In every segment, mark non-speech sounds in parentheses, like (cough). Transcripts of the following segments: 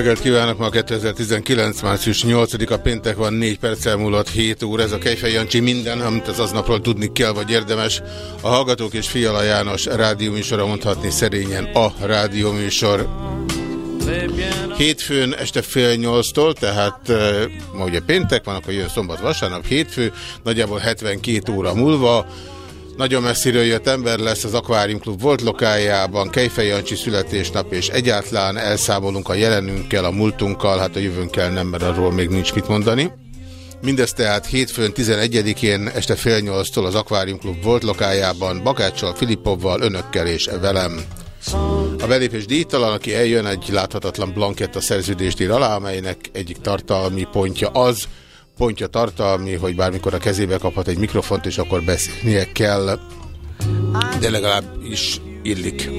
Reggelt kívánok, ma 2019. március 8-a péntek van, 4 perccel múlott 7 óra. Ez a Kejfej Jancsi minden, amit az aznapról tudni kell, vagy érdemes. A Hallgatók és Fiala János rádióműsora mondhatni szerényen a rádióműsor. Hétfőn este fél nyolctól, tehát eh, ma ugye péntek van, akkor jön szombat, vasárnap, hétfő, nagyjából 72 óra múlva. Nagyon messziről jött ember lesz az Aquarium Club volt lokájában, Kejfej Jancsi születésnap, és egyáltalán elszámolunk a jelenünkkel, a múltunkkal, hát a jövőnkkel nem, mert arról még nincs mit mondani. Mindez tehát hétfőn 11-én este fél nyolctól az Aquarium Club volt lokájában, Bakáccsal, Filipovval, önökkel és velem. A belépés díjtalan, aki eljön, egy láthatatlan blanketta szerződést ír alá, amelynek egyik tartalmi pontja az, pontja tartalmi, hogy bármikor a kezébe kaphat egy mikrofont, és akkor beszélnie kell, de legalább is illik.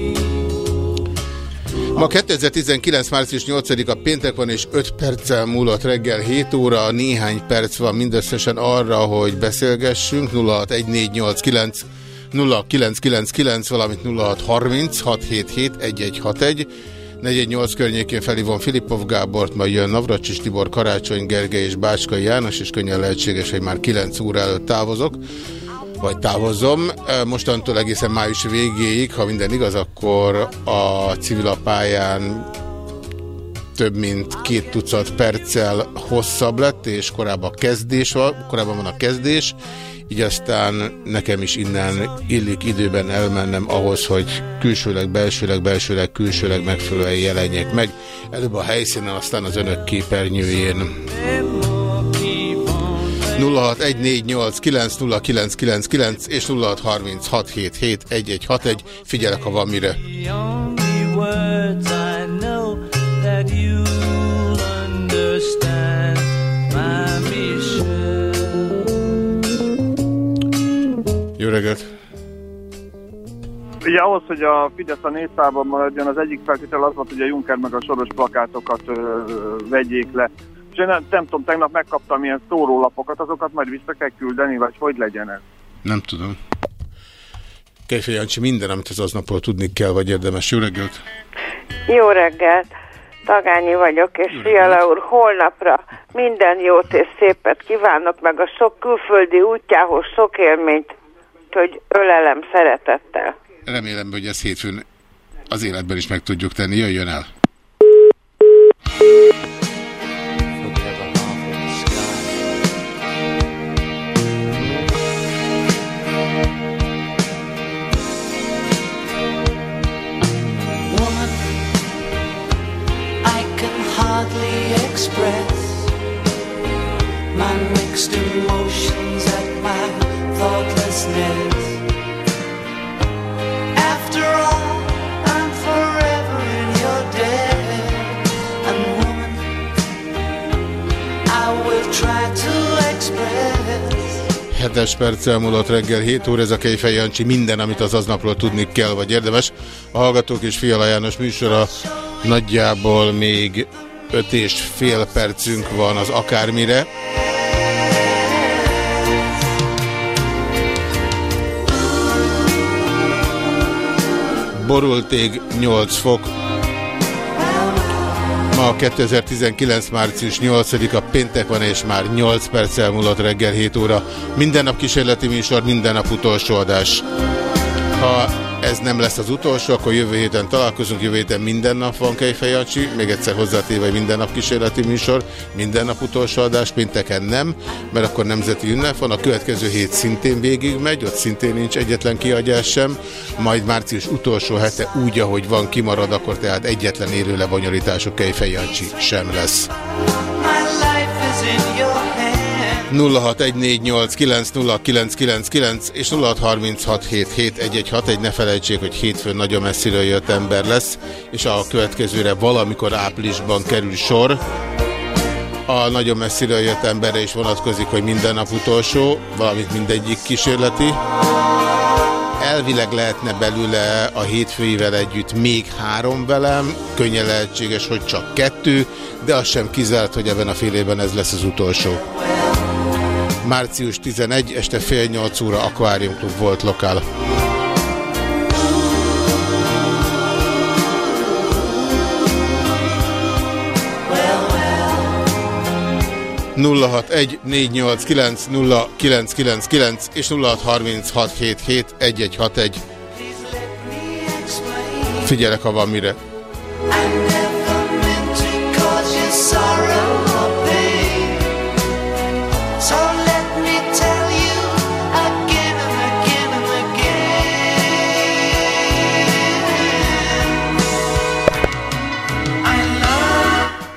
Ma 2019. március 8-a péntek van, és 5 perccel múlott reggel 7 óra, néhány perc van mindösszesen arra, hogy beszélgessünk. 061489 0999, valamint 0630 677 1161. 418 környékén felhívom Filipov Gábort, majd jön Navracsis Tibor, Karácsony Gergely és Bácskai János, és könnyen lehetséges, hogy már 9 óra előtt távozok, vagy távozom. Mostantól egészen május végéig, ha minden igaz, akkor a civilapályán több mint két tucat perccel hosszabb lett, és korábban, kezdés korábban van a kezdés, így aztán nekem is innen illik időben elmennem ahhoz, hogy külsőleg, belsőleg, belsőleg, külsőleg megfelelően jelenjek meg. Előbb a helyszínen, aztán az önök képernyőjén. 0614890999 és 0636771161. Figyelek, ha van mire. Reggelt! Ugye ahhoz, hogy a Fidesz a nézszában maradjon, az egyik feltétel az volt, hogy a Juncker meg a soros plakátokat ö, ö, vegyék le. És én nem, nem tudom, tegnap megkaptam ilyen szórólapokat, azokat majd vissza kell küldeni, vagy hogy legyen ez? Nem tudom. Kejfej Jancsi, minden, amit az aznapról tudni kell, vagy érdemes. Jó reggelt! Jó reggelt! Tagányi vagyok, és Fiala úr, holnapra minden jót és szépet kívánok, meg a sok külföldi útjához sok élményt, hogy ölelem szeretettel. Remélem, hogy ezt hétfőn az életben is meg tudjuk tenni. Jöjjön el! 7-es perccel múlott reggel 7 óra, ez a Kejfej Jancsi, minden, amit az aznapról tudni kell, vagy érdemes. A Hallgatók és Fiala János műsora nagyjából még 5 és fél percünk van az akármire. Borultég 8 fok. Ma 2019. március 8-a péntek van, és már 8 perccel múlott reggel 7 óra. Minden nap kísérleti műsor, minden nap utolsó adás. Ha ez nem lesz az utolsó, akkor jövő héten találkozunk, jövő héten minden nap van Kejfej Jancsi, még egyszer hozzátéve, hogy minden nap kísérleti műsor, minden nap utolsó adás, pénteken nem, mert akkor nemzeti ünnep van, a következő hét szintén végig megy, ott szintén nincs egyetlen kiadás sem, majd március utolsó hete úgy, ahogy van, kimarad, akkor tehát egyetlen élő lebonyolítású Kejfej Jancsi sem lesz. My life is in your. 0614890999 és 0636771161. Ne felejtsék, hogy hétfőn nagyon messziről jött ember lesz, és a következőre valamikor áprilisban kerül sor. A nagyon messziről jött emberre is vonatkozik, hogy minden nap utolsó, valamint mindegyik kísérleti. Elvileg lehetne belőle a hétfőivel együtt még három velem, könnyen lehetséges, hogy csak kettő, de az sem kizárt, hogy ebben a fél évben ez lesz az utolsó. Március 11, este fél nyolc óra Aquarium Club volt lokál. nulla hat egy és nulla. Figyelek, ha van mire.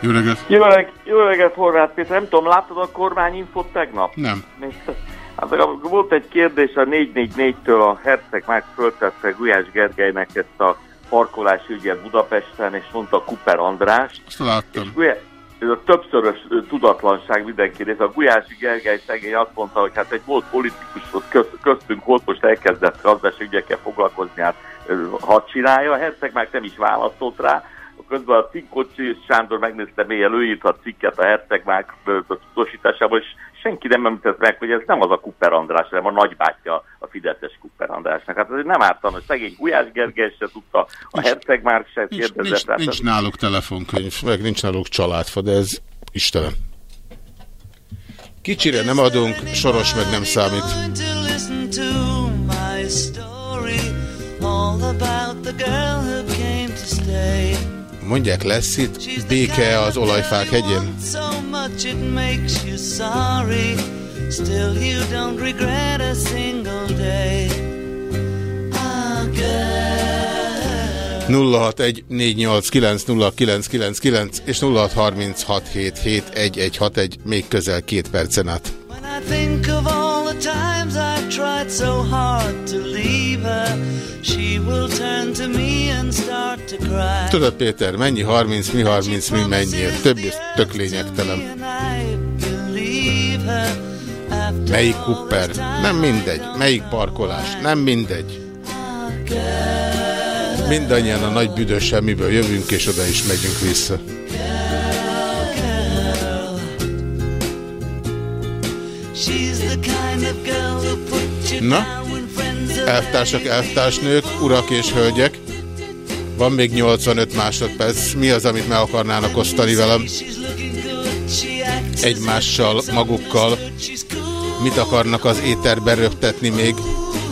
Jó reggelt! Jó, reg jó reggelt, Horváth Péter. Nem tudom, láttad a kormányinfot tegnap? Nem. Hát volt egy kérdés a 444-től, a Herceg már föltette Gulyás Gergelynek ezt a parkolási ügyet Budapesten, és mondta Kuper András. Azt láttam. Gulyás, ez a többszörös tudatlanság mindenki rész. A Gulyási Gergely szegény azt mondta, hogy hát egy volt politikushoz köz, köztünk volt, most elkezdett gazdasági ügyekkel foglalkozni, hát hadd csinálja. A Herceg már nem is válaszolt rá. Közben a Cinkocsi Sándor megnézte mélyen, ő írt a cikket a Hercegmák tudósításából, és senki nem említett meg, hogy ez nem az a Kuper András, hanem a nagybátyja a Fideszes Kuper Andrásnak. Hát ez nem ártalmas, szegény Gulyás Gergely se tudta, a Hercegmár se Nincs, kérdezett. nincs, hát nincs náluk telefonkönyv, meg nincs náluk családfa, de ez Istenem. Kicsire nem adunk, soros meg nem számít. All about the girl Mondják, lesz itt béke az olajfák hegyén? Still you don't regret a single day. Ah, girl. 0614890999 és 0636771161 még közel két percen át. When I think of all the times I've tried so hard to leave her, Tudod Péter, mennyi 30, mi 30, mi mennyi? Több tök lényegtelen. Melyik kupper? time Nem mindegy. Melyik parkolás? Nem mindegy. Mindannyian a nagy büdös semmiből jövünk, és oda is megyünk vissza. Na? Elvtársak, elvtársnők, urak és hölgyek. Van még 85 másodperc. Mi az, amit meg akarnának osztani velem? Egymással, magukkal. Mit akarnak az éterbe rögtetni még?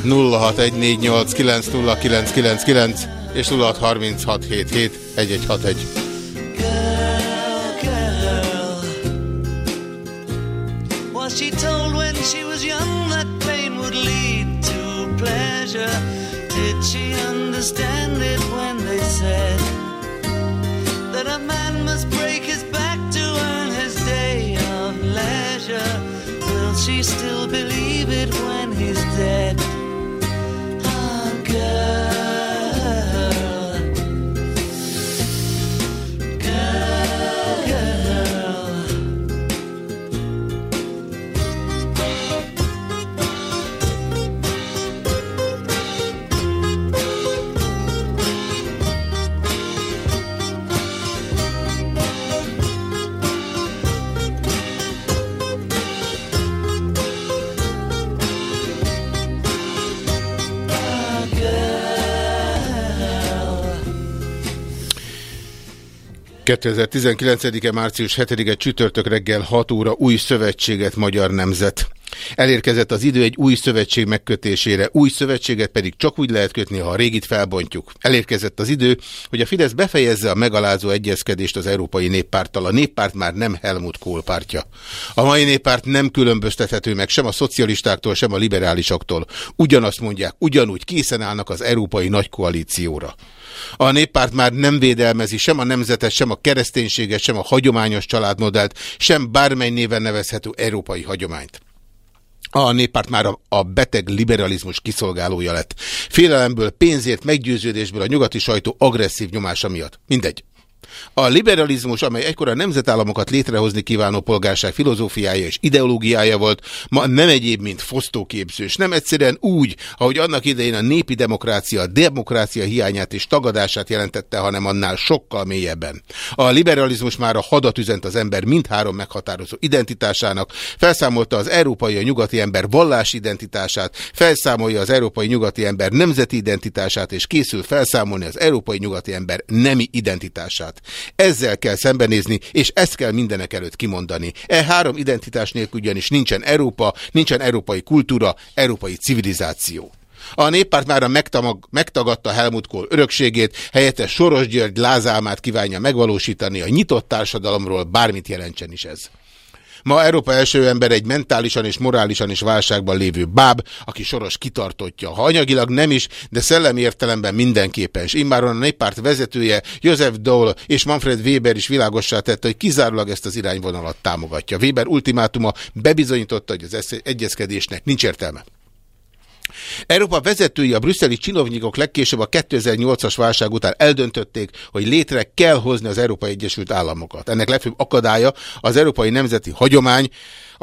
0614890999 és 0636771161. Was she told when she was young that pain would lead to pleasure? Did she understand it when they said that a man must break his back to earn his day of leisure? Will she still believe it when he's dead? Ah, girl. Girl, 2019-e március 7-e csütörtök reggel 6 óra új szövetséget Magyar Nemzet. Elérkezett az idő egy új szövetség megkötésére, új szövetséget pedig csak úgy lehet kötni, ha a régit felbontjuk. Elérkezett az idő, hogy a Fidesz befejezze a megalázó egyezkedést az Európai Néppárttal. A néppárt már nem Helmut Kohl pártja. A mai néppárt nem különböztethető meg sem a szocialistáktól, sem a liberálisoktól. Ugyanazt mondják, ugyanúgy készen állnak az európai nagykoalícióra. A néppárt már nem védelmezi sem a nemzetes, sem a kereszténységet, sem a hagyományos családmodellt, sem bármely néven nevezhető európai hagyományt. A néppárt már a beteg liberalizmus kiszolgálója lett. Félelemből, pénzért, meggyőződésből a nyugati sajtó agresszív nyomása miatt. Mindegy. A liberalizmus, amely egykor a nemzetállamokat létrehozni kívánó polgárság filozófiája és ideológiája volt, ma nem egyéb, mint fosztóképzős. Nem egyszerűen úgy, ahogy annak idején a népi demokrácia, a demokrácia hiányát és tagadását jelentette, hanem annál sokkal mélyebben. A liberalizmus már a hadat üzent az ember mindhárom meghatározó identitásának, felszámolta az európai a nyugati ember vallási identitását, felszámolja az európai nyugati ember nemzeti identitását, és készül felszámolni az európai nyugati ember nemi identitását. Ezzel kell szembenézni, és ezt kell mindenek előtt kimondani. E három identitás nélkül ugyanis nincsen Európa, nincsen európai kultúra, európai civilizáció. A néppárt már megtamag, megtagadta Helmut Kohl örökségét, helyette Soros György lázálmát kívánja megvalósítani a nyitott társadalomról, bármit jelentsen is ez. Ma Európa első ember egy mentálisan és morálisan is válságban lévő báb, aki soros kitartottja. Ha anyagilag nem is, de szellemi értelemben mindenképpen. És immáron a néppárt vezetője, Joseph Dole és Manfred Weber is világossá tette, hogy kizárólag ezt az irányvonalat támogatja. Weber ultimátuma bebizonyította, hogy az egyezkedésnek nincs értelme. Európa vezetői a brüsszeli csinovnyikok legkésőbb a 2008-as válság után eldöntötték, hogy létre kell hozni az Európai Egyesült Államokat. Ennek legfőbb akadálya az európai nemzeti hagyomány,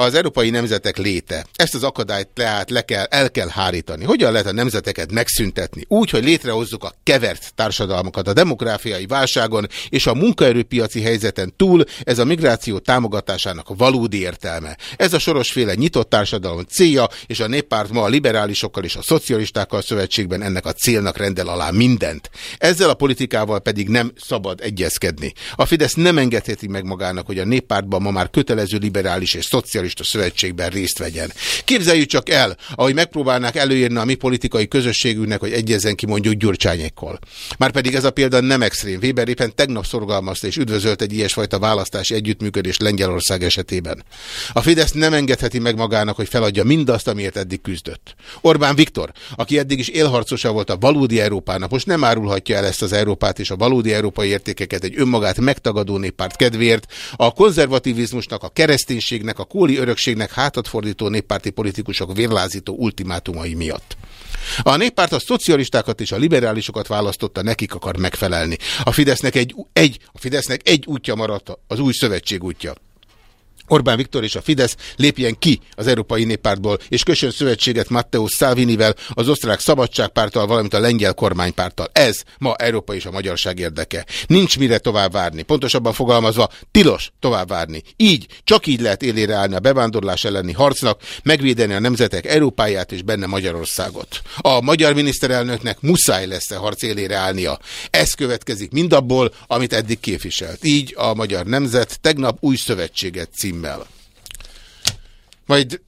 az európai nemzetek léte. Ezt az akadályt tehát le kell, el kell hárítani. Hogyan lehet a nemzeteket megszüntetni? Úgy, hogy létrehozzuk a kevert társadalmakat a demográfiai válságon és a munkaerőpiaci helyzeten túl, ez a migráció támogatásának valódi értelme. Ez a sorosféle nyitott társadalom célja, és a néppárt ma a liberálisokkal és a szocialistákkal szövetségben ennek a célnak rendel alá mindent. Ezzel a politikával pedig nem szabad egyezkedni. A Fidesz nem engedheti meg magának, hogy a néppártban ma már kötelező liberális és szocialista Szocialista Szövetségben részt vegyen. Képzeljük csak el, ahogy megpróbálnák előírni a mi politikai közösségünknek, hogy egyezzen ki mondjuk Gyurcsányékkal. Márpedig ez a példa nem extrém. Weber éppen tegnap szorgalmazta és üdvözölt egy ilyesfajta választási együttműködés Lengyelország esetében. A Fidesz nem engedheti meg magának, hogy feladja mindazt, amiért eddig küzdött. Orbán Viktor, aki eddig is élharcosa volt a valódi Európának, most nem árulhatja el ezt az Európát és a valódi európai értékeket egy önmagát megtagadó néppárt kedvéért, a konzervativizmusnak, a kereszténységnek, a kóli örökségnek hátat fordító néppárti politikusok vérlázító ultimátumai miatt. A néppárt a szocialistákat és a liberálisokat választotta, nekik akar megfelelni. A Fidesznek egy, egy, a Fidesznek egy útja maradt, az új szövetség útja. Orbán Viktor és a Fidesz lépjen ki az Európai Néppártból, és kössön szövetséget Matteo Salvinivel, az osztrák szabadságpárttal, valamint a lengyel kormánypárttal. Ez ma Európa és a magyarság érdeke. Nincs mire tovább várni. Pontosabban fogalmazva, tilos tovább várni. Így, csak így lehet élére állni a bevándorlás elleni harcnak, megvédeni a nemzetek Európáját és benne Magyarországot. A magyar miniszterelnöknek muszáj lesz a harc élére állnia. Ez következik mindabból, amit eddig képviselt. Így a magyar nemzet tegnap új szövetséget cím címmel. Majd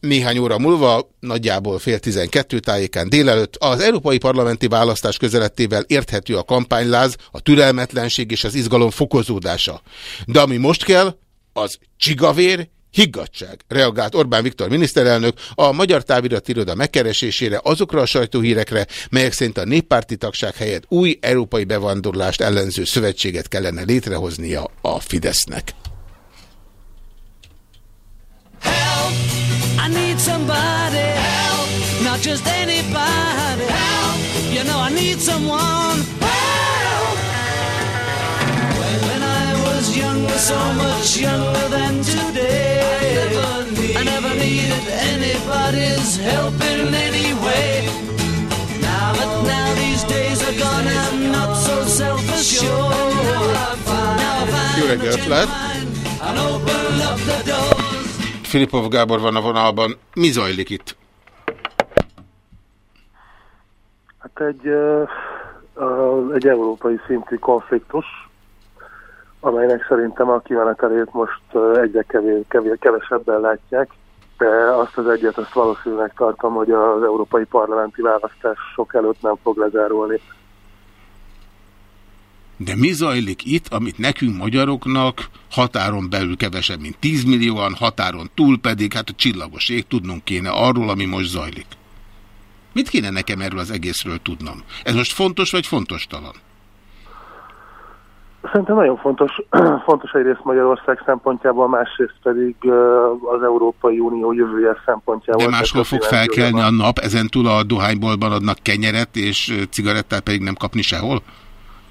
néhány óra múlva, nagyjából fél tizenkettő tájékán délelőtt, az európai parlamenti választás közelettével érthető a kampányláz, a türelmetlenség és az izgalom fokozódása. De ami most kell, az csigavér, higgadság, reagált Orbán Viktor miniszterelnök a Magyar Távirati Iroda megkeresésére azokra a sajtóhírekre, melyek szerint a néppárti tagság helyett új európai bevándorlást ellenző szövetséget kellene létrehoznia a Fidesznek. I need somebody. Help! Not just anybody. Help! You know I need someone. Help! When I was younger, so much younger than today. I never, need, I never needed anybody's help in any way. Now, but now these days are gone, I'm not so self-assured. Now I find, now I find Jó reggelt, lehet? And open up the door. Filipov Gábor van a vonalban. Mi zajlik itt? Hát egy, egy európai szintű konfliktus, amelynek szerintem a kimenetelét most egyre kevés, kevés, kevesebben látják, de azt az egyet, azt valószínűleg tartom, hogy az európai parlamenti választások előtt nem fog lezárulni. De mi zajlik itt, amit nekünk magyaroknak határon belül kevesebb, mint 10 millióan, határon túl pedig, hát a csillagos ég, tudnunk kéne arról, ami most zajlik. Mit kéne nekem erről az egészről tudnom? Ez most fontos vagy fontos talan? Szerintem nagyon fontos, (clears throat) fontos egyrészt Magyarország szempontjából, másrészt pedig az Európai Unió jövője szempontjából. De máshol fog felkelni a nap, ezen túl a dohányboltban adnak kenyeret, és cigarettát pedig nem kapni sehol?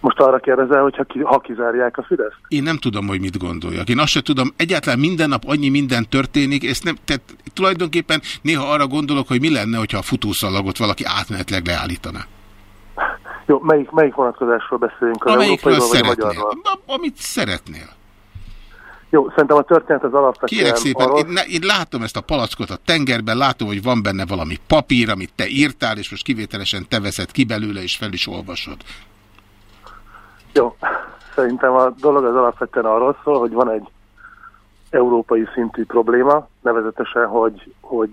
Most arra kérdezel, hogy ha, ki, ha kizárják a Fideszt? Én nem tudom, hogy mit gondoljak. Én azt sem tudom, egyáltalán minden nap annyi minden történik, és nem, tehát tulajdonképpen néha arra gondolok, hogy mi lenne, hogyha a futószalagot valaki átmenetleg leállítaná. Jó, melyik, melyik vonatkozásról beszélünk? Az Amelyikről szeretnél. Amit szeretnél. Jó, szerintem a történet az alapvetően... Kérek szépen, arról... én, én látom ezt a palackot a tengerben, látom, hogy van benne valami papír, amit te írtál, és most kivételesen te veszed ki belőle, és fel is olvasod. Jó, szerintem a dolog az alapvetően arról szól, hogy van egy európai szintű probléma, nevezetesen, hogy, hogy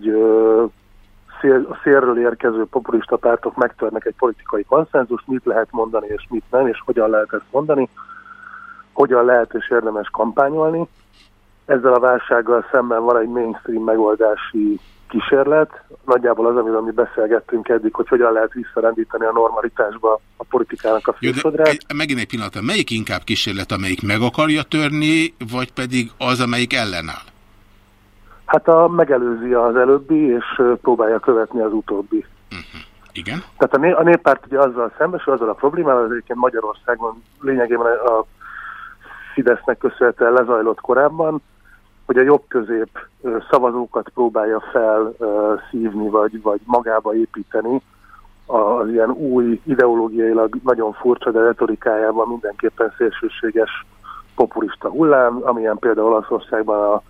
szél, a szélről érkező populista pártok megtörnek egy politikai konszenzust, mit lehet mondani és mit nem, és hogyan lehet ezt mondani, hogyan lehet és érdemes kampányolni. Ezzel a válsággal szemben van egy mainstream megoldási kísérlet. Nagyjából az, amiről mi beszélgettünk eddig, hogy hogyan lehet visszarendíteni a normalitásba a politikának a fősodrát. Megint egy pillanat, melyik inkább kísérlet, amelyik meg akarja törni, vagy pedig az, amelyik ellenáll? Hát a megelőzi az előbbi, és próbálja követni az utóbbi. Uh mhm. -huh. Igen. Tehát a, né a néppárt ugye azzal szembesül, azzal a problémával, az egyébként Magyarországon lényegében a Fidesznek köszönhetően lezajlott korábban, hogy a jobb közép szavazókat próbálja fel szívni, vagy, vagy magába építeni. Az ilyen új, ideológiailag nagyon furcsa, de retorikájában mindenképpen szélsőséges populista hullám, amilyen például Olaszországban a,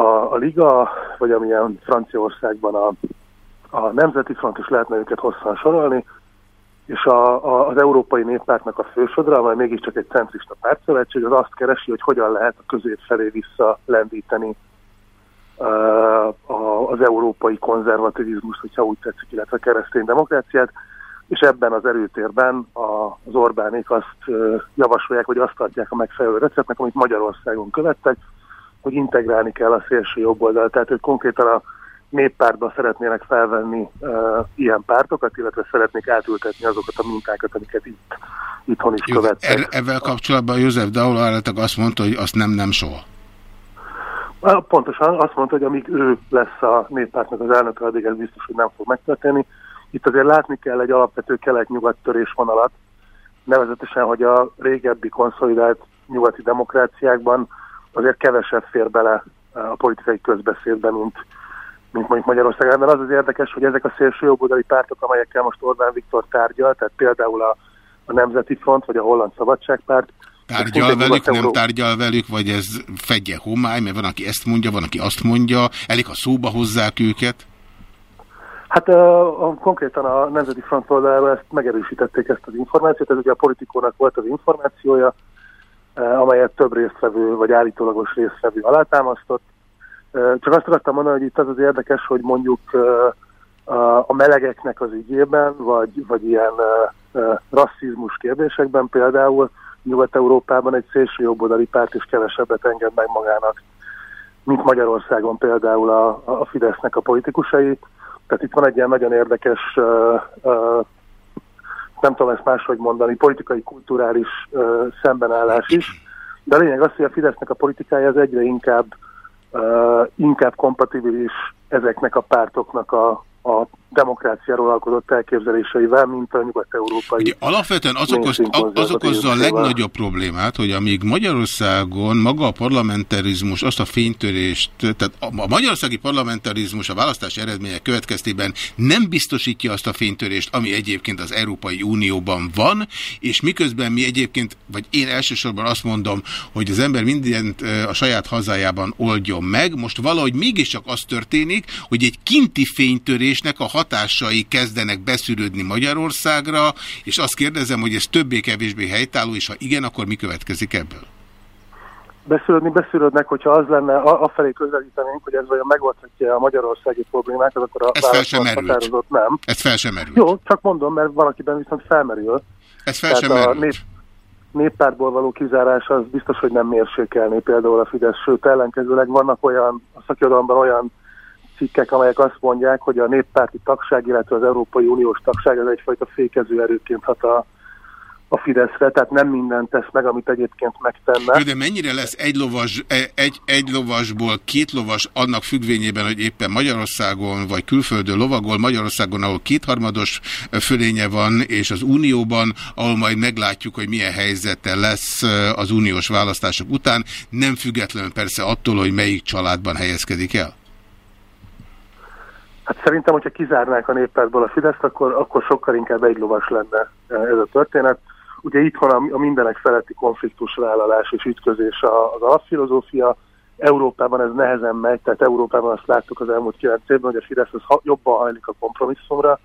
a, a Liga, vagy amilyen Franciaországban a, a Nemzeti Front, is lehetne őket hosszan sorolni, és a, a, az Európai Néppártnak a fősodra, amely mégiscsak egy centrista pártszövetség, az azt keresi, hogy hogyan lehet a közép felé visszalendíteni az európai konzervativizmus, hogyha úgy tetszik, illetve keresztény demokráciát, és ebben az erőtérben az Orbánék azt javasolják, hogy azt tartják a megfelelő receptnek, amit Magyarországon követtek, hogy integrálni kell a szélső jobb oldal. Tehát ők konkrétan a néppártba szeretnének felvenni uh, ilyen pártokat, illetve szeretnék átültetni azokat a mintákat, amiket itt itthon is Jó, követtek. Ezzel kapcsolatban József Daul állítólag azt mondta, hogy azt nem, nem soha. Pontosan azt mondta, hogy amíg ő lesz a néppártnak az elnöke, addig ez biztos, hogy nem fog megtörténni. Itt azért látni kell egy alapvető kelet-nyugat törésvonalat, nevezetesen, hogy a régebbi konszolidált nyugati demokráciákban azért kevesebb fér bele a politikai közbeszédbe, mint, mint mondjuk Magyarországon. Mert az az érdekes, hogy ezek a szélső jobboldali pártok, amelyekkel most Orbán Viktor tárgyal, tehát például a, a Nemzeti Front vagy a Holland Szabadságpárt, Tárgyal velük, nem tárgyal velük, vagy ez fedje homály, mert van, aki ezt mondja, van, aki azt mondja, elég, ha szóba hozzák őket? Hát a, a, konkrétan a Nemzeti Front oldalára ezt megerősítették ezt az információt, ez ugye a politikónak volt az információja, amelyet több résztvevő, vagy állítólagos résztvevő alátámasztott. Csak azt akartam mondani, hogy itt az az érdekes, hogy mondjuk a melegeknek az ügyében, vagy, vagy ilyen rasszizmus kérdésekben például Nyugat-Európában egy szélső jobboldali párt is kevesebbet enged meg magának, mint Magyarországon például a, a Fidesznek a politikusai. Tehát itt van egy ilyen nagyon érdekes, nem tudom ezt máshogy mondani, politikai, kulturális szembenállás is. De a lényeg az, hogy a Fidesznek a politikája az egyre inkább, inkább kompatibilis ezeknek a pártoknak a, a demokráciáról alkotott elképzeléseivel, mint a nyugat-európai. Alapvetően az, okoz, az okozza a legnagyobb problémát, hogy amíg Magyarországon maga a parlamentarizmus azt a fénytörést, tehát a magyarországi parlamentarizmus a választási eredmények következtében nem biztosítja azt a fénytörést, ami egyébként az Európai Unióban van, és miközben mi egyébként, vagy én elsősorban azt mondom, hogy az ember mindent a saját hazájában oldjon meg, most valahogy mégiscsak az történik, hogy egy kinti fénytörésnek a hatásai kezdenek beszűrődni Magyarországra, és azt kérdezem, hogy ez többé-kevésbé helytálló, és ha igen, akkor mi következik ebből? Beszűrődni beszűrődnek, hogyha az lenne, afelé közelítenénk, hogy ez vajon megoldhatja a magyarországi problémákat, akkor a Ez fel sem merült. határozott nem. Ez fel sem merül. Jó, csak mondom, mert valakiben viszont felmerül. Ez fel sem a merült. nép, néppártból való kizárás az biztos, hogy nem mérsékelné például a Fidesz, sőt ellenkezőleg vannak olyan, a szakirodalomban olyan cikkek, amelyek azt mondják, hogy a néppárti tagság, illetve az Európai Uniós tagság az egyfajta fékező erőként hat a, a Fideszre, tehát nem mindent tesz meg, amit egyébként megtenne. De mennyire lesz egy, lovas, e- egy, egy lovasból két lovas annak függvényében, hogy éppen Magyarországon vagy külföldön lovagol, Magyarországon, ahol kétharmados fölénye van, és az Unióban, ahol majd meglátjuk, hogy milyen helyzete lesz e, az uniós választások után, nem függetlenül persze attól, hogy melyik családban helyezkedik el? Hát szerintem, hogyha kizárnák a néppártból a Fideszt, akkor, akkor sokkal inkább egy lovas lenne ez a történet. Ugye itthon a, a mindenek feletti konfliktusvállalás és ütközés az alapfilozófia, Európában ez nehezen megy, tehát Európában azt láttuk az elmúlt kilenc évben, hogy a Fidesz az ha, jobban hajlik a kompromisszumra,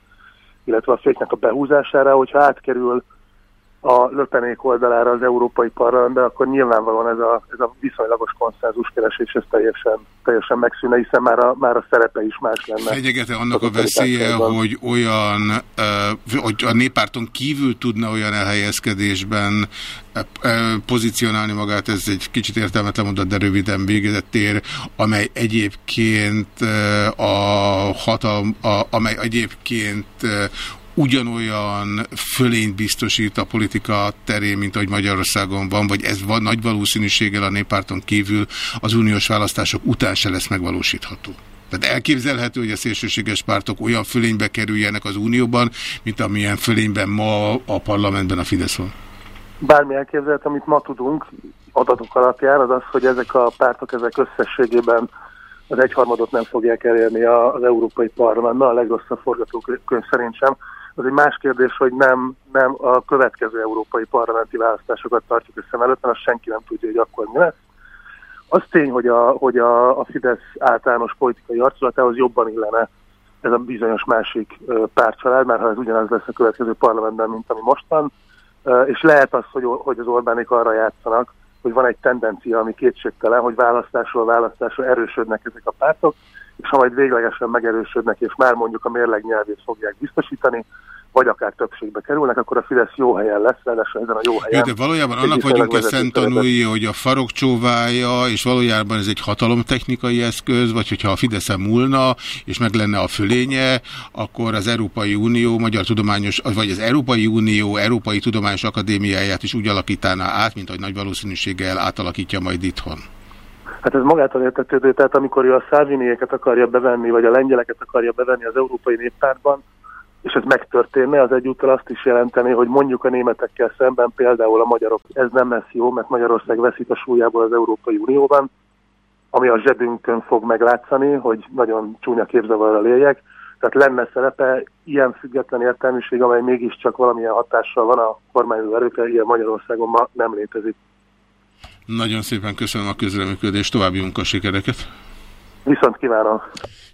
illetve a féknek a behúzására, hogyha átkerül a löpenék oldalára az Európai Parlamentbe, akkor nyilvánvalóan ez a, ez a viszonylagos konszenzuskeresés ez teljesen, teljesen megszűnne, hiszen már a, már a szerepe is más lenne. Fegyegete annak a veszélye, hogy olyan, hogy a néppárton kívül tudna olyan elhelyezkedésben pozícionálni magát, ez egy kicsit értelmetlen mondat, de röviden végezett tér, amely egyébként a hatalm, a, amely egyébként ugyanolyan fölényt biztosít a politika terén, mint ahogy Magyarországon van, vagy ez van, nagy valószínűséggel a néppárton kívül az uniós választások után se lesz megvalósítható. Tehát elképzelhető, hogy a szélsőséges pártok olyan fölénybe kerüljenek az unióban, mint amilyen fölényben ma a parlamentben a Fidesz van. Bármi elképzelhet, amit ma tudunk adatok alapján, az az, hogy ezek a pártok ezek összességében az egyharmadot nem fogják elérni az Európai Parlamentben, a legrosszabb forgatókönyv szerint sem. Az egy más kérdés, hogy nem, nem a következő európai parlamenti választásokat tartjuk szem előtt, mert azt senki nem tudja, hogy akkor mi lesz. Az tény, hogy a, hogy a, a Fidesz általános politikai arculatához jobban illene ez a bizonyos másik pártcsalád, már ha ez ugyanaz lesz a következő parlamentben, mint ami most van. És lehet az, hogy, hogy az Orbánék arra játszanak, hogy van egy tendencia, ami kétségtelen, hogy választásról választásra erősödnek ezek a pártok, és ha majd véglegesen megerősödnek, és már mondjuk a mérleg nyelvét fogják biztosítani, vagy akár többségbe kerülnek, akkor a Fidesz jó helyen lesz, ráadásul ezen a jó Jó, helyen. de valójában annak viszonylag vagyunk a vezető szent szerepet. tanúi, hogy a farok csóvája, és valójában ez egy hatalomtechnikai eszköz, vagy hogyha a Fideszen múlna, és meg lenne a fölénye, akkor az Európai Unió, Magyar Tudományos, vagy az Európai Unió Európai Tudományos Akadémiáját is úgy alakítaná át, mint ahogy nagy valószínűséggel átalakítja majd itthon. Hát ez magától értetődő, tehát amikor ő a szálviniéket akarja bevenni, vagy a lengyeleket akarja bevenni az Európai Néppártban, és ez megtörténne, az egyúttal azt is jelenteni, hogy mondjuk a németekkel szemben például a magyarok, ez nem lesz jó, mert Magyarország veszít a súlyából az Európai Unióban, ami a zsebünkön fog meglátszani, hogy nagyon csúnya képzavarral éljek. Tehát lenne szerepe ilyen független értelmiség, amely mégiscsak valamilyen hatással van a kormányzó erőkre, ilyen Magyarországon ma nem létezik. Nagyon szépen köszönöm a közreműködést, további munkasikereket. Viszont kívánom!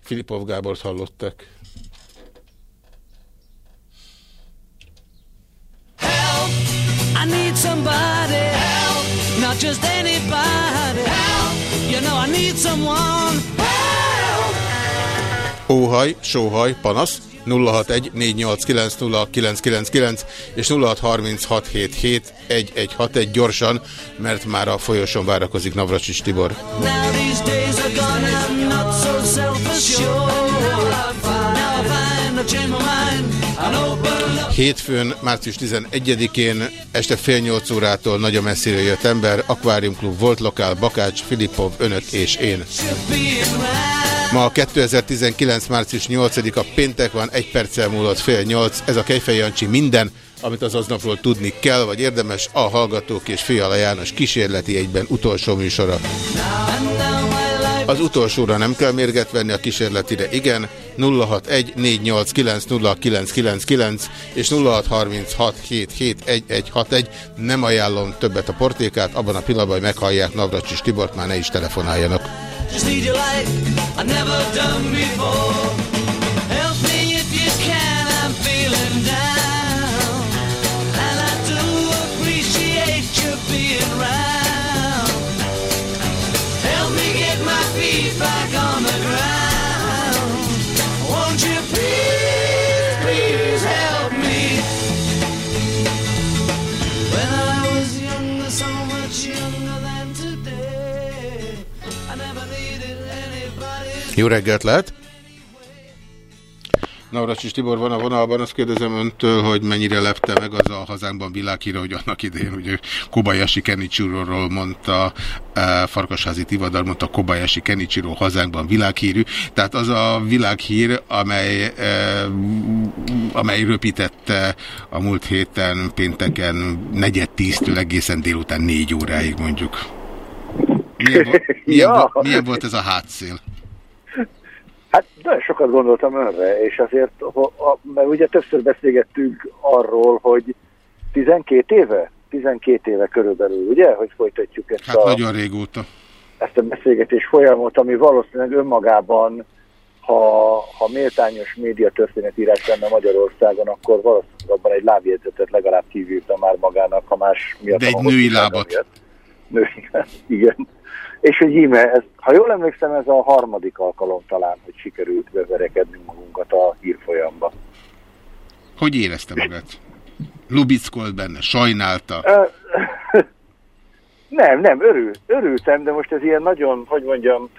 Filipov Gábort hallottak. I need somebody help, not just anybody help. You know I need someone help. Óhaj, sóhaj, panasz 061 489 és 0636771161 gyorsan, mert már a folyosón várakozik Navracsics Tibor. Hétfőn, március 11-én este fél nyolc órától nagyon messzire jött ember, Aquarium Club volt lokál, Bakács, Filipov, önök és én. Ma 2019. március 8-a péntek van, egy perccel múlott fél nyolc, ez a Kejfej Jancsi minden, amit az aznapról tudni kell, vagy érdemes, a Hallgatók és Fiala János kísérleti egyben utolsó műsora. Az utolsóra nem kell mérget venni, a kísérletire igen, 061-489-0999 és 0636771161. Nem ajánlom többet a portékát, abban a pillanatban, hogy meghallják Navracsis Tibort, már ne is telefonáljanak. Just need your light, I've never done before. Jó reggelt lehet! Navracsis Tibor van a vonalban, azt kérdezem öntől, hogy mennyire lepte meg az a hazánkban világhíra, hogy annak idején ugye Kobayashi Kenichiroról mondta, uh, Farkasházi Tivadar mondta Kobayashi Kenichiro hazánkban világhírű. Tehát az a világhír, amely, uh, amely röpítette a múlt héten pénteken negyed tíztől egészen délután négy óráig mondjuk. Milyen, (laughs) milyen, ja. milyen volt ez a hátszél? Hát nagyon sokat gondoltam önre, és azért, mert ugye többször beszélgettünk arról, hogy 12 éve, 12 éve körülbelül, ugye, hogy folytatjuk ezt hát a... nagyon régóta. Ezt a beszélgetés folyamot, ami valószínűleg önmagában, ha, ha méltányos média történetírás lenne Magyarországon, akkor valószínűleg abban egy lábjegyzetet legalább kívülta már magának, ha más miatt. De egy női lábat. Női, (laughs) igen. És hogy íme, ez, ha jól emlékszem, ez a harmadik alkalom talán, hogy sikerült beverekedni magunkat a hírfolyamba. Hogy érezte magát? Lubickolt benne, sajnálta? (laughs) nem, nem, örül, örültem, de most ez ilyen nagyon, hogy mondjam,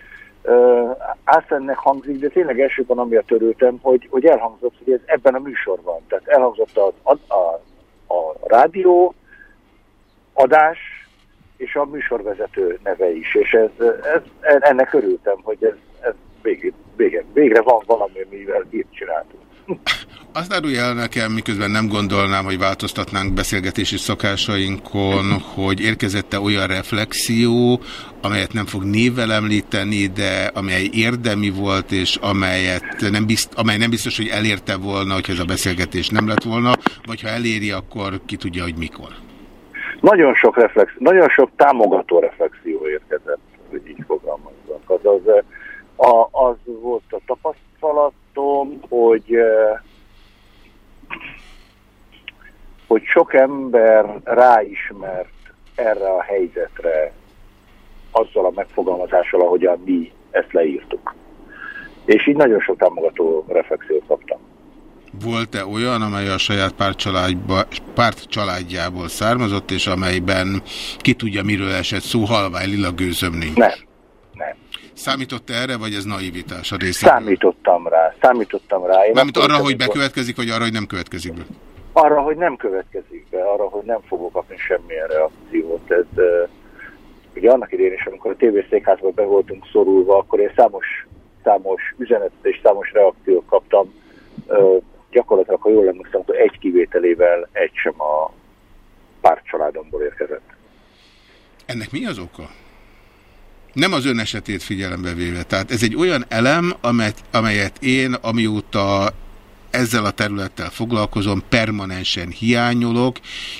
ászennek hangzik, de tényleg elsőben amiatt örültem, hogy, hogy elhangzott, hogy ez ebben a műsorban. Tehát elhangzott a, a, a, a rádió adás, és a műsorvezető neve is, és ez, ez, ennek örültem, hogy ez, ez végre, végre, végre van valami, mivel itt csináltunk. (laughs) Azt árulja el nekem, miközben nem gondolnám, hogy változtatnánk beszélgetési szokásainkon, hogy érkezette olyan reflexió, amelyet nem fog névvel említeni, de amely érdemi volt, és amelyet nem bizt, amely nem biztos, hogy elérte volna, hogyha ez a beszélgetés nem lett volna, vagy ha eléri, akkor ki tudja, hogy mikor. Nagyon sok, reflex, nagyon sok támogató reflexió érkezett, hogy így fogalmazzak. Azaz, eh, a, az volt a tapasztalatom, hogy eh, hogy sok ember ráismert erre a helyzetre azzal a megfogalmazással, ahogyan mi ezt leírtuk. És így nagyon sok támogató reflexiót kaptam. Volt-e olyan, amely a saját párt családjából származott, és amelyben ki tudja, miről esett szó, halvány lila gőzöm nincs? Nem. Nem. Számított -e erre, vagy ez naivitás a részéről? Számítottam rá, számítottam rá. Én Mármint arra, hogy bekövetkezik, vagy arra, hogy nem következik be? Arra, hogy nem következik be, arra, hogy nem fogok kapni semmilyen reakciót. Ez, uh, ugye annak idén is, amikor a tévészékházban be voltunk szorulva, akkor én számos, számos üzenetet és számos reakciót kaptam uh, gyakorlatilag, ha jól emlékszem, egy kivételével egy sem a pártcsaládomból érkezett. Ennek mi az oka? Nem az ön esetét figyelembe véve. Tehát ez egy olyan elem, amelyet, amelyet én, amióta ezzel a területtel foglalkozom, permanensen hiányolok,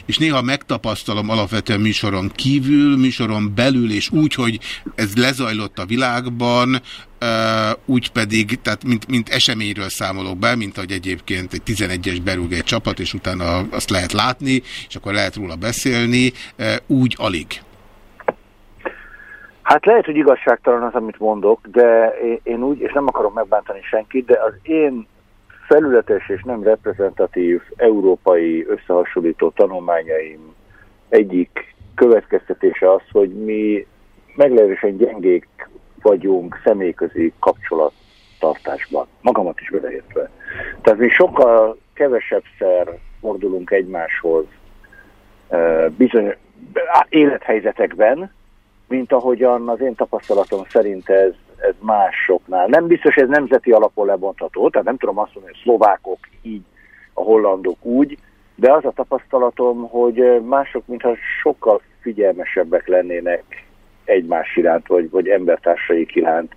és néha megtapasztalom alapvetően műsoron kívül, műsoron belül, és úgy, hogy ez lezajlott a világban, úgy pedig, tehát mint, mint eseményről számolok be, mint ahogy egyébként egy 11-es berúg egy csapat, és utána azt lehet látni, és akkor lehet róla beszélni, úgy alig. Hát lehet, hogy igazságtalan az, amit mondok, de én úgy, és nem akarom megbántani senkit, de az én felületes és nem reprezentatív európai összehasonlító tanulmányaim egyik következtetése az, hogy mi meglehetősen gyengék vagyunk személyközi kapcsolattartásban, magamat is beleértve. Tehát mi sokkal kevesebbszer fordulunk egymáshoz bizony élethelyzetekben, mint ahogyan az én tapasztalatom szerint ez, ez másoknál. Nem biztos, ez nemzeti alapon lebontható, tehát nem tudom azt mondani, hogy szlovákok így, a hollandok úgy, de az a tapasztalatom, hogy mások mintha sokkal figyelmesebbek lennének egymás iránt, vagy, vagy embertársaik iránt,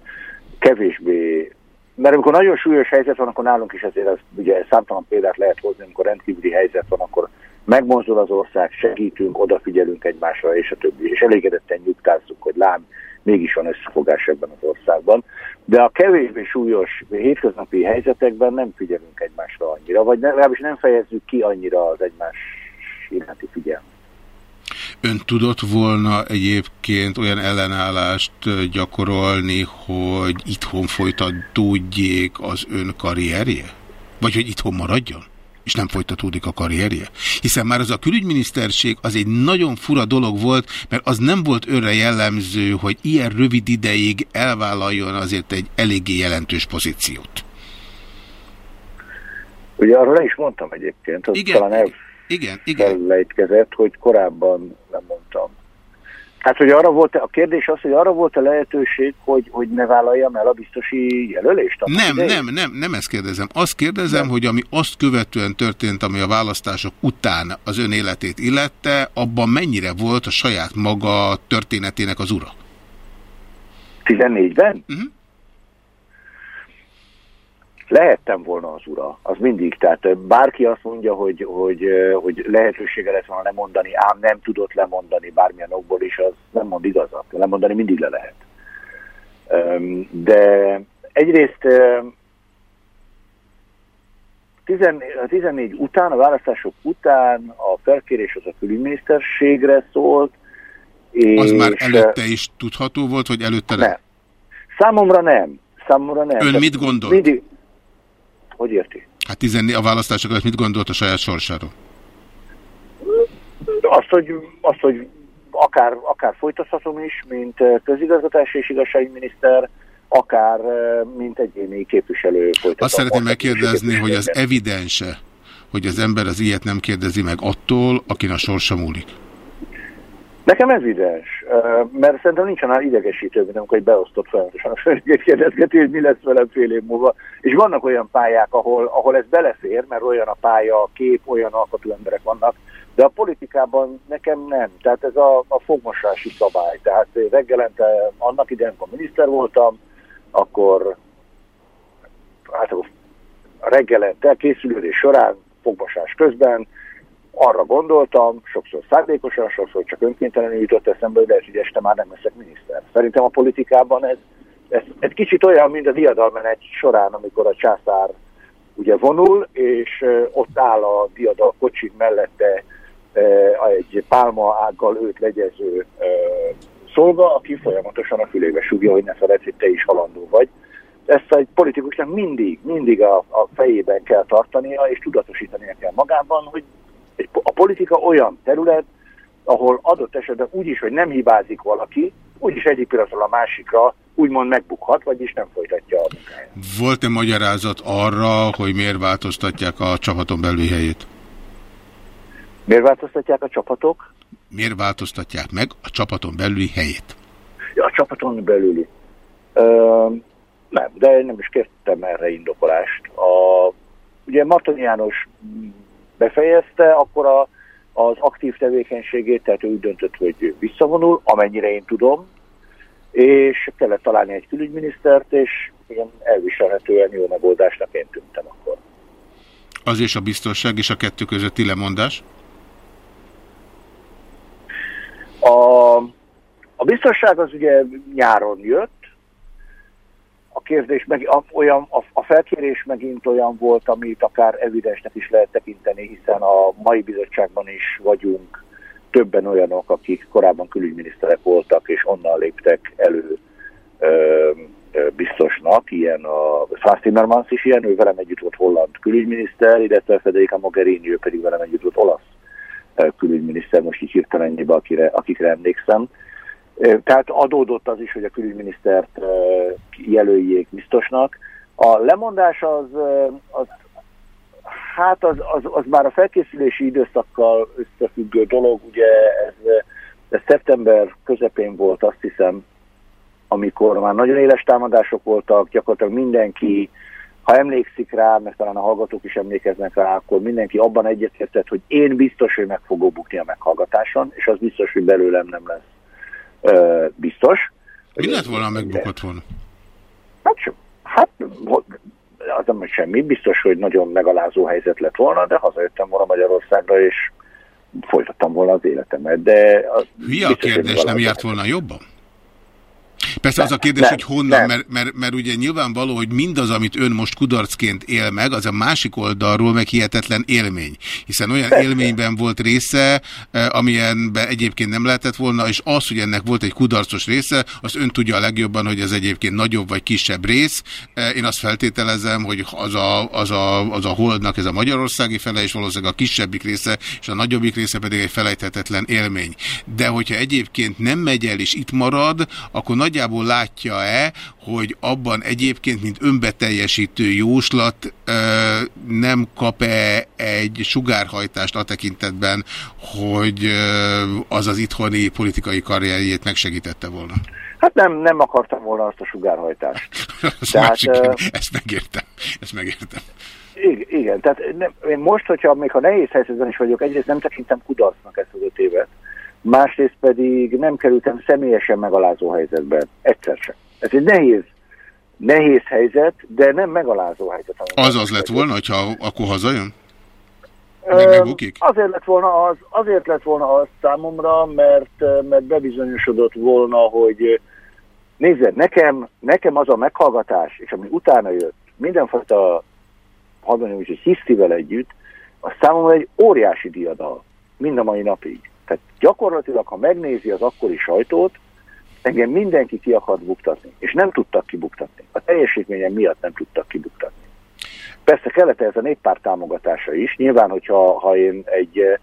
kevésbé. Mert amikor nagyon súlyos helyzet van, akkor nálunk is ezért az, ugye számtalan példát lehet hozni, amikor rendkívüli helyzet van, akkor megmozdul az ország, segítünk, odafigyelünk egymásra, és a többi, és elégedetten nyugtázzuk, hogy lám, mégis van összefogás ebben az országban. De a kevésbé súlyos hétköznapi helyzetekben nem figyelünk egymásra annyira, vagy legalábbis nem fejezzük ki annyira az egymás iránti figyelmet. Ön tudott volna egyébként olyan ellenállást gyakorolni, hogy itthon folytatódjék az ön karrierje? Vagy hogy itthon maradjon? És nem folytatódik a karrierje? Hiszen már az a külügyminiszterség az egy nagyon fura dolog volt, mert az nem volt önre jellemző, hogy ilyen rövid ideig elvállaljon azért egy eléggé jelentős pozíciót. Ugye arról le is mondtam egyébként, hogy Igen, talán Igen, igen. elfelejtkezett, hogy korábban nem mondtam. Hát, hogy arra volt a kérdés az, hogy arra volt a lehetőség, hogy, hogy ne vállaljam el a biztosi jelölést? Nem, idején? nem, nem, nem ezt kérdezem. Azt kérdezem, hogy ami azt követően történt, ami a választások után az ön életét illette, abban mennyire volt a saját maga történetének az ura? 14-ben? Mhm. Lehettem volna az ura, az mindig. Tehát bárki azt mondja, hogy, hogy, hogy lehetősége lett volna lemondani, ám nem tudott lemondani bármilyen okból is, az nem mond igazat. Lemondani mindig le lehet. De egyrészt ö, 14 a 14 után, a választások után a felkérés az a külügyminiszterségre szólt, és Az már előtte is tudható volt, hogy előtte nem? nem. Számomra nem. Számomra nem. Ön Tehát mit gondolt? Mindig... Hogy érti? Hát 14, a választások előtt mit gondolt a saját sorsáról? Azt, hogy, azt, hogy akár, akár folytathatom is, mint eh, közigazgatási és igazságügyminiszter, akár eh, mint egyéni képviselő folytatom. Azt szeretném megkérdezni, hogy az evidense, hogy az ember az ilyet nem kérdezi meg attól, akin a sorsa múlik. Nekem ez eh, mert szerintem nincs annál idegesítő, mint amikor egy beosztott folyamatosan a felügyét kérdezgeti, hogy mi lesz velem fél év múlva. És vannak olyan pályák, ahol, ahol ez belefér, mert olyan a pálya, a kép, olyan alkotó emberek vannak, de a politikában nekem nem. Tehát ez a, a fogmosási szabály. Tehát reggelente annak idején, amikor miniszter voltam, akkor hát reggelente készülődés során, fogmosás közben arra gondoltam, sokszor szándékosan, sokszor csak önkéntelenül jutott eszembe, hogy lehet, hogy este már nem leszek miniszter. Szerintem a politikában ez, ez, ez kicsit olyan, mint a diadalmenet során, amikor a császár ugye vonul, és ott áll a diadal kocsik mellette egy pálma ággal őt legyező szolga, aki folyamatosan a fülébe súgja, hogy ne feled, hogy te is halandó vagy. Ezt egy politikusnak mindig, mindig a, a fejében kell tartania, és tudatosítania kell magában, hogy a politika olyan terület, ahol adott esetben úgy is, hogy nem hibázik valaki, úgyis egyik pillanatról a másikra úgymond megbukhat, vagyis nem folytatja a munkáját. Volt-e magyarázat arra, hogy miért változtatják a csapaton belüli helyét? Miért változtatják a csapatok? Miért változtatják meg a csapaton belüli helyét? Ja, a csapaton belüli. Ö, nem, de nem is kértem erre indokolást. A, ugye Martoni János befejezte, akkor a, az aktív tevékenységét, tehát ő úgy döntött, hogy visszavonul, amennyire én tudom, és kellett találni egy külügyminisztert, és igen, elviselhetően jó megoldásnak én tűntem akkor. Az és a biztonság és a kettő közötti lemondás? A, a biztonság az ugye nyáron jött, a kérdés meg a, olyan, a, a felkérés megint olyan volt, amit akár evidensnek is lehet tekinteni, hiszen a mai bizottságban is vagyunk többen olyanok, akik korábban külügyminiszterek voltak, és onnan léptek elő ö, ö, biztosnak, ilyen a Franz Timmermans is ilyen, ő velem együtt volt holland külügyminiszter, illetve Federica Mogherini, ő pedig velem együtt volt olasz külügyminiszter, most így hirtelen akire, akikre emlékszem. Tehát adódott az is, hogy a külügyminisztert jelöljék biztosnak. A lemondás az, az hát az, az, az már a felkészülési időszakkal összefüggő dolog, ugye ez, ez szeptember közepén volt, azt hiszem, amikor már nagyon éles támadások voltak, gyakorlatilag mindenki, ha emlékszik rá, mert talán a hallgatók is emlékeznek rá, akkor mindenki abban egyetértett, hogy én biztos, hogy meg fogok bukni a meghallgatáson, és az biztos, hogy belőlem nem lesz biztos. Mi lett volna, megbukott volna? Hát, hát az nem semmi, biztos, hogy nagyon megalázó helyzet lett volna, de hazajöttem volna Magyarországra, és folytattam volna az életemet. De az Hülye a kérdés, nem járt volna jobban? Persze az a kérdés, Nem, hogy honnan, nem. mert, mert, mert ugye nyilvánvaló, hogy mindaz, amit ön most kudarcként él meg, az a másik oldalról meg hihetetlen élmény. Hiszen olyan Persze. élményben volt része, eh, amilyenben egyébként nem lehetett volna, és az, hogy ennek volt egy kudarcos része, az ön tudja a legjobban, hogy ez egyébként nagyobb vagy kisebb rész. Eh, Én azt feltételezem, hogy az a, az a, az a holdnak ez a magyarországi fele, és valószínűleg a kisebbik része, és a nagyobbik része pedig egy felejthetetlen élmény. De hogyha egyébként nem megy el és itt marad, akkor nagyjából látja-e, hogy abban egyébként, mint önbeteljesítő jóslat nem kap-e egy sugárhajtást a tekintetben, hogy az az itthoni politikai karrierjét megsegítette volna? Hát nem, nem akartam volna azt a sugárhajtást. (laughs) Az Tehát, másik, ö, ezt megértem. Ezt megértem. Igen, igen tehát nem, én most, hogyha még ha nehéz helyzetben is vagyok, egyrészt nem tekintem kudarcnak ezt az öt évet, másrészt pedig nem kerültem személyesen megalázó helyzetbe, egyszer sem. Ez egy nehéz, nehéz helyzet, de nem megalázó helyzet. Az az lett volna, hogyha akkor hazajön? Ö, Meg megbukik? Azért lett volna az, azért lett volna az számomra, mert, mert bebizonyosodott volna, hogy nézd, nekem, nekem az a meghallgatás, és ami utána jött, mindenfajta, hadd mondjam úgy, hogy hisztivel együtt, az számomra egy óriási diadal, mind a mai napig. Tehát gyakorlatilag, ha megnézi az akkori sajtót, engem mindenki ki akart buktatni, és nem tudtak kibuktatni. A teljesítményem miatt nem tudtak kibuktatni. Persze kellett ez a néppárt támogatása is. Nyilván, hogyha ha én egy eh,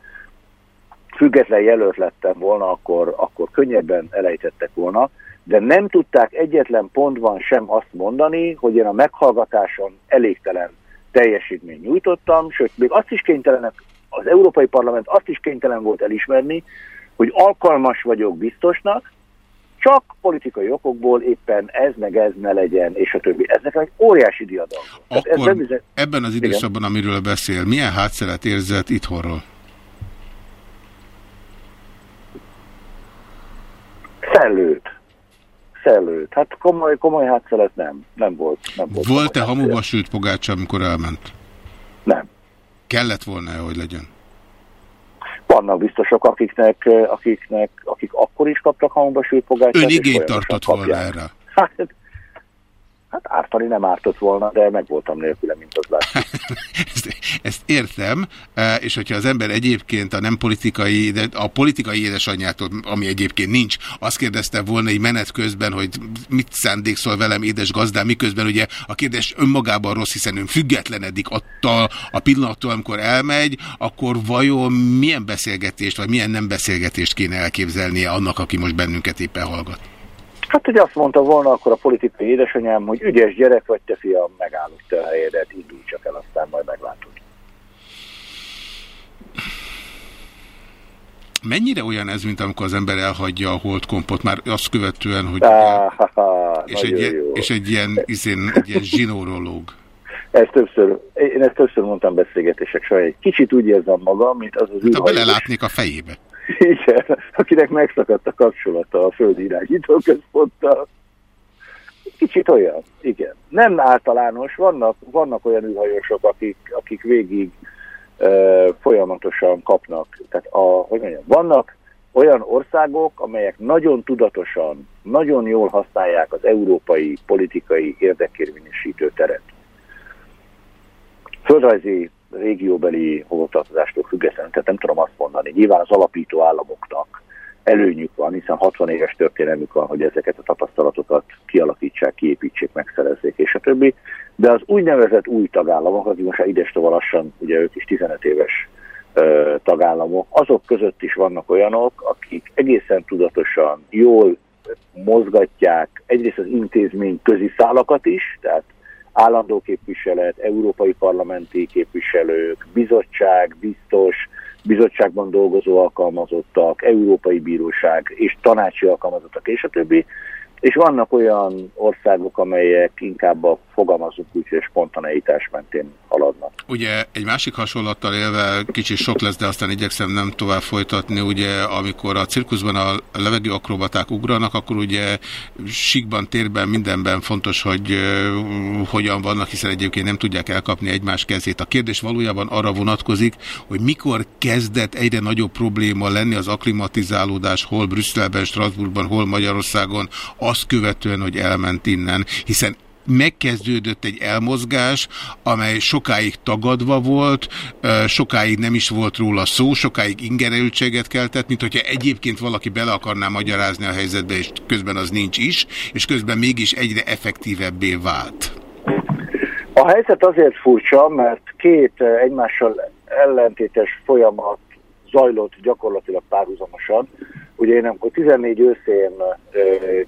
független jelölt lettem volna, akkor, akkor könnyebben elejtettek volna, de nem tudták egyetlen pontban sem azt mondani, hogy én a meghallgatáson elégtelen teljesítményt nyújtottam, sőt, még azt is kénytelenek, az Európai Parlament azt is kénytelen volt elismerni, hogy alkalmas vagyok biztosnak, csak politikai okokból éppen ez meg ez ne legyen, és a többi. Ez nekem egy óriási diadal. Tehát ez Akkor bebizony- ebben az Igen. időszakban, amiről beszél, milyen hátszeret érzett itthonról? Szellőt. Szellőt. Hát komoly, komoly hátszelet nem. Nem volt. Nem volt Volt-e hamuba sült pogácsa, amikor elment? Nem. Kellett volna -e, hogy legyen? Vannak biztosok, akiknek, eh, akiknek, akik akkor is kaptak hamuba sült pogácsát. Ön igényt tartott volna erre? Hát, hát ártani nem ártott volna, de meg voltam nélküle, mint az látszik. (laughs) ezt, ezt értem, eh, és hogyha az ember egyébként a nem politikai, de a politikai édesanyjától, ami egyébként nincs, azt kérdezte volna egy menet közben, hogy mit szándékszol velem, édes gazdám, miközben ugye a kérdés önmagában rossz, hiszen ön függetlenedik attól a pillanattól, amikor elmegy, akkor vajon milyen beszélgetést, vagy milyen nem beszélgetést kéne elképzelnie annak, aki most bennünket éppen hallgat? Hát, hogy azt mondta volna akkor a politikai édesanyám, hogy ügyes gyerek vagy te fiam, megállod te a helyedet, indulj csak el, aztán majd meglátod. Mennyire olyan ez, mint amikor az ember elhagyja a holdkompot, már azt követően, hogy... Ah, ha, ha, és, egy jó. és egy ilyen, izén, egy ilyen zsinórológ. Ezt többször, én ezt többször mondtam beszélgetések során, egy kicsit úgy érzem magam, mint az az Hát, ha űrhajós, belelátnék a fejébe. (laughs) igen, akinek megszakadt a kapcsolata a földi irányító központtal. Kicsit olyan, igen. Nem általános, vannak, vannak olyan űrhajósok, akik, akik végig uh, folyamatosan kapnak. Tehát a, hogy mondjam, vannak olyan országok, amelyek nagyon tudatosan, nagyon jól használják az európai politikai érdekérvényesítő teret. Földrajzi régióbeli hovatartozástól függetlenül, tehát nem tudom azt mondani. Nyilván az alapító államoknak előnyük van, hiszen 60 éves történelmük van, hogy ezeket a tapasztalatokat kialakítsák, kiépítsék, megszerezzék, és a többi. De az úgynevezett új tagállamok, akik most már idestova lassan, ugye ők is 15 éves ö, tagállamok, azok között is vannak olyanok, akik egészen tudatosan jól mozgatják egyrészt az intézmény közi szálakat is, tehát állandó képviselet, európai parlamenti képviselők, bizottság, biztos, bizottságban dolgozó alkalmazottak, európai bíróság és tanácsi alkalmazottak és a többi. És vannak olyan országok, amelyek inkább a fogalmazunk úgy, hogy spontaneitás mentén haladnak. Ugye egy másik hasonlattal élve kicsit sok lesz, de aztán igyekszem nem tovább folytatni, ugye amikor a cirkuszban a levegőakrobaták ugranak, akkor ugye síkban, térben, mindenben fontos, hogy hogyan vannak, hiszen egyébként nem tudják elkapni egymás kezét. A kérdés valójában arra vonatkozik, hogy mikor kezdett egyre nagyobb probléma lenni az aklimatizálódás hol Brüsszelben, Strasbourgban, hol Magyarországon, azt követően, hogy elment innen, hiszen megkezdődött egy elmozgás, amely sokáig tagadva volt, sokáig nem is volt róla szó, sokáig ingerelültséget keltett, mint hogyha egyébként valaki bele akarná magyarázni a helyzetbe, és közben az nincs is, és közben mégis egyre effektívebbé vált. A helyzet azért furcsa, mert két egymással ellentétes folyamat zajlott gyakorlatilag párhuzamosan. Ugye én amikor 14 őszén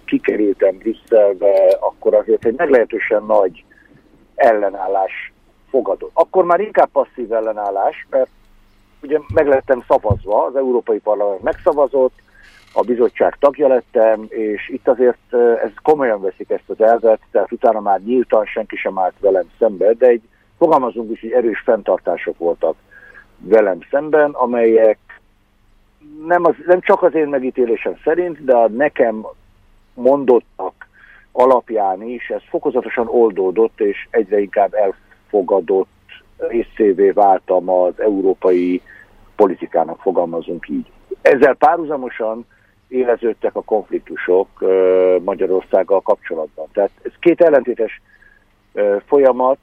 kikerültem Brüsszelbe, akkor azért egy meglehetősen nagy ellenállás fogadott. Akkor már inkább passzív ellenállás, mert ugye meglettem szavazva, az Európai Parlament megszavazott, a bizottság tagja lettem, és itt azért ez komolyan veszik ezt az elvet, tehát utána már nyíltan senki sem állt velem szembe, de egy, fogalmazunk is, hogy erős fenntartások voltak velem szemben, amelyek nem, az, nem csak az én megítélésem szerint, de a nekem mondottak alapján is ez fokozatosan oldódott, és egyre inkább elfogadott részévé váltam az európai politikának, fogalmazunk így. Ezzel párhuzamosan éleződtek a konfliktusok Magyarországgal kapcsolatban. Tehát ez két ellentétes folyamat,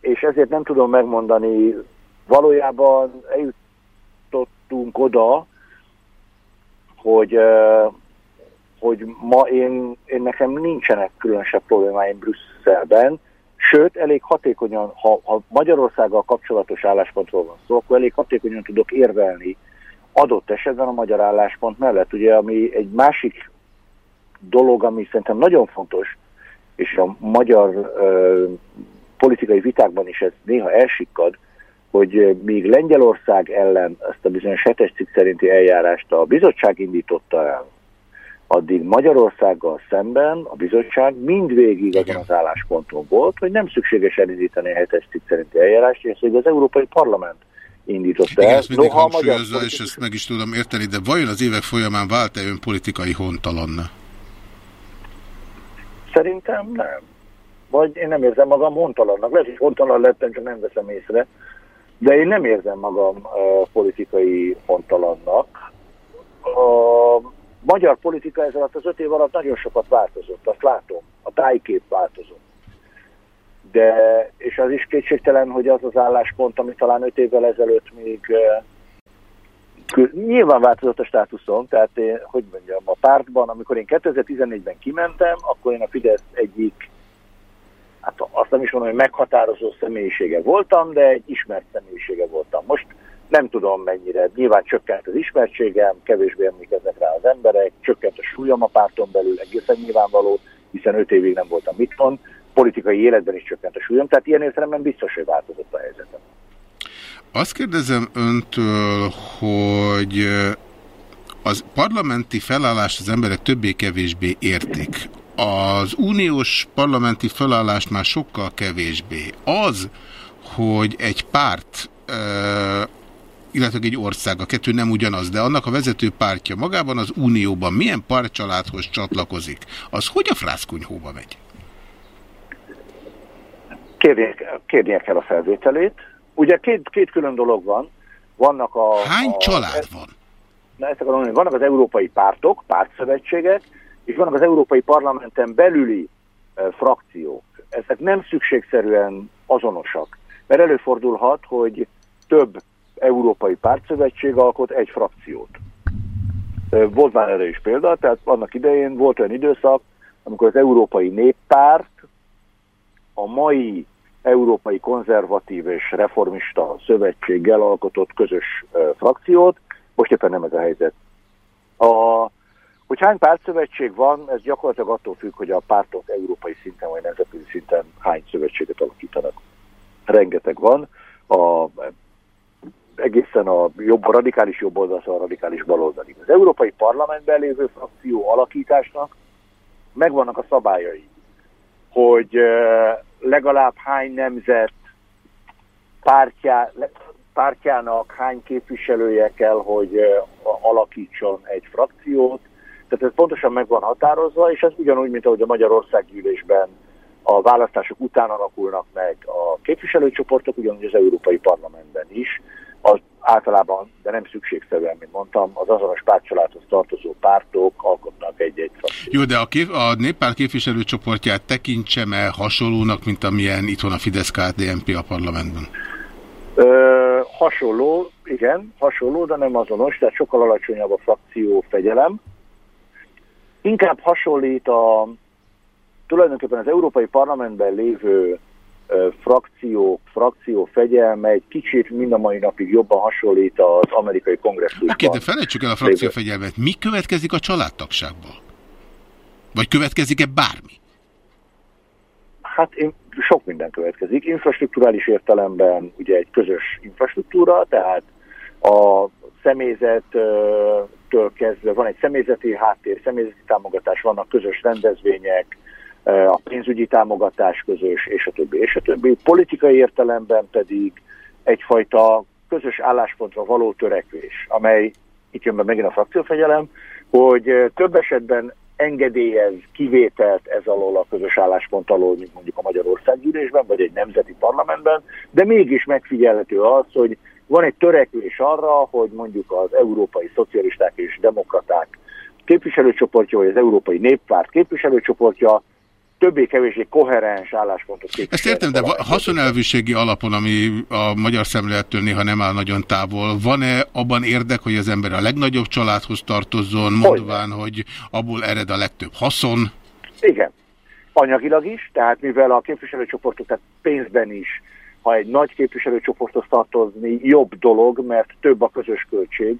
és ezért nem tudom megmondani, valójában eljutottunk oda, hogy, hogy ma én, én nekem nincsenek különösebb problémáim Brüsszelben, sőt, elég hatékonyan, ha, ha Magyarországgal kapcsolatos álláspontról van szó, akkor elég hatékonyan tudok érvelni adott esetben a magyar álláspont mellett. Ugye, ami egy másik dolog, ami szerintem nagyon fontos, és a magyar ö, politikai vitákban is ez néha elsikkad, hogy még Lengyelország ellen ezt a bizonyos hetes cikk szerinti eljárást a bizottság indította el, addig Magyarországgal szemben a bizottság mindvégig azon az állásponton volt, hogy nem szükséges elindítani a hetes cikk szerinti eljárást, és hogy az Európai Parlament indította Igen, el. ezt mindig Noha hangsúlyozza, magyar és ezt meg is tudom érteni, de vajon az évek folyamán vált-e ön politikai hontalanna? Szerintem nem. Vagy én nem érzem magam hontalannak. Lehet, hogy hontalan lettem, csak nem veszem észre. De én nem érzem magam politikai hontalannak. A magyar politika ez alatt az öt év alatt nagyon sokat változott, azt látom. A tájkép változott. De, és az is kétségtelen, hogy az az álláspont, ami talán öt évvel ezelőtt még nyilván változott a státuszom, tehát én, hogy mondjam, a pártban, amikor én 2014-ben kimentem, akkor én a Fidesz egyik hát azt nem is mondom, hogy meghatározó személyisége voltam, de egy ismert személyisége voltam. Most nem tudom mennyire, nyilván csökkent az ismertségem, kevésbé emlékeznek rá az emberek, csökkent a súlyom a párton belül, egészen nyilvánvaló, hiszen öt évig nem voltam itthon, politikai életben is csökkent a súlyom, tehát ilyen értelemben biztos, hogy változott a helyzetem. Azt kérdezem öntől, hogy az parlamenti felállást az emberek többé-kevésbé értik az uniós parlamenti felállást már sokkal kevésbé. Az, hogy egy párt, illetve egy ország, a kettő nem ugyanaz, de annak a vezető pártja magában az unióban milyen pártcsaládhoz csatlakozik, az hogy a frászkunyhóba megy? Kérnie, kell a felvételét. Ugye két, két külön dolog van. Vannak a... Hány a, család van? Na, ezt akarom mondani, vannak az európai pártok, pártszövetségek, és vannak az Európai Parlamenten belüli frakciók. Ezek nem szükségszerűen azonosak, mert előfordulhat, hogy több európai pártszövetség alkot egy frakciót. Volt már erre is példa, tehát annak idején volt olyan időszak, amikor az Európai Néppárt a mai Európai Konzervatív és Reformista Szövetséggel alkotott közös frakciót, most éppen nem ez a helyzet. A hogy hány pártszövetség van, ez gyakorlatilag attól függ, hogy a pártok európai szinten vagy nemzetközi szinten hány szövetséget alakítanak. Rengeteg van. A, egészen a jobb, radikális jobb oldal, a radikális baloldalig. Az Európai Parlamentben lévő frakció alakításnak megvannak a szabályai, hogy legalább hány nemzet pártjá, pártjának hány képviselője kell, hogy alakítson egy frakciót. Tehát ez pontosan meg van határozva, és ez ugyanúgy, mint ahogy a Magyarország gyűlésben a választások után alakulnak meg a képviselőcsoportok, ugyanúgy az Európai Parlamentben is, az általában, de nem szükségszerűen, mint mondtam, az azonos pártcsaládhoz tartozó pártok alkotnak egy-egy frakciót. Jó, de a, kép, a néppárt képviselőcsoportját tekintsem-e hasonlónak, mint amilyen itthon a Fidesz-KDNP a parlamentben? Ö, hasonló, igen, hasonló, de nem azonos, tehát sokkal alacsonyabb a frakció fegyelem. Inkább hasonlít a tulajdonképpen az Európai Parlamentben lévő frakció, frakció fegyelme egy kicsit mind a mai napig jobban hasonlít az amerikai kongresszusban. Oké, de felejtsük el a frakciófegyelmet. Mi következik a családtagságból? Vagy következik-e bármi? Hát én, sok minden következik. Infrastruktúrális értelemben ugye egy közös infrastruktúra, tehát a személyzettől kezdve van egy személyzeti háttér, személyzeti támogatás, vannak közös rendezvények, a pénzügyi támogatás közös, és a többi, és a többi. Politikai értelemben pedig egyfajta közös álláspontra való törekvés, amely, itt jön be megint a frakciófegyelem, hogy több esetben engedélyez kivételt ez alól a közös álláspont alól, mint mondjuk a Magyarországgyűlésben, vagy egy nemzeti parlamentben, de mégis megfigyelhető az, hogy van egy törekvés arra, hogy mondjuk az európai szocialisták és demokraták képviselőcsoportja, vagy az európai néppárt képviselőcsoportja többé-kevésbé koherens álláspontot Ezt értem, de haszonelvűségi alapon, ami a magyar szemlélettől néha nem áll nagyon távol, van-e abban érdek, hogy az ember a legnagyobb családhoz tartozzon, mondván, hogy abból ered a legtöbb haszon? Igen. Anyagilag is, tehát mivel a képviselőcsoportok, tehát pénzben is, ha egy nagy képviselőcsoporthoz tartozni, jobb dolog, mert több a közös költség,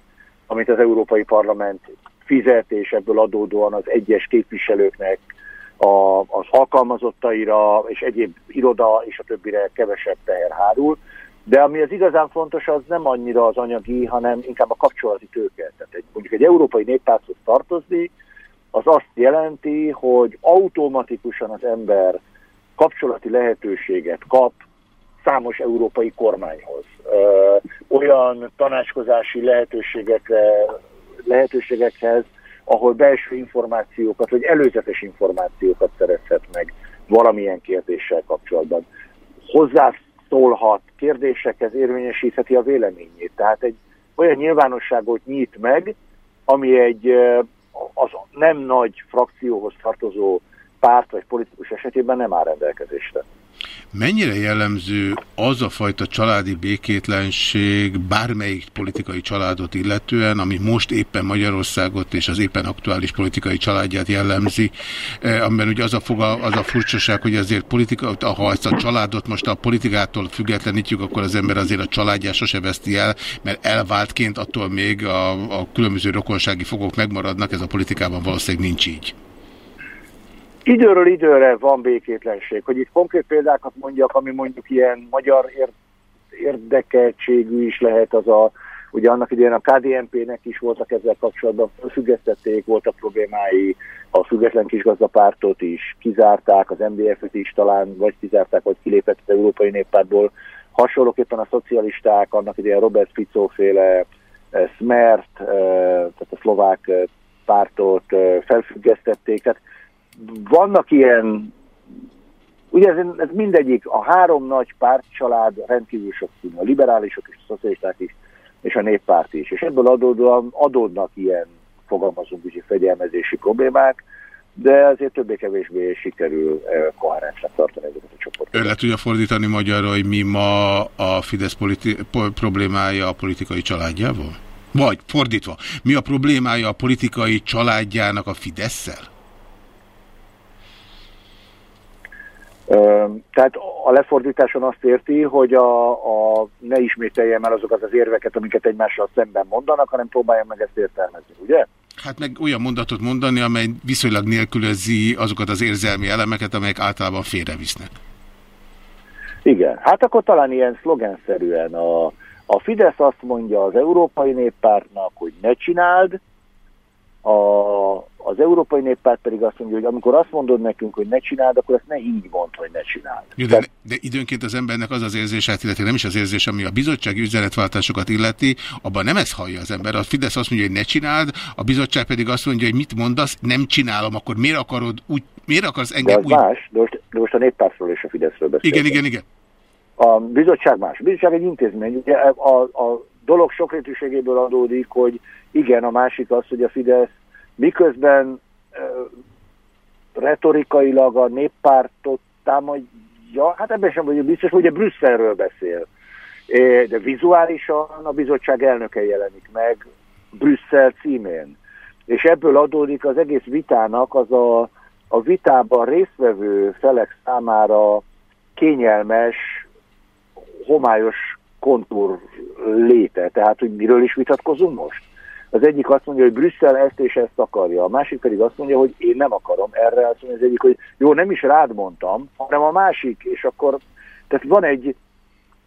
amit az Európai Parlament fizet, és ebből adódóan az egyes képviselőknek a, az alkalmazottaira és egyéb iroda és a többire kevesebb teher hárul. De ami az igazán fontos, az nem annyira az anyagi, hanem inkább a kapcsolati tőke. Tehát egy, mondjuk egy európai néppárthoz tartozni, az azt jelenti, hogy automatikusan az ember kapcsolati lehetőséget kap számos európai kormányhoz. Olyan tanácskozási lehetőségekhez, ahol belső információkat, vagy előzetes információkat szerezhet meg valamilyen kérdéssel kapcsolatban. Hozzászólhat kérdésekhez, érvényesítheti a véleményét. Tehát egy olyan nyilvánosságot nyit meg, ami egy az nem nagy frakcióhoz tartozó párt vagy politikus esetében nem áll rendelkezésre. Mennyire jellemző az a fajta családi békétlenség bármelyik politikai családot illetően, ami most éppen Magyarországot és az éppen aktuális politikai családját jellemzi, eh, amiben ugye az a, fogal, az a furcsaság, hogy azért politika, ha ezt a családot most a politikától függetlenítjük, akkor az ember azért a családját sose veszti el, mert elváltként attól még a, a különböző rokonsági fogok megmaradnak, ez a politikában valószínűleg nincs így. Időről időre van békétlenség. Hogy itt konkrét példákat mondjak, ami mondjuk ilyen magyar érdekeltségű is lehet, az a, ugye annak idején a KDNP-nek is voltak ezzel kapcsolatban, függesztették, voltak problémái, a független kisgazdapártot is kizárták, az MDF-et is talán vagy kizárták, vagy kilépett az Európai Néppártból. Hasonlóképpen a szocialisták, annak idején Robert Fico féle eh, Smert, eh, tehát a szlovák eh, pártot felfüggesztették. Tehát vannak ilyen, ugye ez, ez mindegyik, a három nagy pártcsalád rendkívül sok színű, a liberálisok és a szocialisták is, és a néppárt is, és ebből adódóan adódnak ilyen, fogalmazunk úgy, fegyelmezési problémák, de azért többé-kevésbé sikerül koherensnek tartani ezeket a csoportokat. Ön le tudja fordítani magyarra, hogy mi ma a Fidesz problémája a politikai családjával? Vagy fordítva, mi a problémája a politikai családjának a Fidesz-szel? Tehát a lefordításon azt érti, hogy a, a ne ismételjem el azokat az érveket, amiket egymással szemben mondanak, hanem próbáljam meg ezt értelmezni, ugye? Hát meg olyan mondatot mondani, amely viszonylag nélkülözi azokat az érzelmi elemeket, amelyek általában félrevisznek. Igen, hát akkor talán ilyen szlogenszerűen a, a Fidesz azt mondja az Európai Néppártnak, hogy ne csináld, a Az Európai Néppárt pedig azt mondja, hogy amikor azt mondod nekünk, hogy ne csináld, akkor ezt ne így mondd, hogy ne csináld. Jó, de, de időnként az embernek az az érzése, hát illetve nem is az érzés, ami a bizottsági üzenetváltásokat illeti, abban nem ezt hallja az ember. A Fidesz azt mondja, hogy ne csináld, a bizottság pedig azt mondja, hogy mit mondasz, nem csinálom, akkor miért akarod úgy, miért akarsz De engem az úgy... más, de most, de most a néppártról és a Fideszről beszélünk. Igen, igen, igen. A bizottság más. A bizottság egy intézmény. Ugye a, a dolog sokrétűségéből adódik, hogy igen, a másik az, hogy a Fidesz miközben retorikailag a néppártot támadja, hát ebben sem vagyok biztos, hogy ugye Brüsszelről beszél. De vizuálisan a bizottság elnöke jelenik meg Brüsszel címén. És ebből adódik az egész vitának az a, a vitában résztvevő felek számára kényelmes, homályos kontúr léte. Tehát, hogy miről is vitatkozunk most? Az egyik azt mondja, hogy Brüsszel ezt és ezt akarja, a másik pedig azt mondja, hogy én nem akarom. Erre azt mondja az egyik, hogy jó, nem is rád mondtam, hanem a másik, és akkor, tehát van egy,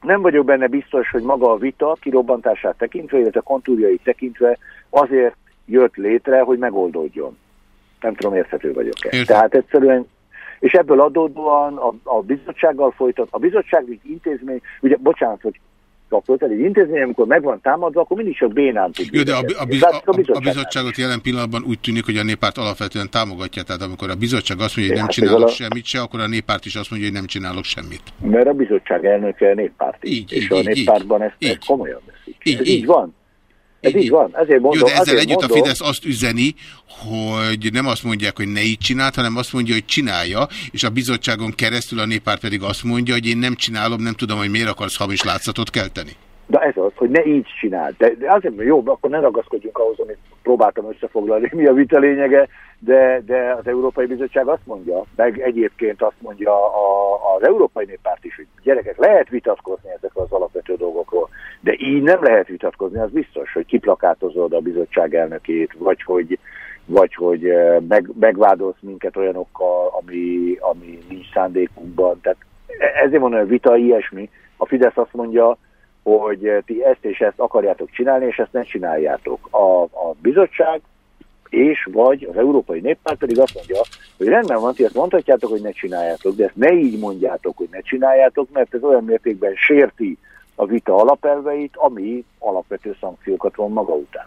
nem vagyok benne biztos, hogy maga a vita kirobbantását tekintve, illetve kontúrjait tekintve azért jött létre, hogy megoldódjon. Nem tudom, érthető vagyok-e. Értem. Tehát egyszerűen, és ebből adódóan a, a bizottsággal folytat, a bizottság mint intézmény, ugye, bocsánat, hogy kapott, egy intézmény, amikor meg van támadva, akkor mindig csak bénán tud. Jó, de a, a, biz, a, a bizottságnál. bizottságot jelen pillanatban úgy tűnik, hogy a néppárt alapvetően támogatja. Tehát amikor a bizottság azt mondja, hogy nem Hát, csinálok mivel a- semmit se, akkor a néppárt is azt mondja, hogy nem csinálok semmit. Mert a bizottság elnöke néppárti. Így, és így, a így, néppártban ezt, így. ezt komolyan veszik. Így, így. így van. Ez Így, van. Ezért mondom, Jó, de ezzel együtt mondom, a Fidesz azt üzeni, hogy nem azt mondják, hogy ne így csináld, hanem azt mondja, hogy csinálja, és a bizottságon keresztül a néppárt pedig azt mondja, hogy én nem csinálom, nem tudom, hogy miért akarsz hamis látszatot kelteni. De ez az, hogy ne így csináld. De, de azért, jó, akkor ne ragaszkodjunk ahhoz, amit próbáltam összefoglalni, mi a vita lényege, de, de az Európai Bizottság azt mondja, meg egyébként azt mondja a, az Európai Néppárt is, hogy gyerekek, lehet vitatkozni ezekről az alapvető dolgokról, de így nem lehet vitatkozni, az biztos, hogy kiplakátozod a bizottság elnökét, vagy hogy, vagy hogy eh, meg, megvádolsz minket olyanokkal, ami, ami nincs szándékunkban. Tehát e- ezért mondom, hogy vita ilyesmi. A Fidesz azt mondja, hogy eh, ti ezt és ezt akarjátok csinálni, és ezt ne csináljátok. A, a bizottság és vagy az Európai Néppárt pedig azt mondja, hogy rendben van, ti ezt mondhatjátok, hogy ne csináljátok, de ezt ne így mondjátok, hogy ne csináljátok, mert ez olyan mértékben sérti a vita alapelveit, ami alapvető szankciókat von maga után.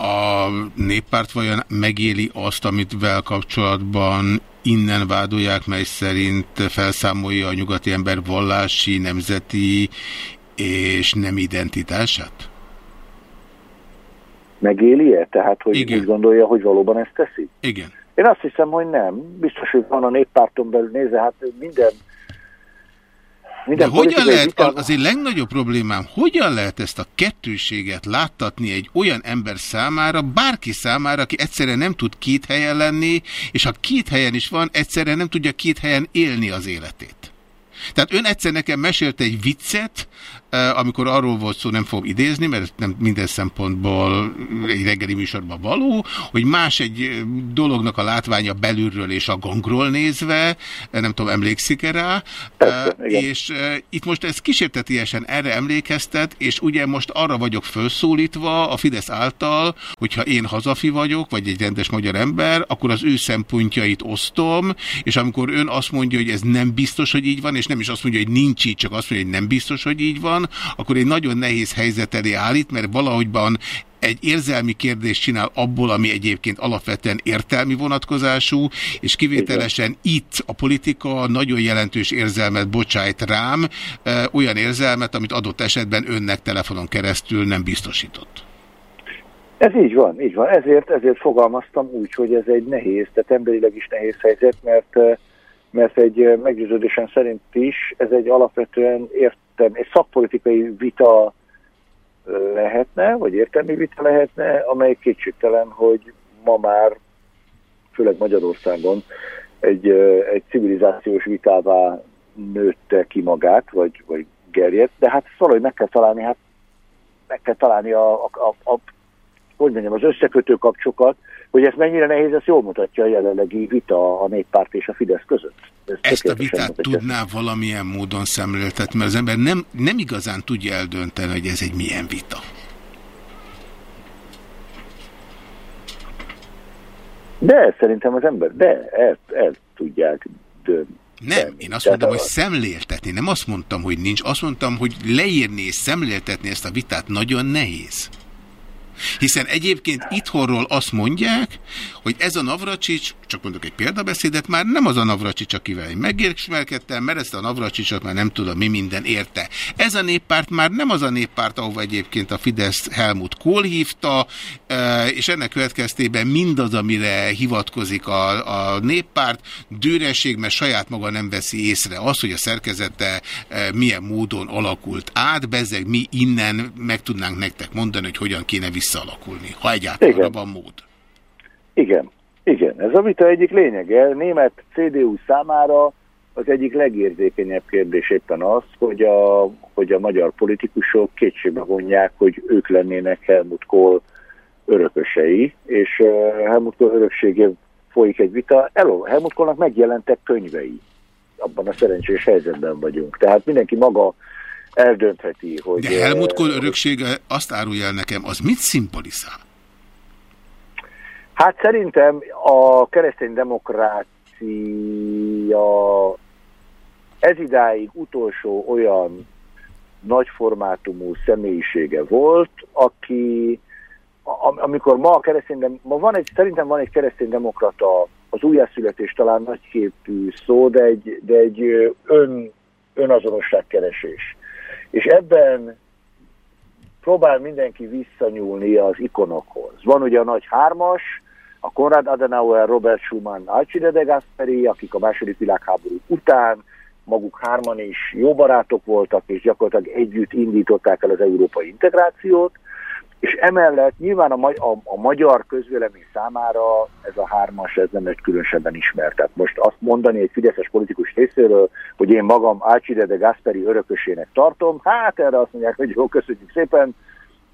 A néppárt vajon megéli azt, amit vel kapcsolatban innen vádolják, mely szerint felszámolja a nyugati ember vallási, nemzeti és nem identitását? Megéli-e? Tehát, hogy Igen. úgy gondolja, hogy valóban ezt teszi? Igen. Én azt hiszem, hogy nem. Biztos, hogy van a néppárton belül nézze, hát minden De hogyan lehet, vitában- az én legnagyobb problémám, hogyan lehet ezt a kettőséget láttatni egy olyan ember számára, bárki számára, aki egyszerűen nem tud két helyen lenni, és ha két helyen is van, egyszerűen nem tudja két helyen élni az életét. Tehát ön egyszer nekem mesélte egy viccet, amikor arról volt szó, nem fogom idézni, mert nem minden szempontból egy reggeli műsorban való, hogy más egy dolognak a látványa belülről és a gangról nézve, nem tudom, emlékszik-e rá, Persze, és itt most ez kísértetiesen erre emlékeztet, és ugye most arra vagyok felszólítva a Fidesz által, hogyha én hazafi vagyok, vagy egy rendes magyar ember, akkor az ő szempontjait osztom, és amikor ön azt mondja, hogy ez nem biztos, hogy így van, és nem is azt mondja, hogy nincs így, csak azt mondja, hogy nem biztos, hogy így van, akkor egy nagyon nehéz helyzet elé állít, mert valahogyban egy érzelmi kérdést csinál abból, ami egyébként alapvetően értelmi vonatkozású, és kivételesen itt a politika nagyon jelentős érzelmet bocsájt rám, olyan érzelmet, amit adott esetben önnek telefonon keresztül nem biztosított. Ez így van, így van. Ezért, ezért fogalmaztam úgy, hogy ez egy nehéz, tehát emberileg is nehéz helyzet, mert, mert egy meggyőződésem szerint is ez egy alapvetően értem, egy szakpolitikai vita eh, lehetne, vagy értelmi vita lehetne, amely kétségtelen, hogy ma már, főleg Magyarországon, egy, egy civilizációs vitává nőtte ki magát, vagy, vagy gerjedt, de hát valahogy meg kell találni, hát meg kell találni a, a, a, a hogy mondjam, az összekötő kapcsokat, hogy ez mennyire nehéz, ezt jól mutatja a jelenlegi vita a néppárt és a Fidesz között. Ez Ezt a vitát mutatja. tudná valamilyen módon szemléltetni, mert az ember nem, nem igazán tudja eldönteni, hogy ez egy milyen vita. De szerintem az ember, de el, el tudják dönteni. Nem, én azt mondtam, hogy szemléltetni. Nem azt mondtam, hogy nincs. Azt mondtam, hogy leírni és szemléltetni ezt a vitát nagyon nehéz. Hiszen egyébként itthonról azt mondják, hogy ez a Navracsics, csak mondok egy példabeszédet, már nem az a Navracsics, akivel én megismerkedtem, mert ezt a Navracsicsot már nem tudom mi minden érte. Ez a néppárt már nem az a néppárt, ahova egyébként a Fidesz Helmut Kohl hívta, e, és ennek következtében mindaz, amire hivatkozik a, a néppárt, dőresség, mert saját maga nem veszi észre azt, hogy a szerkezete e, milyen módon alakult át, bezzeg mi innen meg tudnánk nektek mondani, hogy hogyan kéne visszaalakulni, ha egyáltalán Igen. van mód. Igen, igen. Ez a vita egyik lényege. Német CDU számára az egyik legérzékenyebb kérdés éppen az, hogy a, hogy a magyar politikusok kétségbe vonják, hogy ők lennének Helmut Kohl örökösei, és Helmut Kohl örökségé folyik egy vita. Elol, Helmut Kohlnak megjelentek könyvei. Abban a szerencsés helyzetben vagyunk. Tehát mindenki maga eldöntheti, hogy... De Helmut eh, Kohl öröksége azt árulja el nekem, az mit szimbolizál? Hát szerintem a keresztény demokrácia ez idáig utolsó olyan nagyformátumú személyisége volt, aki am- amikor ma a keresztény, ma van egy, szerintem van egy keresztény demokrata, az újjászületés talán nagyképű szó, de egy, de egy ön, önazonosságkeresés. És ebben próbál mindenki visszanyúlni az ikonokhoz. Van ugye a nagy hármas, a Konrad Adenauer, Robert Schumann, Alcide de Gasperi, akik a második világháború után maguk hárman is jó barátok voltak, és gyakorlatilag együtt indították el az európai integrációt, és emellett nyilván a, ma a, a magyar közvélemény számára ez a hármas, ez nem egy különösebben ismert. Tehát most azt mondani egy fideszes politikus részéről, hogy én magam Alcide de Gasperi örökösének tartom, hát erre azt mondják, hogy jó, köszönjük szépen,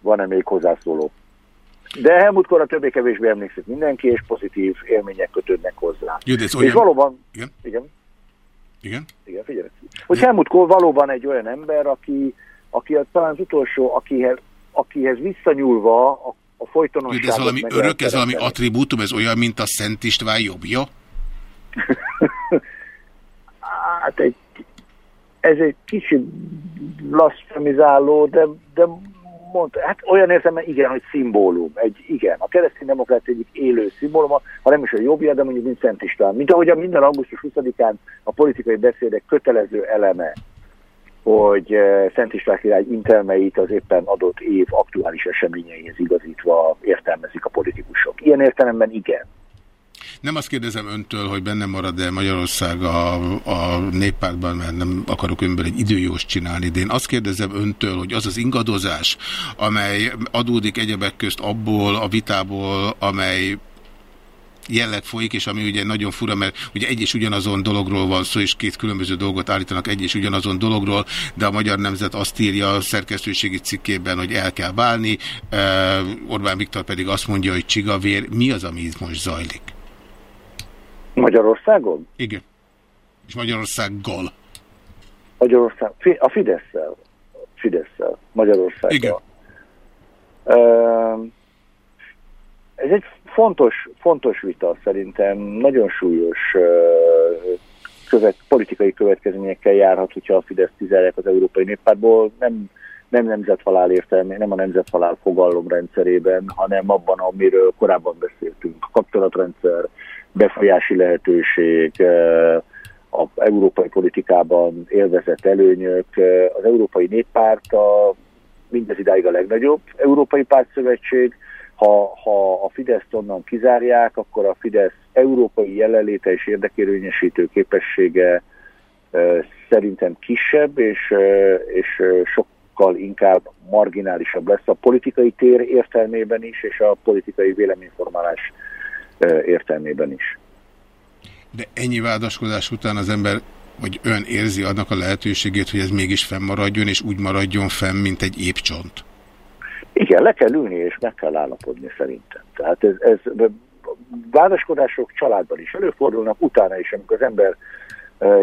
van-e még hozzászóló. De Helmut Kohl többé-kevésbé emlékszik mindenki, és pozitív élmények kötődnek hozzá. De ez És olyan... valóban, Igen? igen, Igen? igen, figyelj. Hogy Helmut Kohl valóban egy olyan ember, aki, aki a, talán az utolsó, akihez, akihez visszanyúlva a, a folytonosságot... de ez valami örök, ez valami attribútum, ez olyan, mint a Szent István jobbja? (laughs) Hát egy, ez egy kicsit blasfemizáló, de, de mondta, hát olyan értelemben igen, hogy szimbólum. Egy, igen, a keresztény demokrácia egyik élő szimbóluma, ha nem is a jobbja, de mondjuk mint Szent István. Mint ahogy a minden augusztus 20-án a politikai beszédek kötelező eleme, hogy eh, Szent István király intelmeit az éppen adott év aktuális eseményeihez igazítva értelmezik a politikusok. Ilyen értelemben igen. Nem azt kérdezem öntől, hogy benne marad-e Magyarország a, a néppártban, mert nem akarok önből egy időjós csinálni, de én azt kérdezem öntől, hogy az az ingadozás, amely adódik egyebek közt abból a vitából, amely jelleg folyik, és ami ugye nagyon fura, mert ugye egy és ugyanazon dologról van szó, és két különböző dolgot állítanak egy és ugyanazon dologról, de a Magyar Nemzet azt írja a szerkesztőségi cikkében, hogy el kell válni, Orbán Viktor pedig azt mondja, hogy csigavér. Mi az, ami itt most zajlik? Magyarországon? Igen. És Magyarországgal. Magyarország, a Fidesz-szel. Fidesz-szel, Magyarországgal. Igen. Ez egy fontos, fontos vita szerintem, nagyon súlyos követ, politikai következményekkel járhat, hogyha a Fidesz tizerják az Európai Néppártból. Nem, nem nemzethalál értelme, nem a nemzethalál fogalom rendszerében, hanem abban, amiről korábban beszéltünk. A kapcsolatrendszer, befolyási lehetőség, az európai politikában élvezett előnyök. Az Európai Néppárt a, mindez idáig a legnagyobb Európai Pártszövetség. Ha, ha a Fideszt onnan kizárják, akkor a Fidesz európai jelenléte és érdekérvényesítő képessége szerintem kisebb, és, és sokkal inkább marginálisabb lesz a politikai tér értelmében is, és a politikai véleményformálás értelmében is. De ennyi vádaskodás után az ember, vagy ön érzi annak a lehetőségét, hogy ez mégis fennmaradjon, és úgy maradjon fenn, mint egy épcsont? Igen, le kell ülni, és meg kell állapodni szerintem. Tehát ez, ez vádaskodások családban is előfordulnak, utána is, amikor az ember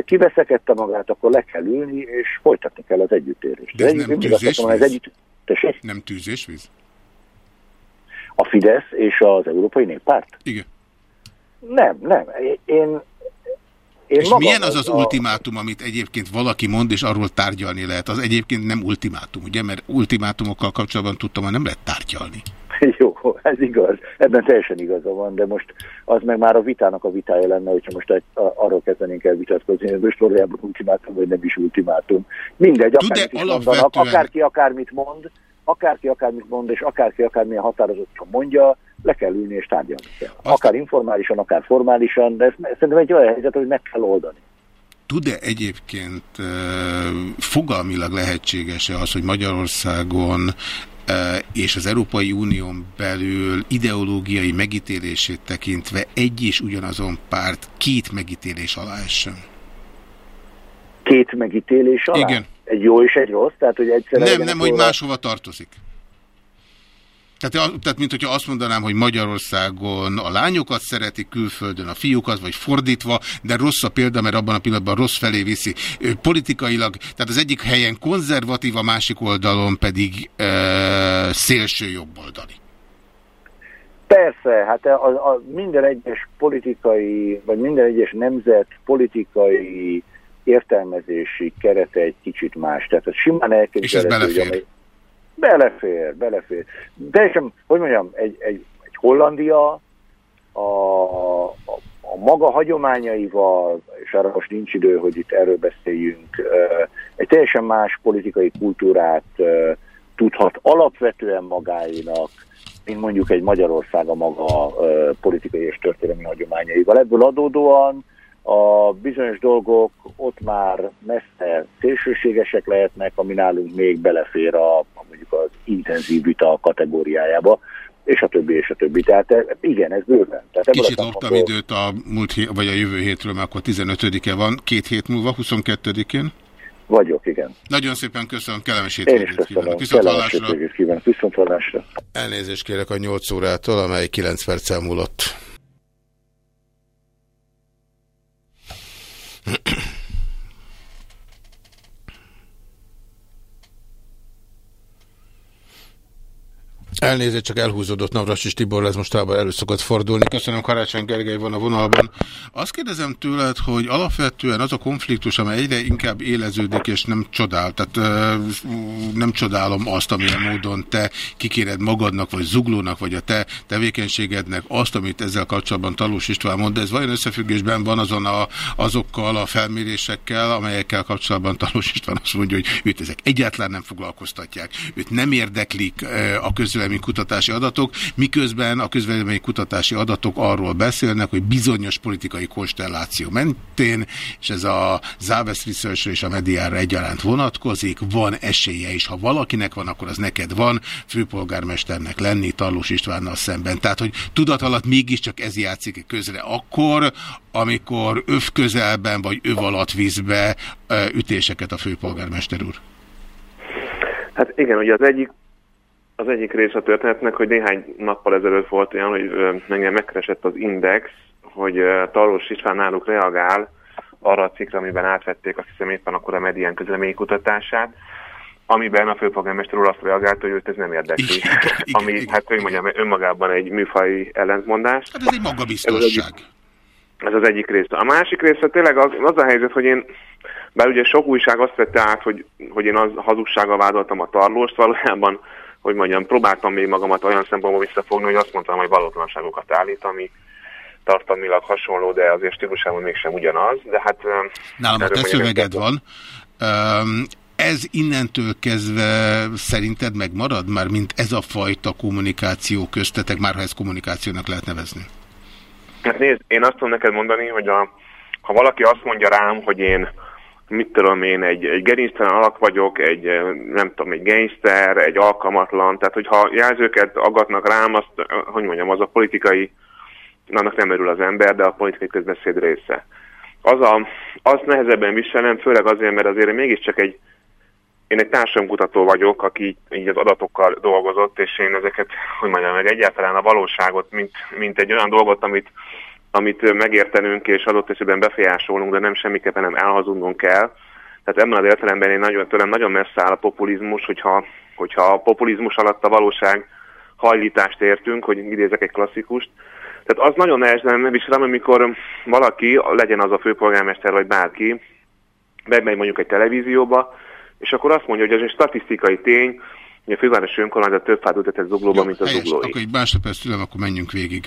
kiveszekedte magát, akkor le kell ülni, és folytatni kell az együttérést. De ez nem tűzésvíz? Együtt... Nem tűzésvíz? A Fidesz és az Európai Néppárt? Igen. Nem, nem. Én, én És milyen az az a- ultimátum, amit egyébként valaki mond, és arról tárgyalni lehet? Az egyébként nem ultimátum, ugye? Mert ultimátumokkal kapcsolatban tudtam, hogy nem lehet tárgyalni. (laughs) Jó, ez igaz. Ebben teljesen igaza van, de most az meg már a vitának a vitája lenne, hogyha most egy, a, arról kezdenénk el vitatkozni, hogy most valójában ultimátum, vagy nem is ultimátum. Mindegy, akármit is alapvetően- mondanak, akárki akármit mond, akárki akármit mond, és akárki akármilyen határozottan mondja, le kell ülni és tárgyalni kell. Akár informálisan, akár formálisan, de ez szerintem egy olyan helyzet, hogy meg kell oldani. Tud-e egyébként uh, fogalmilag lehetséges-e az, hogy Magyarországon és az Európai Unión belül ideológiai megítélését tekintve egy és ugyanazon párt két megítélés alá essen? Két megítélés alá? Igen. Egy jó és egy rossz? Tehát, hogy egyszerre Nem, nem, hogy máshova tartozik. Tehát, tehát, mint hogyha azt mondanám, hogy Magyarországon a lányokat szeretik, külföldön a fiúkat, vagy fordítva, de rossz a példa, mert abban a pillanatban rossz felé viszi. Ö, Politikailag, tehát az egyik helyen konzervatív, a másik oldalon pedig ö, szélső jobboldali. Persze, hát a, a, minden egyes politikai, vagy minden egyes nemzet politikai értelmezési kerete egy kicsit más. Tehát ez simán elképzelhető. Hogy amely- Belefér, belefér. De sem, hogy mondjam, egy, egy, egy Hollandia a, a, a maga hagyományaival, és arra most nincs idő, hogy itt erről beszéljünk, egy teljesen más politikai kultúrát tudhat alapvetően magáénak, mint mondjuk egy Magyarország a maga politikai és történelmi hagyományaival. Ebből adódóan a bizonyos dolgok ott már messze szélsőségesek lehetnek, ami nálunk még belefér a mondjuk az intenzív vita kategóriájába, és a többi, és a többi. Tehát e, igen, ez bőven. Tehát Kicsit loptam időt a múlt hé, vagy a jövő hétről, mert akkor 15-e van, két hét múlva, 22-én. Vagyok, igen. Nagyon szépen köszönöm, kellemes hétvégét kívánok. Viszont Kellemes hallásra. Viszont hallásra. Elnézést kérek a 8 órától, amely 9 perccel múlott. Elnézést, csak elhúzódott Navras és Tibor, ez mostában elő szokott fordulni. Köszönöm, Karácsony Gergely van a vonalban. Azt kérdezem tőled, hogy alapvetően az a konfliktus, amely egyre inkább éleződik, és nem csodál, tehát nem csodálom azt, amilyen módon te kikéred magadnak, vagy zuglónak, vagy a te tevékenységednek azt, amit ezzel kapcsolatban Talós István mond, de ez vajon összefüggésben van azon a, azokkal a felmérésekkel, amelyekkel kapcsolatban Talós István azt mondja, hogy őt ezek egyáltalán nem foglalkoztatják, őt nem érdeklik a közvéleménykutatási adatok, miközben a közvéleménykutatási adatok arról beszélnek, hogy bizonyos politikai konstelláció mentén, és ez a Záves Research és a mediára egyaránt vonatkozik, van esélye is. Ha valakinek van, akkor az neked van, főpolgármesternek lenni Tarlós Istvánnal szemben. Tehát, hogy tudat alatt mégiscsak ez játszik közre akkor, amikor öv közelben vagy öv alatt vízbe ütéseket a főpolgármester úr. Hát igen, ugye az egyik, az egyik része a történetnek, hogy néhány nappal ezelőtt volt olyan, hogy engem megkeresett az Index, hogy ö, Tarlós István náluk reagál arra a cikkre, amiben átvették azt hiszem éppen akkor a medián közlemény kutatását, amiben a főpolgármester úr azt reagált, hogy őt ez nem érdekli. (laughs) ami, hát hogy mondjam, önmagában egy műfai ellentmondás. Hát ez egy magabiztosság. Ez az egyik része. A másik része tényleg az, az a helyzet, hogy én, bár ugye sok újság azt vette át, hogy, hogy én az hazugsággal vádoltam a tarlóst, valójában, hogy mondjam, próbáltam még magamat olyan szempontból visszafogni, hogy azt mondtam, hogy valótlanságokat állít, ami tartalmilag hasonló, de azért stílusában mégsem ugyanaz. De hát, Nálam a te szöveged van. Um, ez innentől kezdve szerinted megmarad már, mint ez a fajta kommunikáció köztetek, már ha ezt kommunikációnak lehet nevezni? Hát nézd, én azt tudom neked mondani, hogy a, ha valaki azt mondja rám, hogy én mit tudom én, egy, egy gerinctelen alak vagyok, egy eh, nem tudom, egy gangster, egy alkalmatlan, tehát hogyha jelzőket aggatnak rám, azt, eh, hogy mondjam, az a politikai, annak nem örül az ember, de a politikai közbeszéd része. Az a, azt nehezebben viselem, főleg azért, mert azért mégiscsak egy, én egy társadalomkutató vagyok, aki így, az adatokkal dolgozott, és én ezeket, hogy mondjam meg, egyáltalán a valóságot, mint, mint egy olyan dolgot, amit, amit megértenünk és adott esetben befolyásolunk, de nem semmiképpen nem elhazudnunk kell. Tehát ebben az értelemben én nagyon, tőlem nagyon messze áll a populizmus, hogyha, hogyha a populizmus alatt a valóság hajlítást értünk, hogy idézek egy klasszikust, Tehát az nagyon nehezen viselem, amikor valaki, legyen az a főpolgármester vagy bárki, bemegy mondjuk egy televízióba, és akkor azt mondja, hogy ez egy statisztikai tény, a fővárosi önkormányzat több fát ültetett zuglóba, mint a Helyes, zuglói. akkor egy másodperc tőlem, akkor menjünk végig.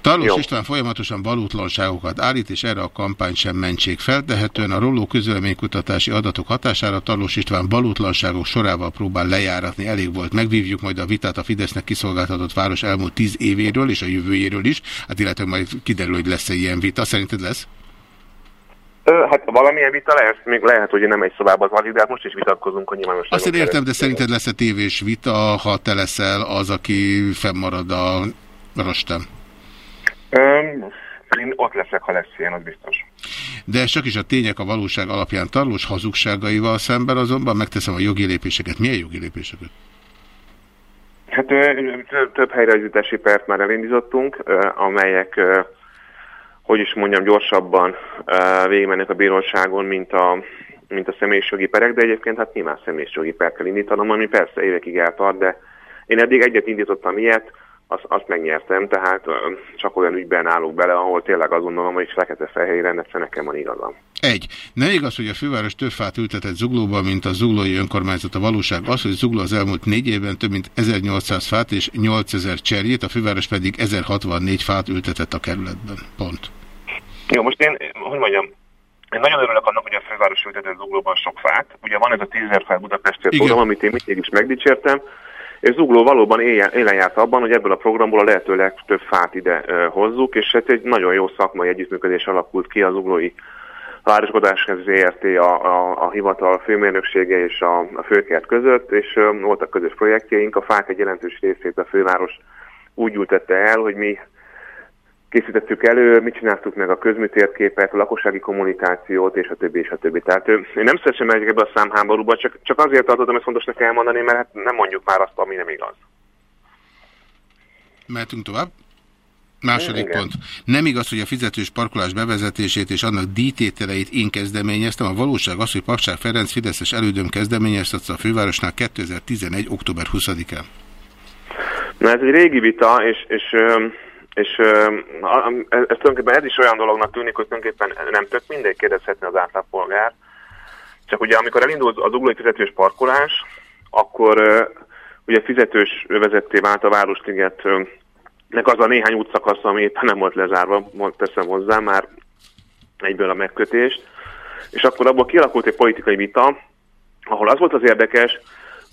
Tarlós Jó. István folyamatosan valótlanságokat állít, és erre a kampány sem mentség feltehetően. A rolló közöleménykutatási adatok hatására Tarlós István valótlanságok sorával próbál lejáratni. Elég volt, megvívjuk majd a vitát a Fidesznek kiszolgáltatott város elmúlt tíz évéről és a jövőjéről is. Hát illetve majd kiderül, hogy lesz-e ilyen vita. Szerinted lesz? Hát valamilyen vita lesz, még lehet, hogy nem egy szobában van, de hát most is vitatkozunk, hogy nyilvános. Azt én értem, de szerinted lesz -e tévés vita, ha te leszel az, aki fennmarad a rostem? Én ott leszek, ha lesz ilyen, az biztos. De csak is a tények a valóság alapján tarlós hazugságaival szemben azonban megteszem a jogi lépéseket. Milyen jogi lépéseket? Hát több, helyreüzítési pert már elindítottunk, amelyek, hogy is mondjam, gyorsabban végigmennek a bíróságon, mint a, mint a személyisjogi perek, de egyébként hát nyilván személyisjogi per kell indítanom, ami persze évekig eltart, de én eddig egyet indítottam ilyet, azt, azt megnyertem, tehát csak olyan ügyben állok bele, ahol tényleg azt gondolom, hogy fekete-fehérre egyszer nekem van igazam. Egy. Nem igaz, hogy a főváros több fát ültetett Zuglóban, mint a zuglói önkormányzat. A valóság az, hogy Zugló az elmúlt négy évben több mint 1800 fát és 8000 cserjét, a főváros pedig 1064 fát ültetett a kerületben. Pont. Jó, most én, hogy mondjam, én nagyon örülök annak, hogy a főváros ültetett Zuglóban sok fát. Ugye van ez a 10 000 fát Budapestért program, amit én mindig is megdicsértem, és Zugló valóban élen, élen járt abban, hogy ebből a programból a lehető legtöbb fát ide ö, hozzuk, és ez egy nagyon jó szakmai együttműködés alakult ki az Zuglói Városkodás ZRT, a, a, a hivatal főmérnöksége és a, a főkert között, és ö, voltak közös projektjeink. A fák egy jelentős részét a főváros úgy ültette el, hogy mi készítettük elő, mit csináltuk meg a közműtérképet, a lakossági kommunikációt, és a többi, és a többi. Tehát én nem szívesen megyek ebbe a számháborúba, csak, csak azért tartottam ezt fontosnak elmondani, mert hát nem mondjuk már azt, ami nem igaz. Mehetünk tovább. Második Igen. pont. Nem igaz, hogy a fizetős parkolás bevezetését és annak díjtételeit én kezdeményeztem. A valóság az, hogy Paksák Ferenc Fideszes elődöm kezdeményezte a fővárosnál 2011. október 20-án. Na ez egy régi vita, és, és, és ez, tulajdonképpen ez is olyan dolognak tűnik, hogy tulajdonképpen nem tök mindegy kérdezhetne az átlagpolgár. Csak ugye amikor elindult az uglói fizetős parkolás, akkor ugye fizetős vezetté vált a Városliget nek az a néhány útszakasz, ami éppen nem volt lezárva, mond- teszem hozzá már egyből a megkötést. És akkor abból kialakult egy politikai vita, ahol az volt az érdekes,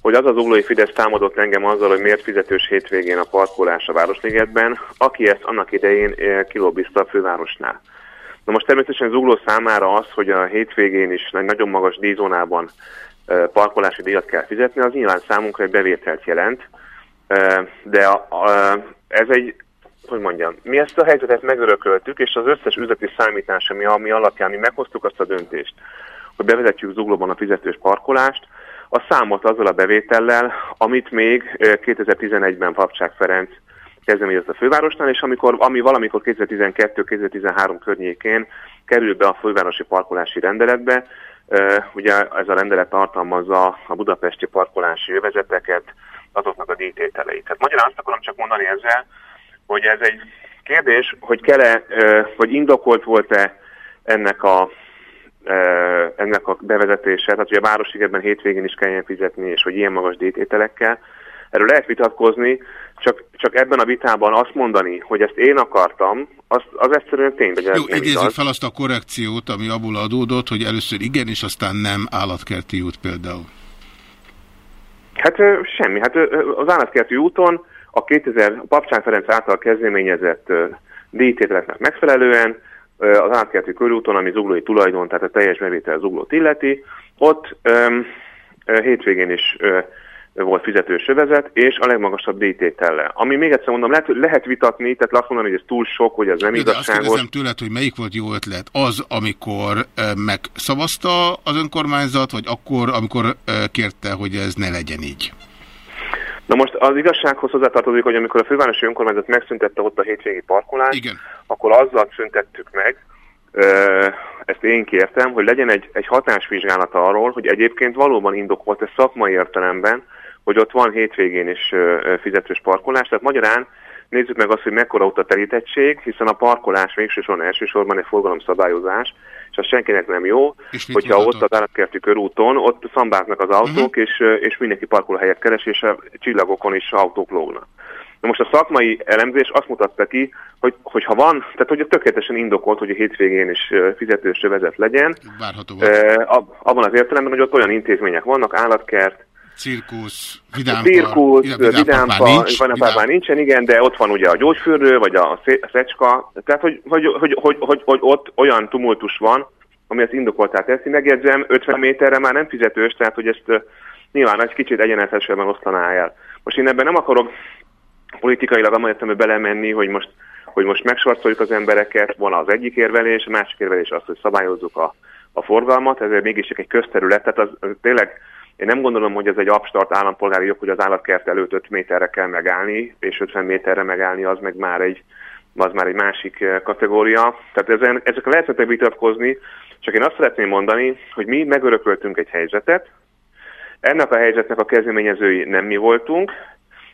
hogy az az uglói Fidesz támadott engem azzal, hogy miért fizetős hétvégén a parkolás a Városligetben, aki ezt annak idején eh, kilobbizta a fővárosnál. Na most természetesen Zugló számára az, hogy a hétvégén is nagyon magas díjzónában eh, parkolási díjat kell fizetni, az nyilván számunkra egy bevételt jelent, Eh, de a, ez egy, hogy mondjam, mi ezt a helyzetet megörököltük, és az összes üzleti számítás, ami, ami alapján mi meghoztuk azt a döntést, hogy bevezetjük Zuglóban a fizetős parkolást, a számot azzal a bevétellel, amit még eh, 2011-ben Papcsák Ferenc kezdeményezett a fővárosnál, és amikor, ami valamikor 2012-2013 környékén kerül be a fővárosi parkolási rendeletbe, ugye ez a rendelet tartalmazza a budapesti parkolási övezeteket, azoknak a díjtételeit. Tehát magyarán azt akarom csak mondani ezzel, hogy ez egy kérdés, hogy kell-e, vagy indokolt volt-e ennek a, ennek a bevezetése, tehát hogy a Városligetben hétvégén is kelljen fizetni, és hogy ilyen magas díjtételekkel. Erről lehet vitatkozni, csak, csak ebben a vitában azt mondani, hogy ezt én akartam, az, az egyszerűen tény, hogy ez Jó, nem idézzük igaz. fel azt a korrekciót, ami abból adódott, hogy először igen, és aztán nem állatkerti út például. Hát semmi. Hát az állatkerti úton a 2000 Papcsán Ferenc által kezdeményezett díjtételeknek megfelelően az állatkerti körúton, ami zuglói tulajdon, tehát a teljes bevétel zuglót illeti, ott ö, ö, hétvégén is ö, volt fizetős övezet, és a legmagasabb díjtétellel. Ami még egyszer mondom, lehet, lehet vitatni, tehát azt mondani, hogy ez túl sok, hogy ez nem Jó, de azt igazságos. kérdezem tőled, hogy melyik volt jó ötlet? Az, amikor ö, megszavazta az önkormányzat, vagy akkor, amikor kérte, hogy ez ne legyen így? Na most az igazsághoz hozzátartozik, hogy amikor a fővárosi önkormányzat megszüntette ott a hétvégi parkolást, Igen. akkor azzal szüntettük meg, ezt én kértem, hogy legyen egy, egy hatásvizsgálata arról, hogy egyébként valóban indokolt ez szakmai értelemben, hogy ott van hétvégén is fizetős parkolás, tehát magyarán nézzük meg azt, hogy mekkora ott a terítettség, hiszen a parkolás végsősorban elsősorban egy forgalomszabályozás, és az senkinek nem jó, hogyha ott az állatkerti körúton, ott szambáznak az autók, uh-huh. és, és mindenki parkolóhelyet keres, és a csillagokon is autók lógnak. Na most a szakmai elemzés azt mutatta ki, hogy, hogy ha van, tehát hogy tökéletesen indokolt, hogy a hétvégén is fizetős vezet legyen, eh, abban az értelemben, hogy ott olyan intézmények vannak, állatkert, Cirkusz, vidámpark, cirkusz, vidámpark, nincs, vidám... már nincsen, igen, de ott van ugye a gyógyfürdő, vagy a szecska, tehát hogy, hogy, hogy, hogy, hogy, hogy ott olyan tumultus van, ami ezt indokoltá teszi. Megjegyzem, 50 méterre már nem fizetős, tehát hogy ezt nyilván egy kicsit egyenletesebben osztaná el. Most én ebben nem akarok politikailag amely értem, belemenni, hogy most, hogy most megsarcoljuk az embereket, van az egyik érvelés, a másik érvelés az, hogy szabályozzuk a, a forgalmat, ezért mégis egy közterület, tehát az, az tényleg én nem gondolom, hogy ez egy abstart állampolgári jog, hogy az állatkert előtt 5 méterre kell megállni, és 50 méterre megállni az meg már egy, az már egy másik eh, kategória. Tehát ezen, ezekre lehetne vitatkozni, csak én azt szeretném mondani, hogy mi megörököltünk egy helyzetet, ennek a helyzetnek a kezdeményezői nem mi voltunk,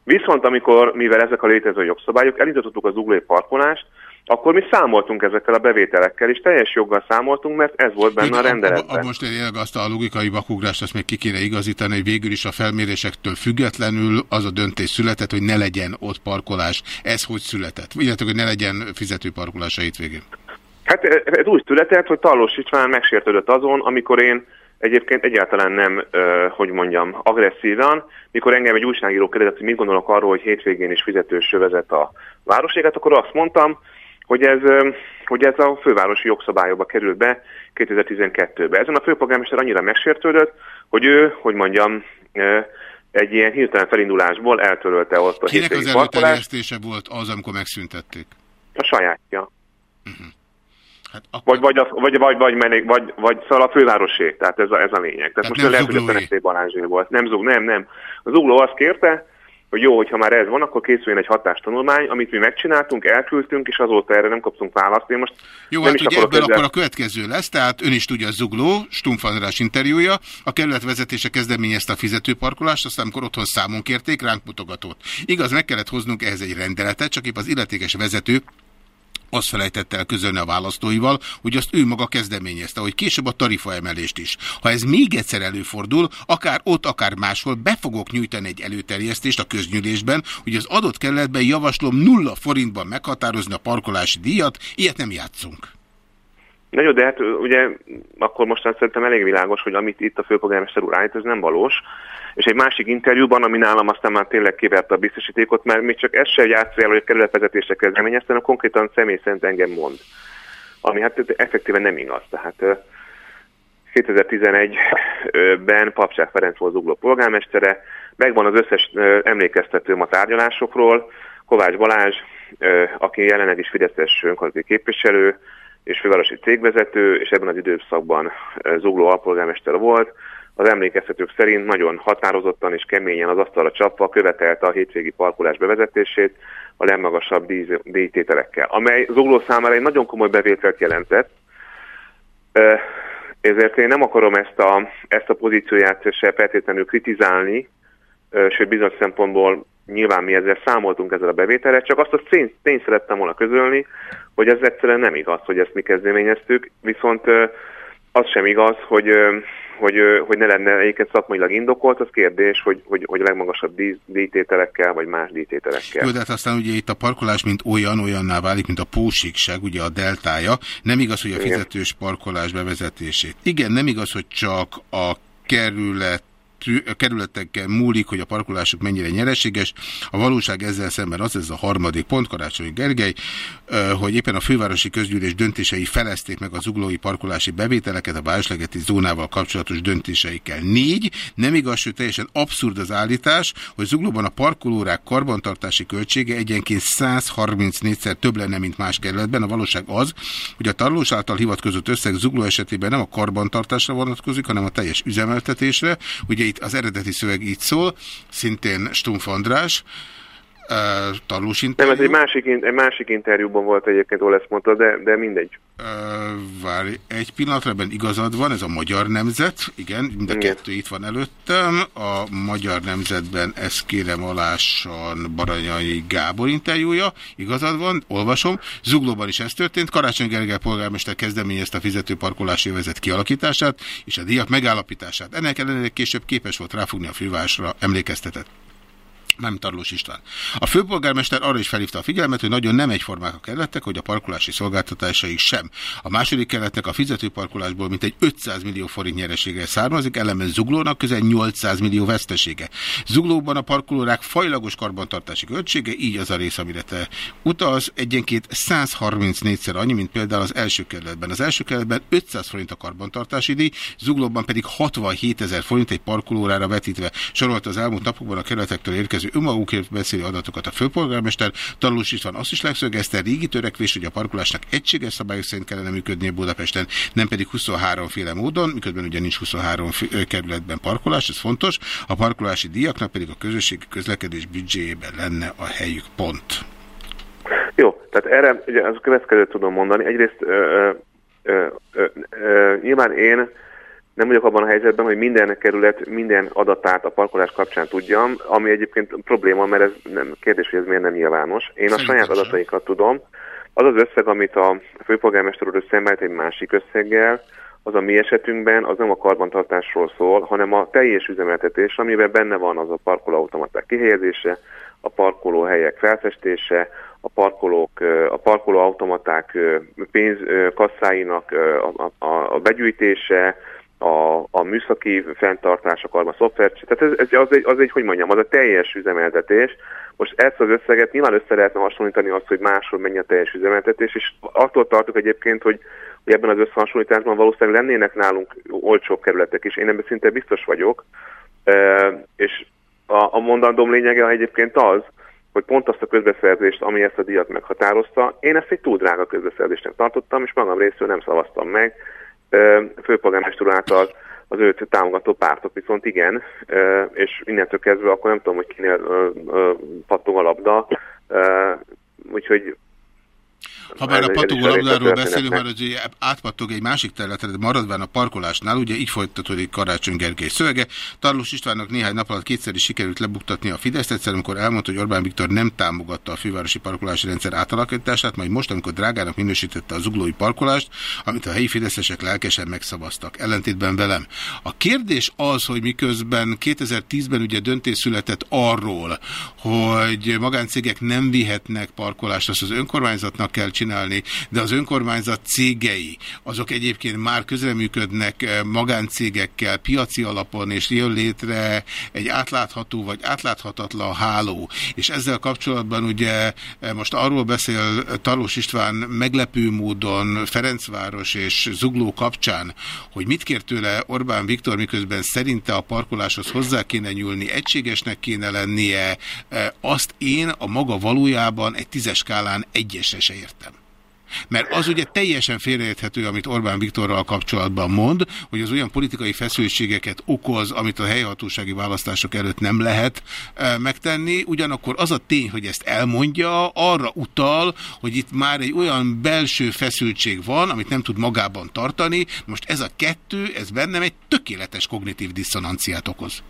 viszont amikor, mivel ezek a létező jogszabályok, elindítottuk az uglói parkolást, akkor mi számoltunk ezekkel a bevételekkel, és teljes joggal számoltunk, mert ez volt benne a rendeletben. A, a, most tényleg azt a logikai vakugrást azt még ki kéne igazítani, hogy végül is a felmérésektől függetlenül az a döntés született, hogy ne legyen ott parkolás. Ez hogy született? Illetve, hogy ne legyen fizető parkolás a hétvégén. Hát ez úgy született, hogy Talós István megsértődött azon, amikor én egyébként egyáltalán nem, hogy mondjam, agresszívan, mikor engem egy újságíró kérdezett, hogy mit gondolok arról, hogy hétvégén is fizetős vezet a városéget, akkor azt mondtam, hogy ez, hogy ez a fővárosi jogszabályokba került be 2012-ben. Ezen a főpolgármester annyira megsértődött, hogy ő, hogy mondjam, egy ilyen hirtelen felindulásból eltörölte ott a Kinek az előterjesztése volt az, amikor megszüntették? A sajátja. Uh -huh. Hát akkor... vagy, vagy, vagy, vagy, vagy, vagy, vagy, vagy szóval a fővárosé, tehát ez a, ez a lényeg. Tehát, tehát most lehet, hogy a Balázsé volt. Nem zug, nem, nem. Az ugló azt kérte, hogy jó, hogyha már ez van, akkor készüljön egy hatástanulmány, amit mi megcsináltunk, elküldtünk, és azóta erre nem kaptunk választ. Én most jó, nem hát is ugye ebből ezzel... akkor a következő lesz, tehát ön is tudja, Zugló, Stumpf András interjúja, a kerület vezetése kezdeményezte a fizetőparkolást, aztán amikor otthon számon kérték, ránk mutogatott. Igaz, meg kellett hoznunk ehhez egy rendeletet, csak épp az illetékes vezető azt felejtette el közölni a választóival, hogy azt ő maga kezdeményezte, hogy később a tarifaemelést is. Ha ez még egyszer előfordul, akár ott, akár máshol, be fogok nyújtani egy előterjesztést a közgyűlésben, hogy az adott kerületben javaslom nulla forintban meghatározni a parkolási díjat, ilyet nem játszunk. Na jó, de hát ugye akkor most szerintem elég világos, hogy amit itt a főpolgármester úr állít, ez nem valós. És egy másik interjúban, ami nálam aztán már tényleg kiverte a biztosítékot, mert még csak ez se játszik el, hogy a kerületvezetésre kezdeményezte, hanem konkrétan személy szerint engem mond. Ami hát effektíven nem igaz. Tehát 2011-ben Papsák Ferenc volt Zugló polgármestere, megvan az összes emlékeztetőm a tárgyalásokról, Kovács Balázs, aki jelenleg is Fideszes önkormányzati képviselő, és fővárosi cégvezető, és ebben az időszakban Zugló alpolgármester volt, az emlékeztetők szerint nagyon határozottan és keményen az asztalra csapva követelte a hétvégi parkolás bevezetését a legmagasabb díjtételekkel, amely Zugló számára egy nagyon komoly bevételt jelentett, ezért én nem akarom ezt a, ezt a pozícióját se feltétlenül kritizálni, sőt bizonyos szempontból nyilván mi ezzel számoltunk ezzel a bevételre, csak azt a tényt, tény szerettem volna közölni, hogy ez egyszerűen nem igaz, hogy ezt mi kezdeményeztük, viszont az sem igaz, hogy hogy, hogy ne lenne egyébként szakmailag indokolt, az kérdés, hogy, hogy, hogy legmagasabb díj, díjtételekkel, vagy más díjtételekkel. Jó, de hát aztán ugye itt a parkolás, mint olyan, olyanná válik, mint a pósikság, ugye a deltája. Nem igaz, hogy a fizetős parkolás bevezetését. Igen, nem igaz, hogy csak a kerület kerületekkel múlik, hogy a parkolásuk mennyire nyereséges. A valóság ezzel szemben az, ez a harmadik pont, Karácsony Gergely, hogy éppen a fővárosi közgyűlés döntései felezték meg az uglói parkolási bevételeket a városlegeti zónával kapcsolatos döntéseikkel. Négy, nem igaz, hogy teljesen abszurd az állítás, hogy zuglóban a parkolórák karbantartási költsége egyenként 134-szer több lenne, mint más kerületben. A valóság az, hogy a tarlós által hivatkozott összeg zugló esetében nem a karbantartásra vonatkozik, hanem a teljes üzemeltetésre. Ugye itt az eredeti szöveg így szól, szintén Stumpf András, uh, Nem, ez egy másik, egy másik interjúban volt egyébként, ezt mondta, de, de mindegy. Várj egy pillanatra, ebben igazad van, ez a magyar nemzet, igen, mind a kettő itt van előttem. A magyar nemzetben ez kérem alásan Baranyai Gábor interjúja, igazad van, olvasom. Zuglóban is ez történt, Karácsony Gergely polgármester kezdeményezte a fizetőparkolási övezet kialakítását és a díjak megállapítását. Ennek ellenére később képes volt ráfogni a fővárosra, emlékeztetett nem Tarlós István. A főpolgármester arra is felhívta a figyelmet, hogy nagyon nem egyformák a kerületek, hogy a parkolási szolgáltatásai sem. A második kerületnek a fizetőparkolásból mintegy 500 millió forint nyeresége származik, ellenben Zuglónak közel 800 millió vesztesége. Zuglóban a parkolórák fajlagos karbantartási költsége, így az a rész, amire te utaz, egyenként 134-szer annyi, mint például az első kerületben. Az első kerületben 500 forint a karbantartási díj, Zuglóban pedig 67 ezer forint egy parkolórára vetítve. Sorolta az elmúlt napokban a kerületektől érkező önmagukért beszélő adatokat a főpolgármester. Tanulós István azt is legszögezte, régi törekvés, hogy a parkolásnak egységes szabályok szerint kellene működnie Budapesten, nem pedig 23 féle módon, miközben ugye nincs 23 kerületben parkolás, ez fontos, a parkolási díjaknak pedig a közösségi közlekedés büdzséjében lenne a helyük pont. Jó, tehát erre ugye az következőt tudom mondani. Egyrészt ö, ö, ö, ö, nyilván én nem vagyok abban a helyzetben, hogy minden kerület minden adatát a parkolás kapcsán tudjam, ami egyébként probléma, mert ez nem, kérdés, hogy ez miért nem nyilvános. Én a saját adataikat tudom. Az az összeg, amit a főpolgármester úr összeemelt egy másik összeggel, az a mi esetünkben az nem a karbantartásról szól, hanem a teljes üzemeltetés, amiben benne van az a parkolóautomaták kihelyezése, a parkolóhelyek felfestése, a parkolók, a parkolóautomaták pénzkasszáinak a, a, a begyűjtése, a, a műszaki fenntartás, a karma szoftver, tehát ez, ez az, egy, az egy, hogy mondjam, az a teljes üzemeltetés. Most ezt az összeget nyilván össze lehetne hasonlítani azt, hogy máshol mennyi a teljes üzemeltetés, és attól tartok egyébként, hogy, hogy ebben az összehasonlításban valószínűleg lennének nálunk olcsóbb kerületek is, én ebben szinte biztos vagyok, e, és a, a mondandóm lényege egyébként az, hogy pont azt a közbeszerzést, ami ezt a díjat meghatározta, én ezt egy túl drága közbeszerzésnek tartottam, és magam részről nem szavaztam meg, főpolgármester által az őt támogató pártok viszont igen, és innentől kezdve akkor nem tudom, hogy kinél pattog a labda, úgyhogy ha már a patogó labdáról beszélünk, mert ugye átpattog egy másik területre, de maradván a parkolásnál, ugye így folytatódik Karácsony Gergely szövege. Tarlós Istvánnak néhány nap alatt kétszer is sikerült lebuktatni a Fidesz, egyszer, amikor elmondta, hogy Orbán Viktor nem támogatta a fővárosi parkolási rendszer átalakítását, majd most, amikor drágának minősítette a zuglói parkolást, amit a helyi fideszesek lelkesen megszavaztak, ellentétben velem. A kérdés az, hogy miközben 2010-ben ugye döntés született arról, hogy magáncégek nem vihetnek parkolást, azt az önkormányzatnak kell csinálni, de az önkormányzat cégei, azok egyébként már közreműködnek eh, magáncégekkel, piaci alapon, és jön létre egy átlátható vagy átláthatatlan háló. És ezzel kapcsolatban ugye eh, most arról beszél Talós István meglepő módon Ferencváros és Zugló kapcsán, hogy mit kér tőle Orbán Viktor, miközben szerinte a parkoláshoz hozzá kéne nyúlni, egységesnek kéne lennie, eh, azt én a maga valójában egy tízes skálán egyesre se értem. Mert az ugye teljesen félreérthető, amit Orbán Viktorral kapcsolatban mond, hogy az olyan politikai feszültségeket okoz, amit a helyhatósági választások előtt nem lehet e, megtenni. Ugyanakkor az a tény, hogy ezt elmondja, arra utal, hogy itt már egy olyan belső feszültség van, amit nem tud magában tartani. Most ez a kettő, ez bennem egy tökéletes kognitív diszonanciát okoz.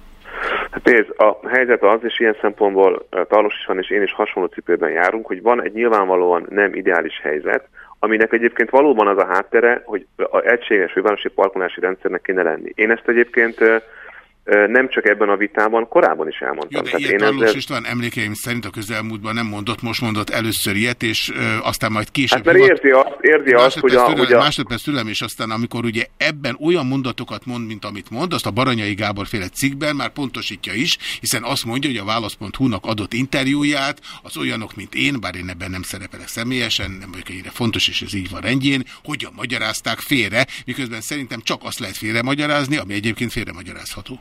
Nézd, a helyzet az, és ilyen szempontból Talos is van, és én is hasonló cipőben járunk, hogy van egy nyilvánvalóan nem ideális helyzet, aminek egyébként valóban az a háttere, hogy a egységes fővárosi parkolási rendszernek kéne lenni. Én ezt egyébként nem csak ebben a vitában, korábban is elmondtam. Jó, de Tehát ilyet én ezzel... István emlékeim szerint a közelmúltban nem mondott, most mondott először ilyet, és ö, aztán majd később... Hát mert érzi azt, érzi azt hogy, a, a... Másodperc tőlem, és aztán amikor ugye ebben olyan mondatokat mond, mint amit mond, azt a Baranyai Gábor féle cikkben már pontosítja is, hiszen azt mondja, hogy a Válasz.hu-nak adott interjúját az olyanok, mint én, bár én ebben nem szerepelek személyesen, nem vagyok ennyire fontos, és ez így van rendjén, hogyan magyarázták félre, miközben szerintem csak azt lehet félre magyarázni, ami egyébként félre magyarázható.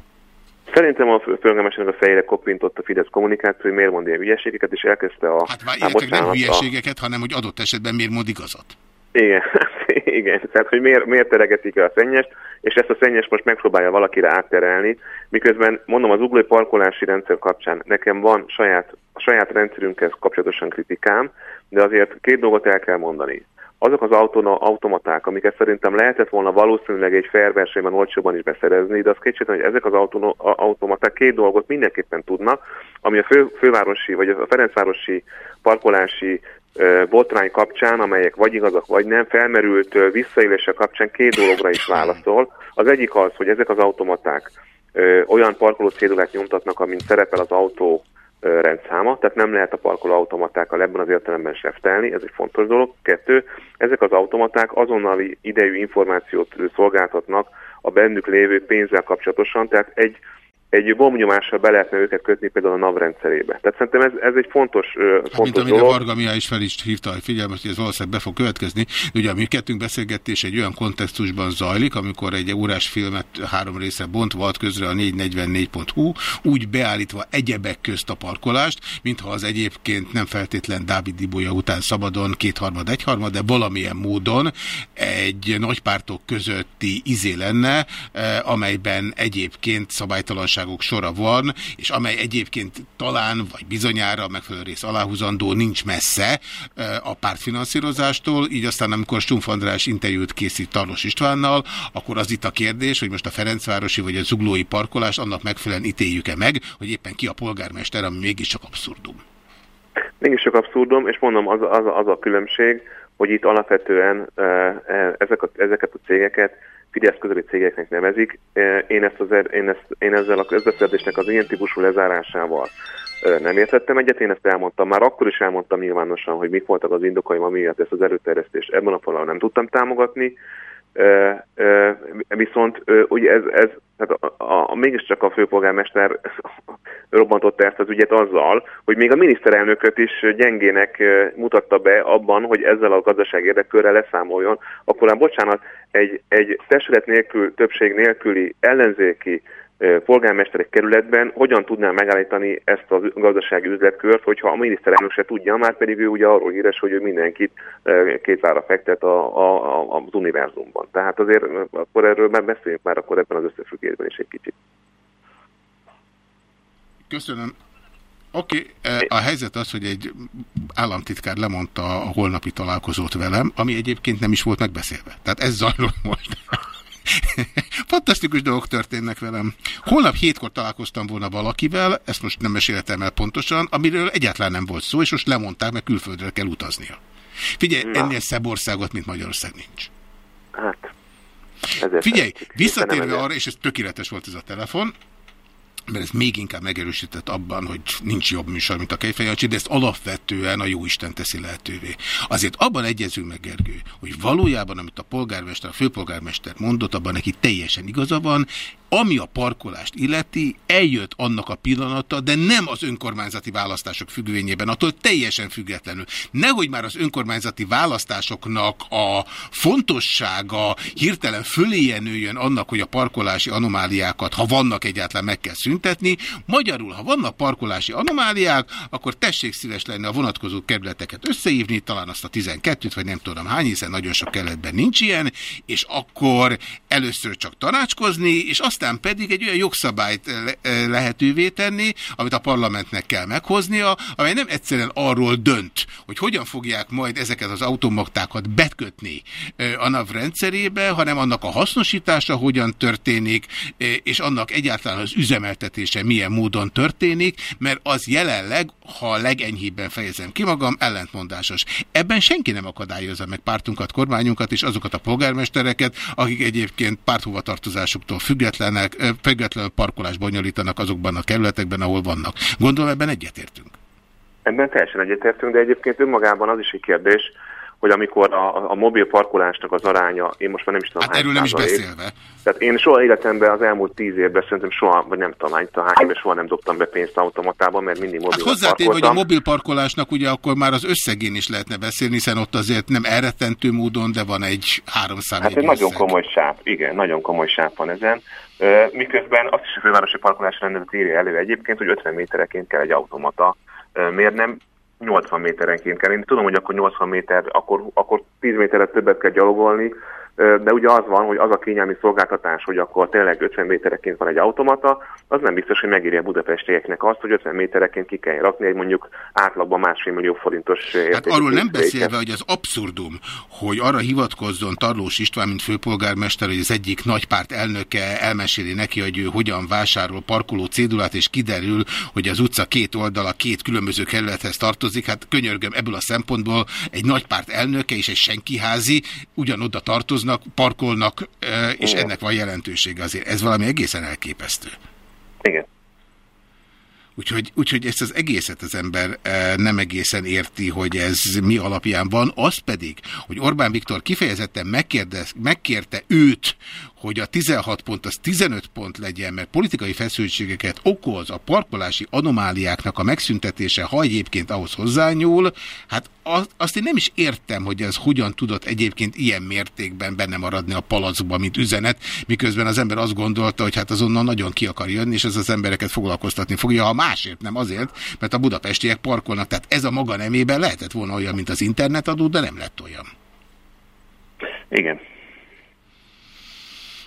Szerintem a főnökemesnek a fejére kopintott a Fidesz kommunikáció, hogy miért mond ilyen hülyeségeket, és elkezdte a... Hát már hát, nem hülyeségeket, hanem hogy adott esetben miért mond igazat. Igen, (laughs) igen, tehát hogy miért, miért teregetik el a szennyest, és ezt a szennyest most megpróbálja valakire átterelni, miközben mondom az uglói parkolási rendszer kapcsán nekem van saját, a saját rendszerünkhez kapcsolatosan kritikám, de azért két dolgot el kell mondani. Azok az automaták, amiket szerintem lehetett volna valószínűleg egy fair versenyben olcsóban is beszerezni, de az kétségtelen, hogy ezek az automaták két dolgot mindenképpen tudnak, ami a fő, fővárosi vagy a Ferencvárosi parkolási botrány kapcsán, amelyek vagy igazak, vagy nem, felmerült visszaélése kapcsán két dologra is válaszol. Az egyik az, hogy ezek az automaták olyan parkoló cédulát nyomtatnak, amint szerepel az autó rendszáma, tehát nem lehet a parkoló automatákkal ebben az értelemben seftelni, ez egy fontos dolog. Kettő, ezek az automaták azonnali idejű információt szolgáltatnak a bennük lévő pénzzel kapcsolatosan, tehát egy egy bombnyomással be lehetne őket kötni például a NAV rendszerébe. Tehát szerintem ez, ez egy fontos, fontos Mint amire dolog. Varga Mihály is fel is hívta a figyelmet, hogy ez valószínűleg be fog következni. De ugye a mi kettünk beszélgetés egy olyan kontextusban zajlik, amikor egy órás filmet három része bontva ad közre a 444.hu, úgy beállítva egyebek közt a parkolást, mintha az egyébként nem feltétlen Dávid Dibolya után szabadon kétharmad, egyharmad, de valamilyen módon egy nagypártok közötti izé lenne, amelyben egyébként szabálytalanság bíróságok sora van, és amely egyébként talán, vagy bizonyára megfelelő rész aláhúzandó nincs messze a pártfinanszírozástól, így aztán amikor Stumpf András interjút készít Tarlos Istvánnal, akkor az itt a kérdés, hogy most a Ferencvárosi vagy a Zuglói parkolást annak megfelelően ítéljük-e meg, hogy éppen ki a polgármester, ami mégiscsak abszurdum. Mégiscsak abszurdum, és mondom, az, az, az a különbség, hogy itt alapvetően ezek a, ezeket a cégeket Fidesz közeli cégeknek nevezik. Én, ezt az, én, ezt, én ezzel a közbeszerzésnek az ilyen típusú lezárásával nem értettem egyet, én ezt elmondtam. Már akkor is elmondtam nyilvánosan, hogy mik voltak az indokaim, amiatt ezt az erőterjesztést ebben a falon nem tudtam támogatni. Viszont ugye ez, ez tehát a, a, a, mégiscsak a főpolgármester (laughs) robbantotta ezt az ügyet azzal, hogy még a miniszterelnököt is gyengének mutatta be abban, hogy ezzel a gazdaság érdekkörrel leszámoljon. Akkor ám bocsánat, egy, egy testület nélkül, többség nélküli ellenzéki polgármesterek kerületben hogyan tudná megállítani ezt a gazdasági üzletkört, hogyha a miniszterelnök se tudja, már pedig ő ugye arról híres, hogy ő mindenkit két vára fektet a, a, az univerzumban. Tehát azért akkor erről már beszéljünk már akkor ebben az összefüggésben is egy kicsit. Köszönöm. Oké, okay. a helyzet az, hogy egy államtitkár lemondta a holnapi találkozót velem, ami egyébként nem is volt megbeszélve. Tehát ez zajlott most. (laughs) Fantasztikus dolgok történnek velem. Holnap hétkor találkoztam volna valakivel, ezt most nem meséltem el pontosan, amiről egyáltalán nem volt szó, és most lemondták, mert külföldre kell utaznia. Figyelj, Na. ennél szebb országot, mint Magyarország nincs. Hát, Figyelj, visszatérve arra, és ez tökéletes volt ez a telefon, mert ez még inkább megerősített abban, hogy nincs jobb műsor, mint a Kejfejancsi, de ezt alapvetően a Jóisten teszi lehetővé. Azért abban egyezünk meg, Gergő, hogy valójában, amit a polgármester, a főpolgármester mondott, abban neki teljesen igaza van, ami a parkolást illeti, eljött annak a pillanata, de nem az önkormányzati választások függvényében, attól teljesen függetlenül. Nehogy már az önkormányzati választásoknak a fontossága hirtelen föléje nőjön annak, hogy a parkolási anomáliákat, ha vannak egyáltalán meg kell szüntetni. Magyarul, ha vannak parkolási anomáliák, akkor tessék szíves lenni a vonatkozó kerületeket összehívni, talán azt a 12-t, vagy nem tudom hány, hiszen nagyon sok kerületben nincs ilyen, és akkor először csak tanácskozni, és azt aztán pedig egy olyan jogszabályt lehetővé tenni, amit a parlamentnek kell meghoznia, amely nem egyszerűen arról dönt, hogy hogyan fogják majd ezeket az automatákat bekötni a NAV rendszerébe, hanem annak a hasznosítása hogyan történik, és annak egyáltalán az üzemeltetése milyen módon történik, mert az jelenleg, ha legenyhébben fejezem ki magam, ellentmondásos. Ebben senki nem akadályozza meg pártunkat, kormányunkat és azokat a polgármestereket, akik egyébként párthovatartozásuktól független függetlenek, független parkolás bonyolítanak azokban a kerületekben, ahol vannak. Gondolom ebben egyetértünk. Ebben teljesen egyetértünk, de egyébként önmagában az is egy kérdés, hogy amikor a, a mobil parkolásnak az aránya, én most már nem is tudom hát erről nem is beszélve. Tehát én soha életemben az elmúlt tíz évben szerintem soha, vagy nem tudom hány, hány évben soha nem dobtam be pénzt automatában, mert mindig mobil hát hozzátéve, hogy a mobil parkolásnak ugye akkor már az összegén is lehetne beszélni, hiszen ott azért nem elrettentő módon, de van egy háromszám Hát egy nagyon komoly sáp, igen, nagyon komoly sáp van ezen. Miközben azt is a fővárosi parkolás rendelet írja elő egyébként, hogy 50 métereként kell egy automata. Miért nem 80 méterenként kell. Én tudom, hogy akkor 80 méter, akkor, akkor 10 méterre többet kell gyalogolni, De ugye az van, hogy az a kényelmi szolgáltatás, hogy akkor tényleg 50 métereként van egy automata, az nem biztos, hogy megéri a budapestieknek azt, hogy 50 métereként ki kell rakni egy mondjuk átlagban másfél millió forintos Hát arról nem beszélve, hogy az abszurdum, hogy arra hivatkozzon Tarlós István, mint főpolgármester, hogy az egyik nagypárt elnöke elmeséli neki, hogy ő hogyan vásárol parkoló cédulát, és kiderül, hogy az utca két oldala két különböző kerülethez tartozik. Hát könyörgöm, ebből a szempontból egy nagypárt elnöke és egy senkiházi ugyanoda tartoznak, parkolnak, eh, és Igen. ennek van jelentősége azért. Ez valami egészen elképesztő. Igen. Úgyhogy, úgyhogy ezt az egészet az ember eh, nem egészen érti, hogy ez mi alapján van. Az pedig, hogy Orbán Viktor kifejezetten megkérdez, megkérte őt, hogy a 16 pont az 15 pont legyen, mert politikai feszültségeket okoz a parkolási anomáliáknak a megszüntetése, ha egyébként ahhoz hozzányúl, hát az, azt én nem is értem, hogy ez hogyan tudott egyébként ilyen mértékben benne maradni a palacba, mint üzenet, miközben az ember azt gondolta, hogy hát azonnal nagyon ki akar jönni, és ez az embereket foglalkoztatni fogja, ha másért, nem azért, mert a budapestiek parkolnak. Tehát ez a maga nemében lehetett volna olyan, mint az internetadó, de nem lett olyan. Igen.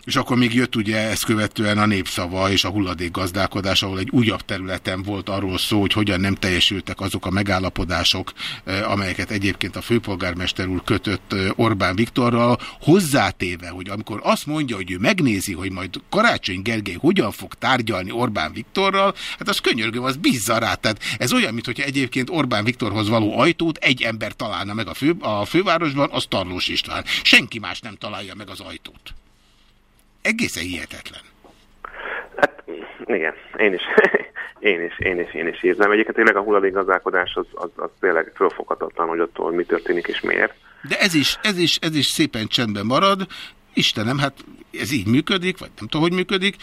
És akkor még jött ugye ezt követően a népszava és a hulladékgazdálkodás, ahol egy újabb területen volt arról szó, hogy hogyan nem teljesültek azok a megállapodások, eh, amelyeket egyébként a főpolgármester úr kötött eh, Orbán Viktorral, hozzátéve, hogy amikor azt mondja, hogy ő megnézi, hogy majd Karácsony Gergely hogyan fog tárgyalni Orbán Viktorral, hát az könyörgöm, az bízza rá. Tehát ez olyan, mintha egyébként Orbán Viktorhoz való ajtót egy ember találna meg a, fő, a fővárosban, az Tarlós István. Senki más nem találja meg az ajtót. Egészen hihetetlen. Igen, én is. (laughs) Én is, én is, én is érzem. Egyébként tényleg a hulladékgazdálkodás az, az, az tényleg fölfoghatatlan, hogy attól mi történik és miért. De ez is, ez is, ez is szépen csendben marad. Istenem, hát ez így működik, vagy nem tudom, hogy működik,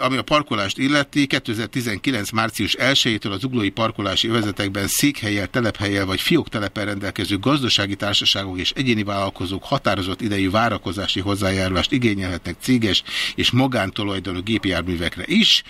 ami a parkolást illeti, 2019. március 1-től az uglói parkolási övezetekben székhelyel, telephelyel vagy fióktelepen rendelkező gazdasági társaságok és egyéni vállalkozók határozott idejű várakozási hozzájárulást igényelhetnek céges és magántulajdonú gépjárművekre is.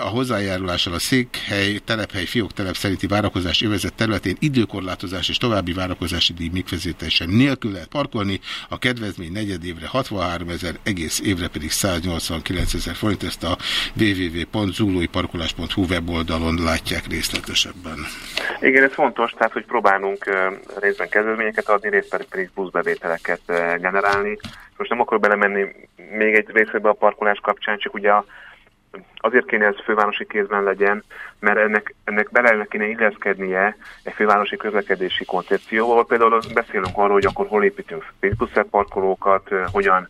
A hozzájárulással a székhely, telephely, fióktelep szerinti várakozás övezet területén időkorlátozás és további várakozási díj megfizetése nélkül lehet parkolni. A kedvezmény negyedévre 63 ezer, egész évre pedig 189 ezer forint. Ezt a www.zuglóiparkolás.hu weboldalon látják részletesebben. Igen, ez fontos, tehát hogy próbálunk részben kedvezményeket adni, részben pedig pluszbevételeket ö, generálni. Most nem akarok belemenni még egy részletbe a parkolás kapcsán, csak ugye a, azért kéne ez fővárosi kézben legyen, mert ennek, ennek bele kéne illeszkednie egy fővárosi közlekedési koncepcióval, például beszélünk arról, hogy akkor hol építünk parkolókat, hogyan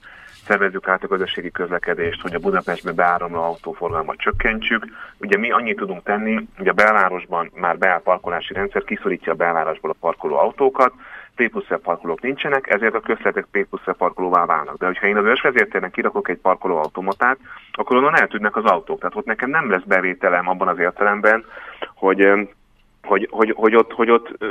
szervezzük át a közösségi közlekedést, hogy a Budapestbe beáramló autóforgalmat csökkentsük. Ugye mi annyit tudunk tenni, hogy a belvárosban már beáll parkolási rendszer, kiszorítja a belvárosból a parkoló autókat, P plusz parkolók nincsenek, ezért a közletek P plusz parkolóvá válnak. De hogyha én az ősvezértérnek kirakok egy parkoló automatát, akkor onnan eltűnnek az autók. Tehát ott nekem nem lesz bevételem abban az értelemben, hogy hogy, hogy, hogy, ott, hogy, ott,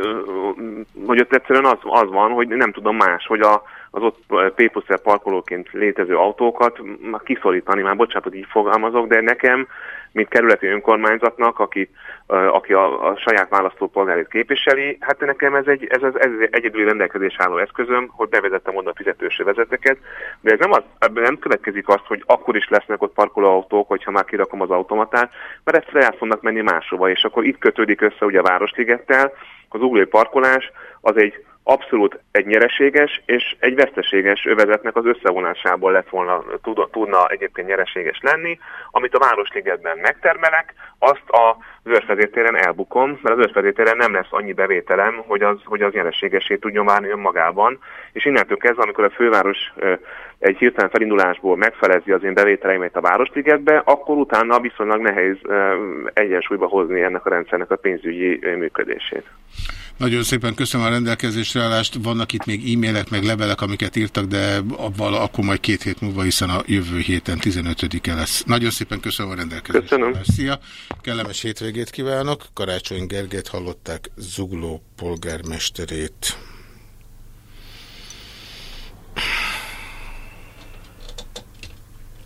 hogy ott egyszerűen az, az van, hogy nem tudom más, hogy a, az ott P parkolóként létező autókat már kiszorítani, már bocsánat, hogy így fogalmazok, de nekem, mint kerületi önkormányzatnak, aki, aki a, a saját választópolgárét képviseli, hát nekem ez egy, ez, ez, ez egy egyedüli rendelkezés álló eszközöm, hogy bevezettem oda fizetős vezeteket, de ez nem, az, ebből nem következik azt, hogy akkor is lesznek ott parkolóautók, hogyha már kirakom az automatát, mert egyszerűen el fognak menni máshova, és akkor itt kötődik össze ugye a Városligettel, az uglói parkolás az egy abszolút egy nyereséges és egy veszteséges övezetnek az összevonásából lett volna, tud- tudna egyébként nyereséges lenni, amit a Városligetben megtermelek, azt az őrfezértéren elbukom, mert az őrfezértéren nem lesz annyi bevételem, hogy az, hogy az nyereségesé tudjon válni önmagában, és innentől kezdve, amikor a főváros egy hirtelen felindulásból megfelezi az én bevételeimet a Városligetbe, akkor utána viszonylag nehéz egyensúlyba hozni ennek a rendszernek a pénzügyi működését. Nagyon szépen köszönöm a rendelkezésre állást. Vannak itt még e-mailek, meg levelek, amiket írtak, de abban akkor majd két hét múlva, hiszen a jövő héten 15-e lesz. Nagyon szépen köszönöm a rendelkezésre Köszönöm. állást. Szia! Kellemes hétvégét kívánok. Karácsony Gergelyt hallották, Zugló polgármesterét.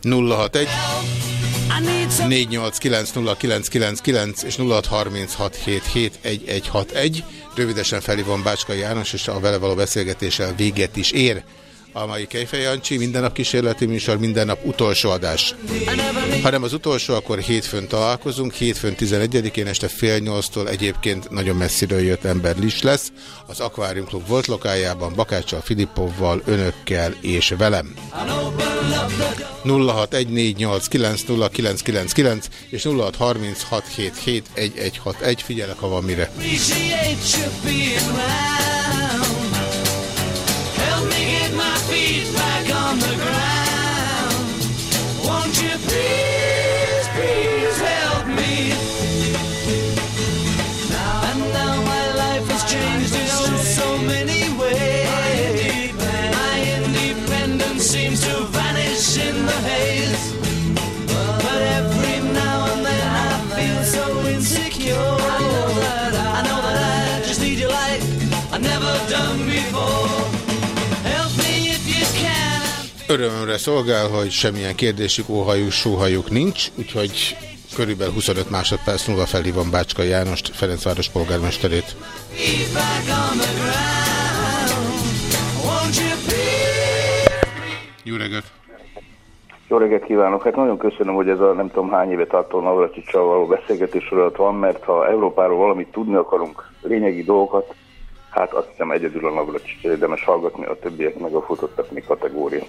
nulla hat egy 489 és 0636771161. Rövidesen felhívom Bácskai János, és a vele való beszélgetéssel véget is ér a mai Kejfej Jancsi, minden nap kísérleti műsor, minden nap utolsó adás. Ha nem az utolsó, akkor hétfőn találkozunk, hétfőn 11-én este fél nyolctól egyébként nagyon messziről jött ember is lesz, az Aquarium Club volt lokájában, Bakáccsal, Filippovval, önökkel és velem. 0614890999 és 0636771161, figyelek, ha van mire. see. Örömömre szolgál, hogy semmilyen kérdésük, óhajuk, sóhajuk nincs, úgyhogy körülbelül 25 másodperc múlva felhívom Bácska Jánost, Ferencváros polgármesterét. Jó reggelt! Jó reggelt kívánok! Hát nagyon köszönöm, hogy ez a nem tudom hány éve tartó Navracsicsal való beszélgetés sorozat van, mert ha Európáról valamit tudni akarunk, lényegi dolgokat, hát azt hiszem egyedül a Navracsics érdemes hallgatni, a többiek meg a futottak még kategória.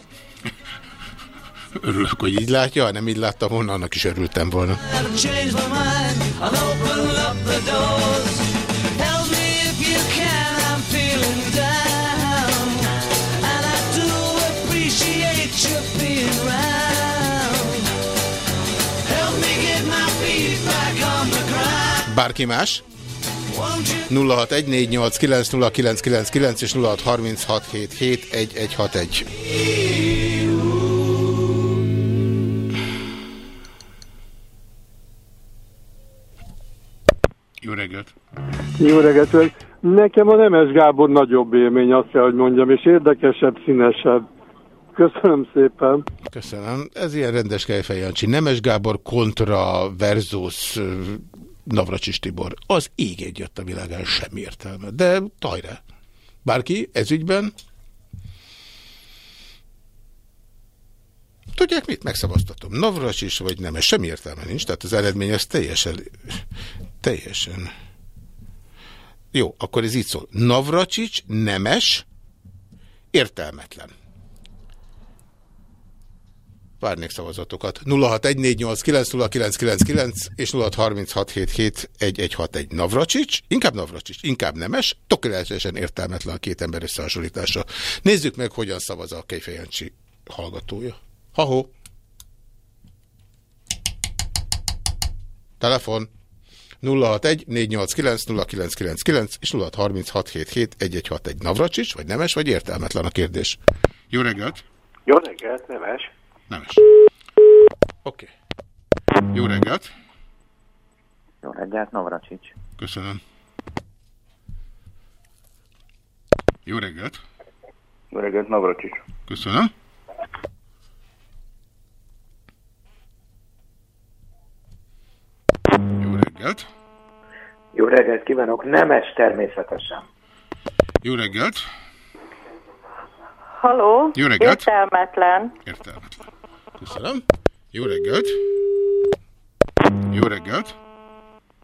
Örülök, hogy így látja, ha nem így láttam volna, annak is örültem volna. Bárki más? Won't you 0614890999 és 0636771161. Jó reggelt! Jó reggelt. Nekem a Nemes Gábor nagyobb élmény, azt kell, hogy mondjam, és érdekesebb, színesebb. Köszönöm szépen. Köszönöm. Ez ilyen rendes Kejfej Jancsi. Nemes Gábor kontra versus Navracsis Tibor. Az ég egyet a világán semmi értelme. De tajra. Bárki ez ügyben? Tudják mit? Megszavaztatom. Navracsis vagy Nemes. Semmi értelme nincs. Tehát az eredmény az teljesen... Teljesen... Jó, akkor ez így szól. Navracsics, Nemes, értelmetlen. Várnék szavazatokat. 0614890999 és 0636771161 Navracsics, inkább Navracsics, inkább Nemes, tökéletesen értelmetlen a két ember összehasonlítása. Nézzük meg, hogyan szavaz a Kejfej Jancsi hallgatója. Ha-ho! Telefon 061 489 0999 és 0636771161 Navracsics, vagy Nemes, vagy értelmetlen a kérdés. Jó reggelt! Jó reggelt, neves. Nemes. Oké. Jó reggelt! Jó reggelt, Navracsics. Köszönöm. Jó reggelt! Jó reggelt, Navracsics. Köszönöm. Jó reggelt! Jó reggelt kívánok, nemes természetesen. Jó reggelt! Haló? Jó reggelt! Értelmetlen. Értelmetlen. Köszönöm. Jó reggelt! Jó reggelt!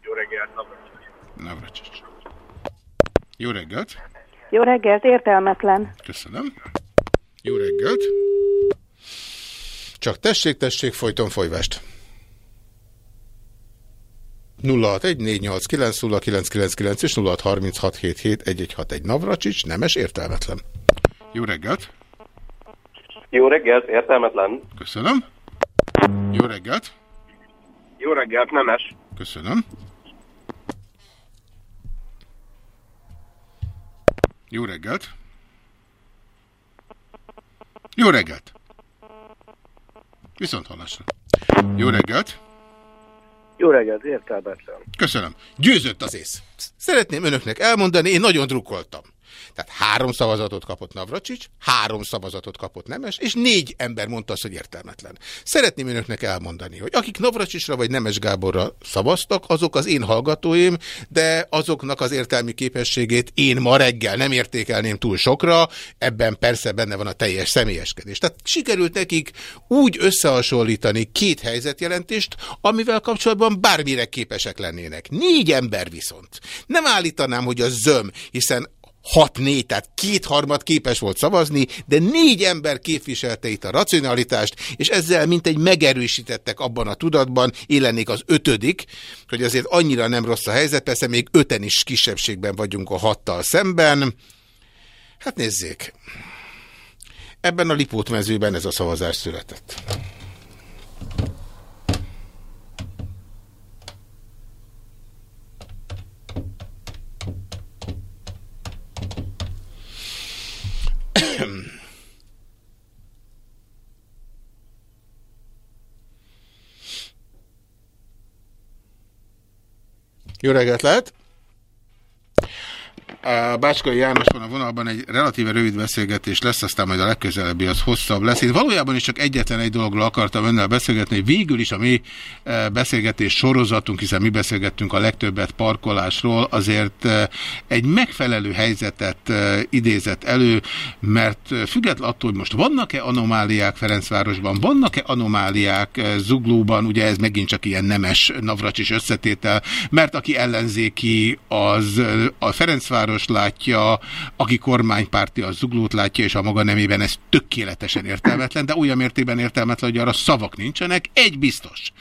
Jó reggelt, Navracsics. Navracsics. Jó reggelt! Jó reggelt, értelmetlen. Köszönöm. Jó reggelt! Csak tessék, tessék, folyton folyvást. 0614890999 és 0636771161 Navracsics, nemes, értelmetlen. Jó reggelt! Jó reggelt, értelmetlen. Köszönöm. Jó reggelt! Jó reggelt, nemes. Köszönöm. Jó reggelt! Jó reggelt! Viszont hallásra. Jó reggelt! Jó reggelt, értelmetlen. Köszönöm. Győzött az ész. Szeretném önöknek elmondani, én nagyon drukkoltam. Tehát három szavazatot kapott Navracsics, három szavazatot kapott Nemes, és négy ember mondta azt, hogy értelmetlen. Szeretném önöknek elmondani, hogy akik Navracsicsra vagy Nemes Gáborra szavaztak, azok az én hallgatóim, de azoknak az értelmi képességét én ma reggel nem értékelném túl sokra, ebben persze benne van a teljes személyeskedés. Tehát sikerült nekik úgy összehasonlítani két helyzetjelentést, amivel kapcsolatban bármire képesek lennének. Négy ember viszont. Nem állítanám, hogy a zöm, hiszen 6-4, tehát kétharmad képes volt szavazni, de négy ember képviselte itt a racionalitást, és ezzel mint egy megerősítettek abban a tudatban, élennék az ötödik, hogy azért annyira nem rossz a helyzet, persze még öten is kisebbségben vagyunk a hattal szemben. Hát nézzék, ebben a Lipót mezőben ez a szavazás született. Jó reggelt lehet! Bácskai János van a vonalban egy relatíve rövid beszélgetés lesz, aztán majd a legközelebbi az hosszabb lesz. Én valójában is csak egyetlen egy dologról akartam önnel beszélgetni, végül is a mi e, beszélgetés sorozatunk, hiszen mi beszélgettünk a legtöbbet parkolásról, azért e, egy megfelelő helyzetet e, idézett elő, mert független attól, hogy most vannak-e anomáliák Ferencvárosban, vannak-e anomáliák Zuglóban, ugye ez megint csak ilyen nemes navracsis összetétel, mert aki ellenzéki, az a Ferencváros város látja, aki kormánypárti a zuglót látja, és a maga nemében ez tökéletesen értelmetlen, de olyan mértékben értelmetlen, hogy arra szavak nincsenek. Egy biztos,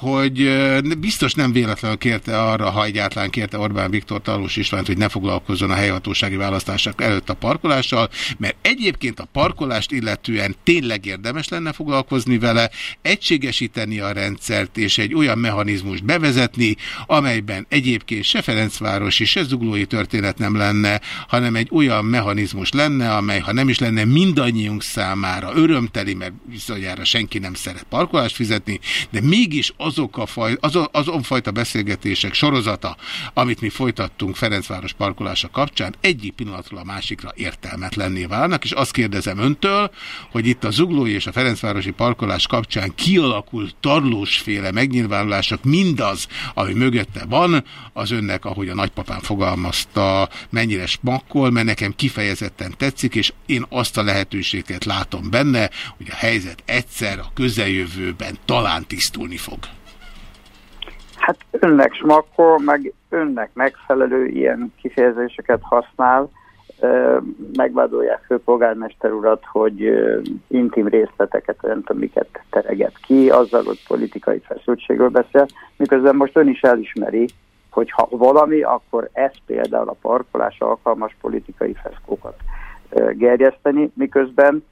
hogy biztos nem véletlenül kérte arra, ha egyáltalán kérte Orbán Viktor Talós Istvánt, hogy ne foglalkozzon a helyhatósági választások előtt a parkolással, mert egyébként a parkolást illetően tényleg érdemes lenne foglalkozni vele, egységesíteni a rendszert és egy olyan mechanizmust bevezetni, amelyben egyébként se Ferencvárosi, se zuglói történet nem lenne, hanem egy olyan mechanizmus lenne, amely ha nem is lenne mindannyiunk számára örömteli, mert viszonyára senki nem szeret parkolást fizetni, de mégis azok a faj, az, azon fajta beszélgetések sorozata, amit mi folytattunk Ferencváros parkolása kapcsán, egyik pillanatról a másikra értelmetlenné válnak, és azt kérdezem öntől, hogy itt a Zuglói és a Ferencvárosi parkolás kapcsán kialakult tarlósféle megnyilvánulások, mindaz, ami mögötte van, az önnek, ahogy a nagypapám fogalmazta, mennyire smakkol, mert nekem kifejezetten tetszik, és én azt a lehetőséget látom benne, hogy a helyzet egyszer a közeljövőben talán tisztulni fog. Hát önnek smakkol, meg önnek megfelelő ilyen kifejezéseket használ, megvádolják főpolgármester urat, hogy intim részleteket, nem tudom miket tereget ki, azzal, hogy politikai feszültségről beszél, miközben most ön is elismeri, hogy ha valami, akkor ez például a parkolás alkalmas politikai feszkókat gerjeszteni, miközben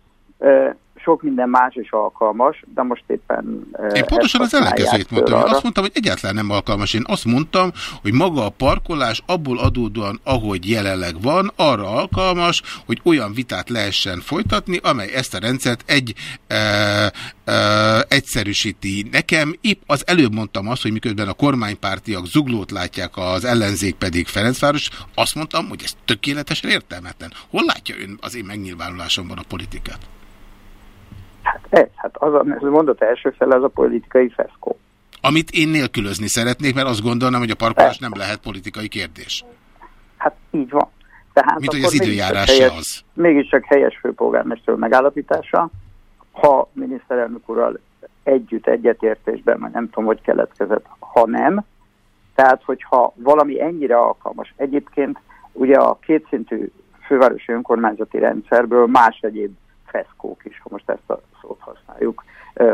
sok minden más is alkalmas, de most éppen... Én pontosan az ellenkezőjét mondtam. Én azt mondtam, hogy egyáltalán nem alkalmas. Én azt mondtam, hogy maga a parkolás abból adódóan, ahogy jelenleg van, arra alkalmas, hogy olyan vitát lehessen folytatni, amely ezt a rendszert egy e, e, egyszerűsíti. Nekem épp az előbb mondtam azt, hogy miközben a kormánypártiak zuglót látják, az ellenzék pedig Ferencváros, azt mondtam, hogy ez tökéletesen értelmetlen. Hol látja ön az én megnyilvánulásomban a politikát? Hát ez, hát az a mondat első fel, az a politikai feszkó. Amit én nélkülözni szeretnék, mert azt gondolnám, hogy a parkolás nem lehet politikai kérdés. Hát így van. Tehát Mint hogy az időjárás se az. Mégiscsak helyes főpolgármester megállapítása, ha miniszterelnök úrral együtt egyetértésben, mert nem tudom, hogy keletkezett, ha nem, tehát hogyha valami ennyire alkalmas, egyébként ugye a kétszintű fővárosi önkormányzati rendszerből más egyéb feszkók is, ha most ezt a szót használjuk,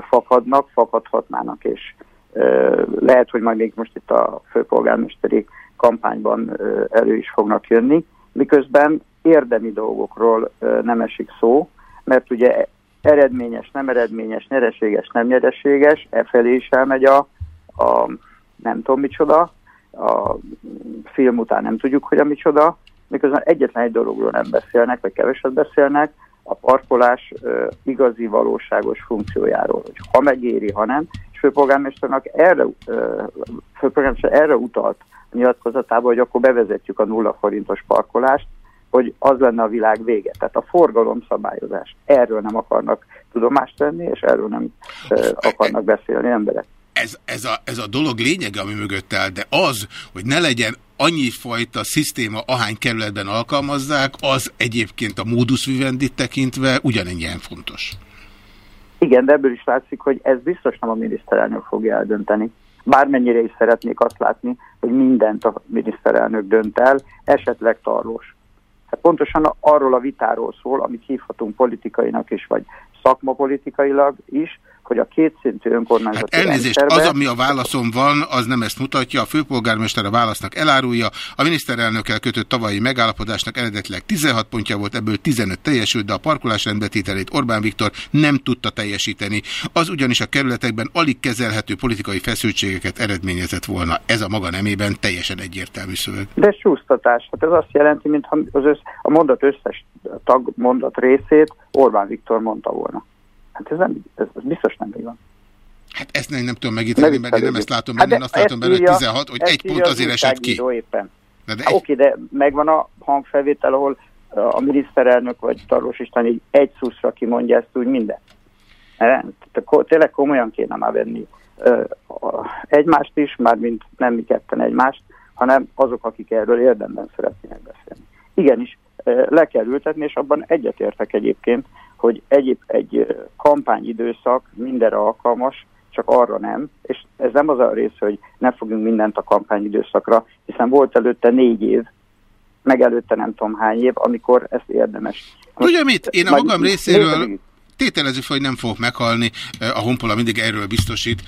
fakadnak, fakadhatnának, és lehet, hogy majd még most itt a főpolgármesteri kampányban elő is fognak jönni, miközben érdemi dolgokról nem esik szó, mert ugye eredményes, nem eredményes, nyereséges, nem nyereséges, e felé is elmegy a, a nem tudom micsoda, a film után nem tudjuk, hogy a micsoda, miközben egyetlen egy dologról nem beszélnek, vagy keveset beszélnek, a parkolás igazi, valóságos funkciójáról, hogy ha megéri, ha nem, és főpolgármesternek erre, főpolgármester erre utalt a nyilatkozatában, hogy akkor bevezetjük a nulla forintos parkolást, hogy az lenne a világ vége. Tehát a forgalomszabályozás. Erről nem akarnak tudomást venni, és erről nem akarnak beszélni emberek. Ez, ez, a, ez a dolog lényege, ami mögött áll, de az, hogy ne legyen annyi fajta szisztéma, ahány kerületben alkalmazzák, az egyébként a módus vivendit tekintve ugyanennyien fontos. Igen, de ebből is látszik, hogy ez biztos nem a miniszterelnök fogja eldönteni. Bármennyire is szeretnék azt látni, hogy mindent a miniszterelnök dönt el, esetleg tarlós. Hát pontosan arról a vitáról szól, amit hívhatunk politikainak is, vagy szakmapolitikailag is, hogy a kétszintű önkormányzati Hát elnézést, rendszerbe- az, ami a válaszom van, az nem ezt mutatja. A főpolgármester a válasznak elárulja. A miniszterelnökkel kötött tavalyi megállapodásnak eredetileg 16 pontja volt, ebből 15 teljesült, de a parkolás rendbetételét Orbán Viktor nem tudta teljesíteni. Az ugyanis a kerületekben alig kezelhető politikai feszültségeket eredményezett volna. Ez a maga nemében teljesen egyértelmű szöveg. De ez csúsztatás. Hát ez azt jelenti, mintha az össz, a mondat összes tag mondat részét Orbán Viktor mondta volna. Hát ez, nem, ez, ez biztos nem így van. Hát ezt nem, nem tudom megítélni, mert én nem ezt látom benne, Hát én azt látom benne, hogy írja- 16, hogy egy pont azért esett ki. Éppen. Na de Hát Oké, de megvan a hangfelvétel, ahol a miniszterelnök vagy Tarlós István így egy szuszra kimondja ezt úgy minden. Tényleg komolyan kéne már venni egymást is, már mint nem mi ketten egymást, hanem azok, akik erről érdemben szeretnének beszélni. Igenis, le kell ültetni, és abban egyetértek egyébként, hogy egyéb egy kampányidőszak mindenre alkalmas, csak arra nem, és ez nem az a rész, hogy ne fogjunk mindent a kampányidőszakra, hiszen volt előtte négy év, meg előtte nem tudom hány év, amikor ezt érdemes. Tudja mit? Én a magam részéről meg. tételezzük fel, hogy nem fogok meghalni. A honpola mindig erről biztosít.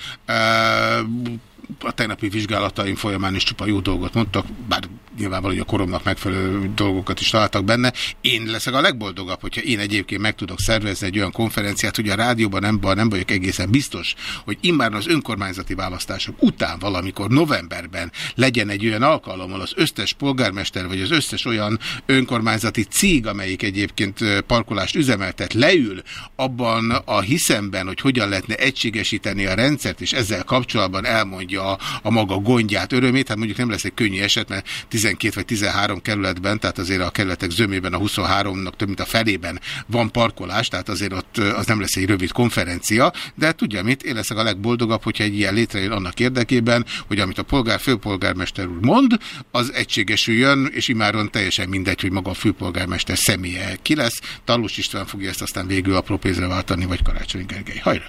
A tegnapi vizsgálataim folyamán is csupa jó dolgot mondtak, bár nyilvánvaló, hogy a koromnak megfelelő dolgokat is találtak benne. Én leszek a legboldogabb, hogyha én egyébként meg tudok szervezni egy olyan konferenciát, hogy a rádióban nem, nem vagyok egészen biztos, hogy immár az önkormányzati választások után valamikor novemberben legyen egy olyan alkalom, ahol az összes polgármester vagy az összes olyan önkormányzati cég, amelyik egyébként parkolást üzemeltet, leül abban a hiszemben, hogy hogyan lehetne egységesíteni a rendszert, és ezzel kapcsolatban elmondja a, maga gondját, örömét. Hát mondjuk nem lesz egy könnyű eset, mert 12 vagy 13 kerületben, tehát azért a kerületek zömében a 23-nak több mint a felében van parkolás, tehát azért ott az nem lesz egy rövid konferencia, de tudja mit, én leszek a legboldogabb, hogyha egy ilyen létrejön annak érdekében, hogy amit a polgár, főpolgármester úr mond, az egységesüljön, és imáron teljesen mindegy, hogy maga a főpolgármester személye ki lesz. Talós István fogja ezt aztán végül a propézre váltani, vagy Karácsony Gergely. Hajrá!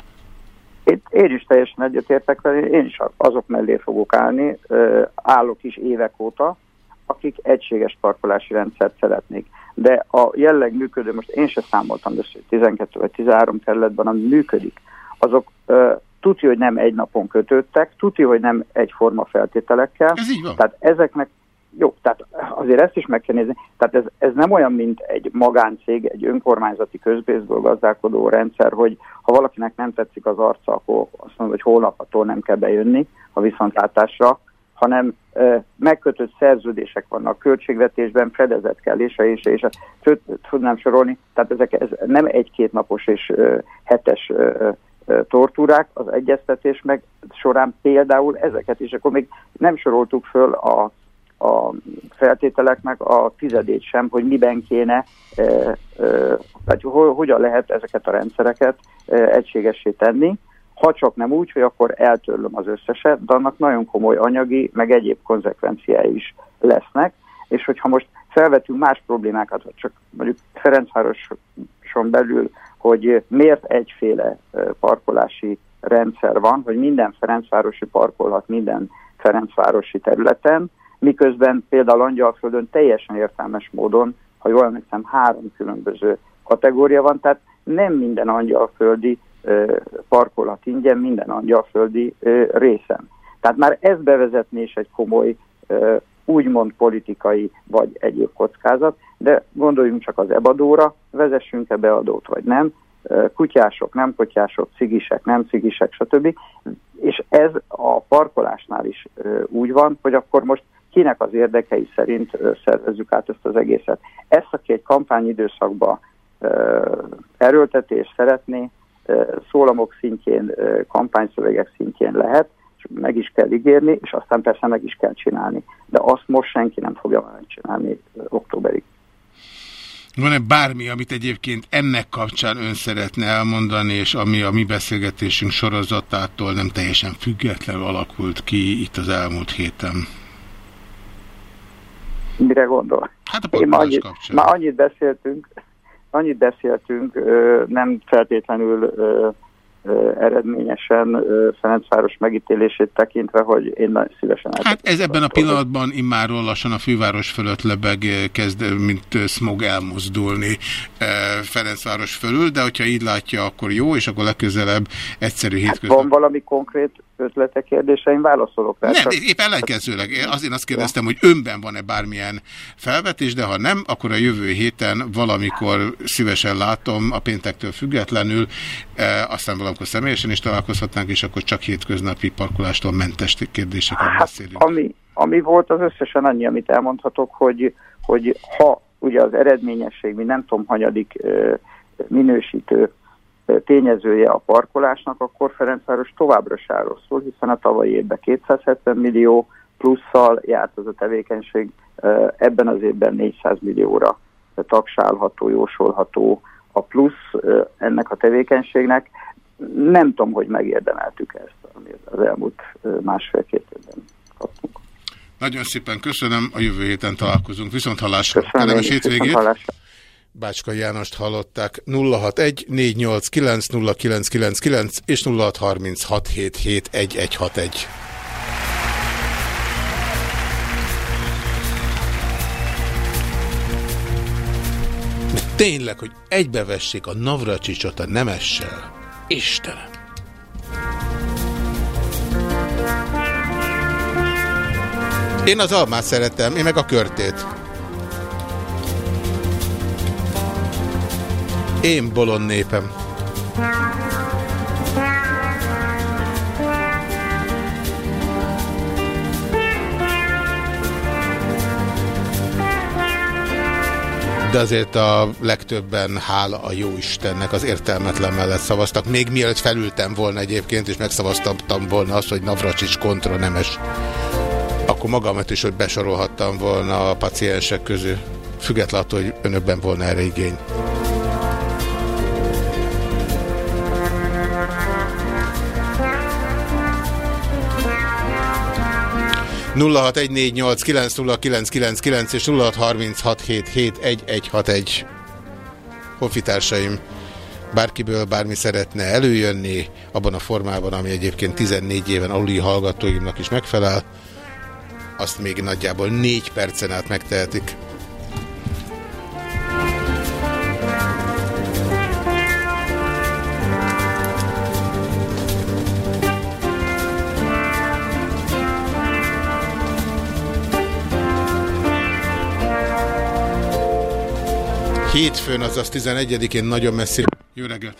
Én, én is teljesen egyetértek vele, én is azok mellé fogok állni, állok is évek óta, akik egységes parkolási rendszert szeretnék. De a jelleg működő, most én se számoltam össze, hogy 12 vagy 13 kerületben, ami működik, azok ö, tuti, hogy nem egy napon kötődtek, tuti, hogy nem egyforma feltételekkel. Ez így van. Tehát ezeknek, jó, tehát azért ezt is meg kell nézni. Tehát ez, ez nem olyan, mint egy magáncég, egy önkormányzati közpénzből gazdálkodó rendszer, hogy ha valakinek nem tetszik az arca, akkor azt mondja, hogy holnapatól nem kell bejönni a viszontlátásra, hanem megkötött szerződések vannak költségvetésben, fedezet kell, és, és, és sőt, tudnám sorolni, tehát ezek ez nem egy-két napos és hetes tortúrák, az egyeztetés meg során például ezeket is, akkor még nem soroltuk föl a, a feltételeknek a tizedét sem, hogy miben kéne, e, e, tehát ho, hogyan lehet ezeket a rendszereket e, egységessé tenni, ha csak nem úgy, hogy akkor eltörlöm az összeset, de annak nagyon komoly anyagi, meg egyéb konzekvenciái is lesznek, és hogyha most felvetünk más problémákat, vagy csak mondjuk Ferencvároson belül, hogy miért egyféle parkolási rendszer van, hogy minden Ferencvárosi parkolhat minden Ferencvárosi területen, miközben például Angyalföldön teljesen értelmes módon, ha jól emlékszem, három különböző kategória van, tehát nem minden angyalföldi ö, parkolhat ingyen, minden angyalföldi részen. Tehát már ez bevezetni is egy komoly, úgymond politikai vagy egyéb kockázat, de gondoljunk csak az ebadóra, vezessünk-e beadót vagy nem, kutyások, nem kutyások, cigisek, nem cigisek, stb. És ez a parkolásnál is úgy van, hogy akkor most kinek az érdekei szerint szervezzük át ezt az egészet. Ezt, aki egy kampányidőszakban erőltetés szeretné, szólamok szintjén, kampányszövegek szintjén lehet, és meg is kell ígérni, és aztán persze meg is kell csinálni. De azt most senki nem fogja megcsinálni októberig. Van-e bármi, amit egyébként ennek kapcsán ön szeretne elmondani, és ami a mi beszélgetésünk sorozatától nem teljesen függetlenül alakult ki itt az elmúlt héten? Mire gondol? Hát a annyit, kapcsán. már annyit beszéltünk, annyit beszéltünk, nem feltétlenül eredményesen Ferencváros megítélését tekintve, hogy én nagyon szívesen Hát ez ebben a pillanatban immáról lassan a főváros fölött lebeg, kezd, mint smog elmozdulni Ferencváros fölül, de hogyha így látja, akkor jó, és akkor legközelebb egyszerű hétköznap. Van valami konkrét ötlete kérdése, én válaszolok rá. Nem, épp ellenkezőleg. Én azért azt kérdeztem, hogy önben van-e bármilyen felvetés, de ha nem, akkor a jövő héten valamikor szívesen látom, a péntektől függetlenül, e, aztán valamikor személyesen is találkozhatnánk, és akkor csak hétköznapi parkolástól mentes kérdéseket Hát, beszélünk. ami, ami volt, az összesen annyi, amit elmondhatok, hogy, hogy ha ugye az eredményesség, mi nem tudom, hanyadik minősítő tényezője a parkolásnak, akkor Ferencváros továbbra se rosszul, hiszen a tavalyi évben 270 millió plusszal járt az a tevékenység, ebben az évben 400 millióra tagsálható, jósolható a plusz ennek a tevékenységnek. Nem tudom, hogy megérdemeltük ezt, amit az elmúlt másfél-két évben kaptunk. Nagyon szépen köszönöm, a jövő héten találkozunk. Viszont hallásra. Köszönöm, Kellemes is viszont hétvégét. hallásra. Bácska Jánost hallották 061 489 0999 és 0636771161. De tényleg, hogy egybevessék a Navracsicsot a nemessel. Istenem! Én az almát szeretem, én meg a körtét. Én bolond népem. De azért a legtöbben, hála a jó Istennek, az értelmetlen mellett szavaztak. Még mielőtt felültem volna egyébként, és megszavaztam volna azt, hogy Navracsics kontra nemes. Akkor magamat is, hogy besorolhattam volna a paciensek közül. Függetlenül hogy önökben volna erre igény. Nulla és 0636771161. Honfitársaim, bárkiből bármi szeretne előjönni, abban a formában, ami egyébként 14 éven aluli hallgatóimnak is megfelel, azt még nagyjából 4 percen át megtehetik. Hétfőn, azaz 11-én nagyon messzi. Jó reggelt!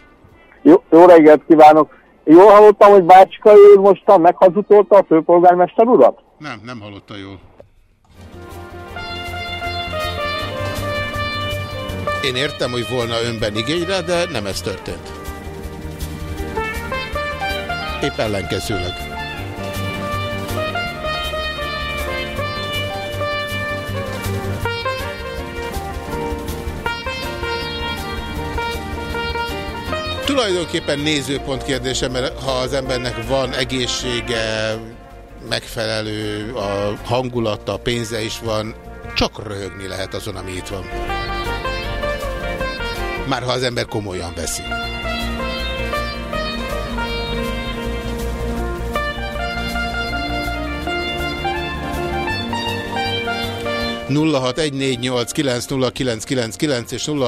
Jó, jó reggelt kívánok! Jól hallottam, hogy Bácska úr mostan meghazudtolta a főpolgármester urat? Nem, nem hallotta jól. Én értem, hogy volna önben igényre, de nem ez történt. Épp ellenkezőleg. Tulajdonképpen nézőpont kérdése, mert ha az embernek van egészsége, megfelelő a hangulata, a pénze is van, csak röhögni lehet azon, ami itt van. Már ha az ember komolyan veszi. nulla hat egy és nulla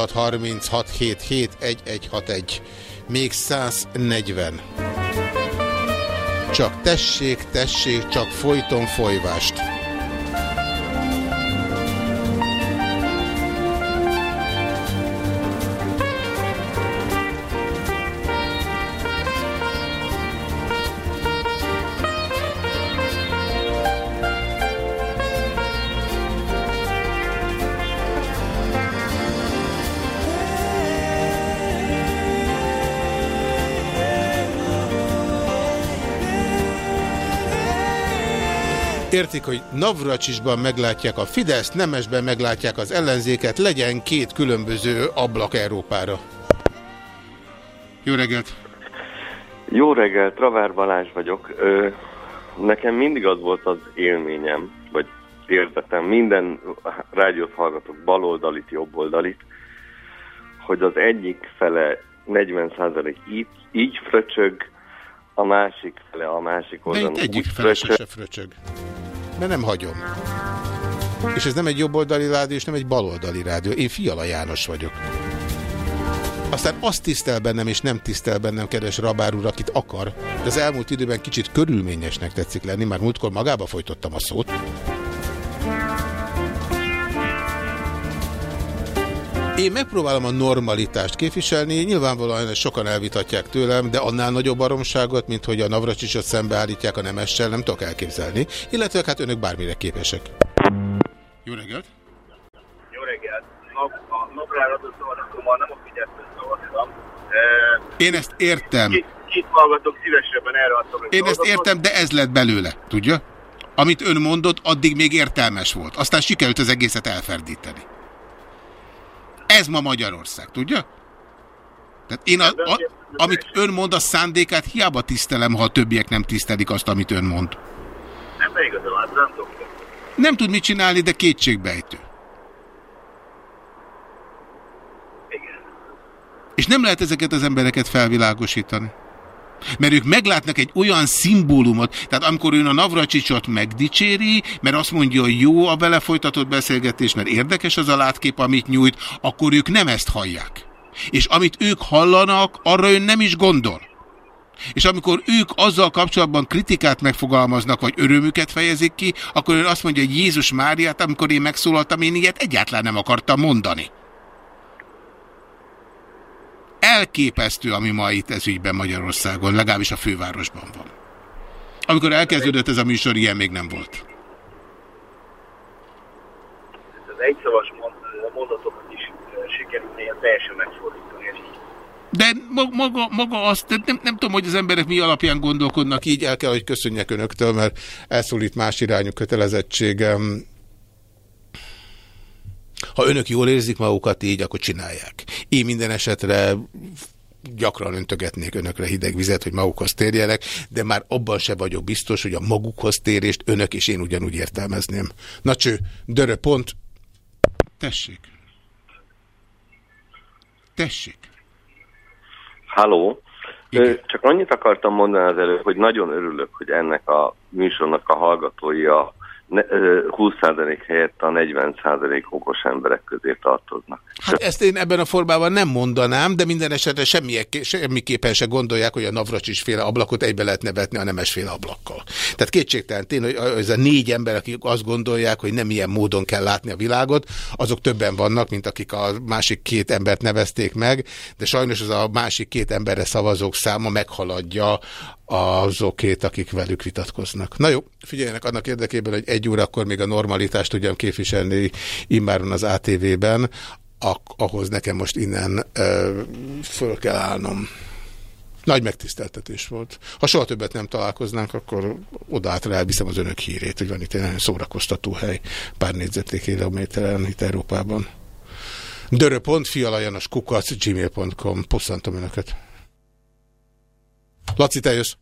még 140 csak tessék, tessék, csak folyton folyvást. Értik, hogy Navracsisban meglátják a Fidesz, Nemesben meglátják az ellenzéket, legyen két különböző ablak Európára. Jó reggelt! Jó reggelt, Travár Balázs vagyok. Ö, nekem mindig az volt az élményem, vagy érzetem, minden rádiót hallgatok, baloldalit, jobboldalit, hogy az egyik fele 40% így, így fröcsög, a másik fele a másik De oldalon itt egyik fele fröcsög. se fröcsög. Mert nem hagyom. És ez nem egy jobboldali rádió, és nem egy baloldali rádió. Én Fiala János vagyok. Aztán azt tisztel bennem, és nem tisztel bennem, kedves Rabár úr, akit akar. De az elmúlt időben kicsit körülményesnek tetszik lenni, már múltkor magába folytottam a szót. Én megpróbálom a normalitást képviselni, nyilvánvalóan sokan elvitatják tőlem, de annál nagyobb baromságot, mint hogy a Navracsicsot szembeállítják a nemessel, nem tudok elképzelni, illetve hát önök bármire képesek. Jó reggelt! Jó reggelt! A napráradó szavazatomal nem a Fideszre szavaztam. Én ezt értem. Kit, kit hallgatok szívesebben erre a szavazatot? Én ezt értem, de ez lett belőle, tudja? Amit ön mondott, addig még értelmes volt. Aztán sikerült az egészet elferdíteni. Ez ma Magyarország, tudja? Tehát én, a, a, amit ön mond, a szándékát hiába tisztelem, ha a többiek nem tisztelik azt, amit ön mond. Nem az a nem tudok. Nem tud mit csinálni, de kétségbejtő. És nem lehet ezeket az embereket felvilágosítani. Mert ők meglátnak egy olyan szimbólumot, tehát amikor ön a Navracsicsot megdicséri, mert azt mondja, hogy jó a vele folytatott beszélgetés, mert érdekes az a látkép, amit nyújt, akkor ők nem ezt hallják. És amit ők hallanak, arra ön nem is gondol. És amikor ők azzal kapcsolatban kritikát megfogalmaznak, vagy örömüket fejezik ki, akkor ön azt mondja, hogy Jézus Máriát, amikor én megszólaltam, én ilyet egyáltalán nem akartam mondani. Elképesztő, ami ma itt ez ügyben Magyarországon, legalábbis a fővárosban van. Amikor elkezdődött ez a műsor, ilyen még nem volt. Az egyszavas mond- mondatokat is e, sikerült néha teljesen megfordítani. Így. De ma- maga, maga azt, nem, nem tudom, hogy az emberek mi alapján gondolkodnak így, el kell, hogy köszönjek önöktől, mert elszólít más irányú kötelezettségem. Ha önök jól érzik magukat így, akkor csinálják. Én minden esetre gyakran öntögetnék önökre hideg vizet, hogy magukhoz térjenek, de már abban se vagyok biztos, hogy a magukhoz térést önök és én ugyanúgy értelmezném. Na cső, dörö pont. Tessék. Tessék. Halló. Ö, Csak annyit akartam mondani az előbb, hogy nagyon örülök, hogy ennek a műsornak a hallgatói a 20% helyett a 40% okos emberek közé tartoznak. Hát ezt én ebben a formában nem mondanám, de minden esetre semmiképpen se gondolják, hogy a Navracsis féle ablakot egybe lehet nevetni a nemes féle ablakkal. Tehát kétségtelen tény, hogy ez a négy ember, akik azt gondolják, hogy nem ilyen módon kell látni a világot, azok többen vannak, mint akik a másik két embert nevezték meg, de sajnos az a másik két emberre szavazók száma meghaladja azokét, akik velük vitatkoznak. Na jó, figyeljenek annak érdekében, hogy egy órakor még a normalitást tudjam képviselni immáron az ATV-ben, ahhoz nekem most innen ö, föl kell állnom. Nagy megtiszteltetés volt. Ha soha többet nem találkoznánk, akkor odaátra elviszem az önök hírét, hogy van itt egy nagyon szórakoztató hely pár négyzetkilométeren itt Európában. Dörö.fialajanos kukac gmail.com Pusszantom önöket. Laci, te jössz.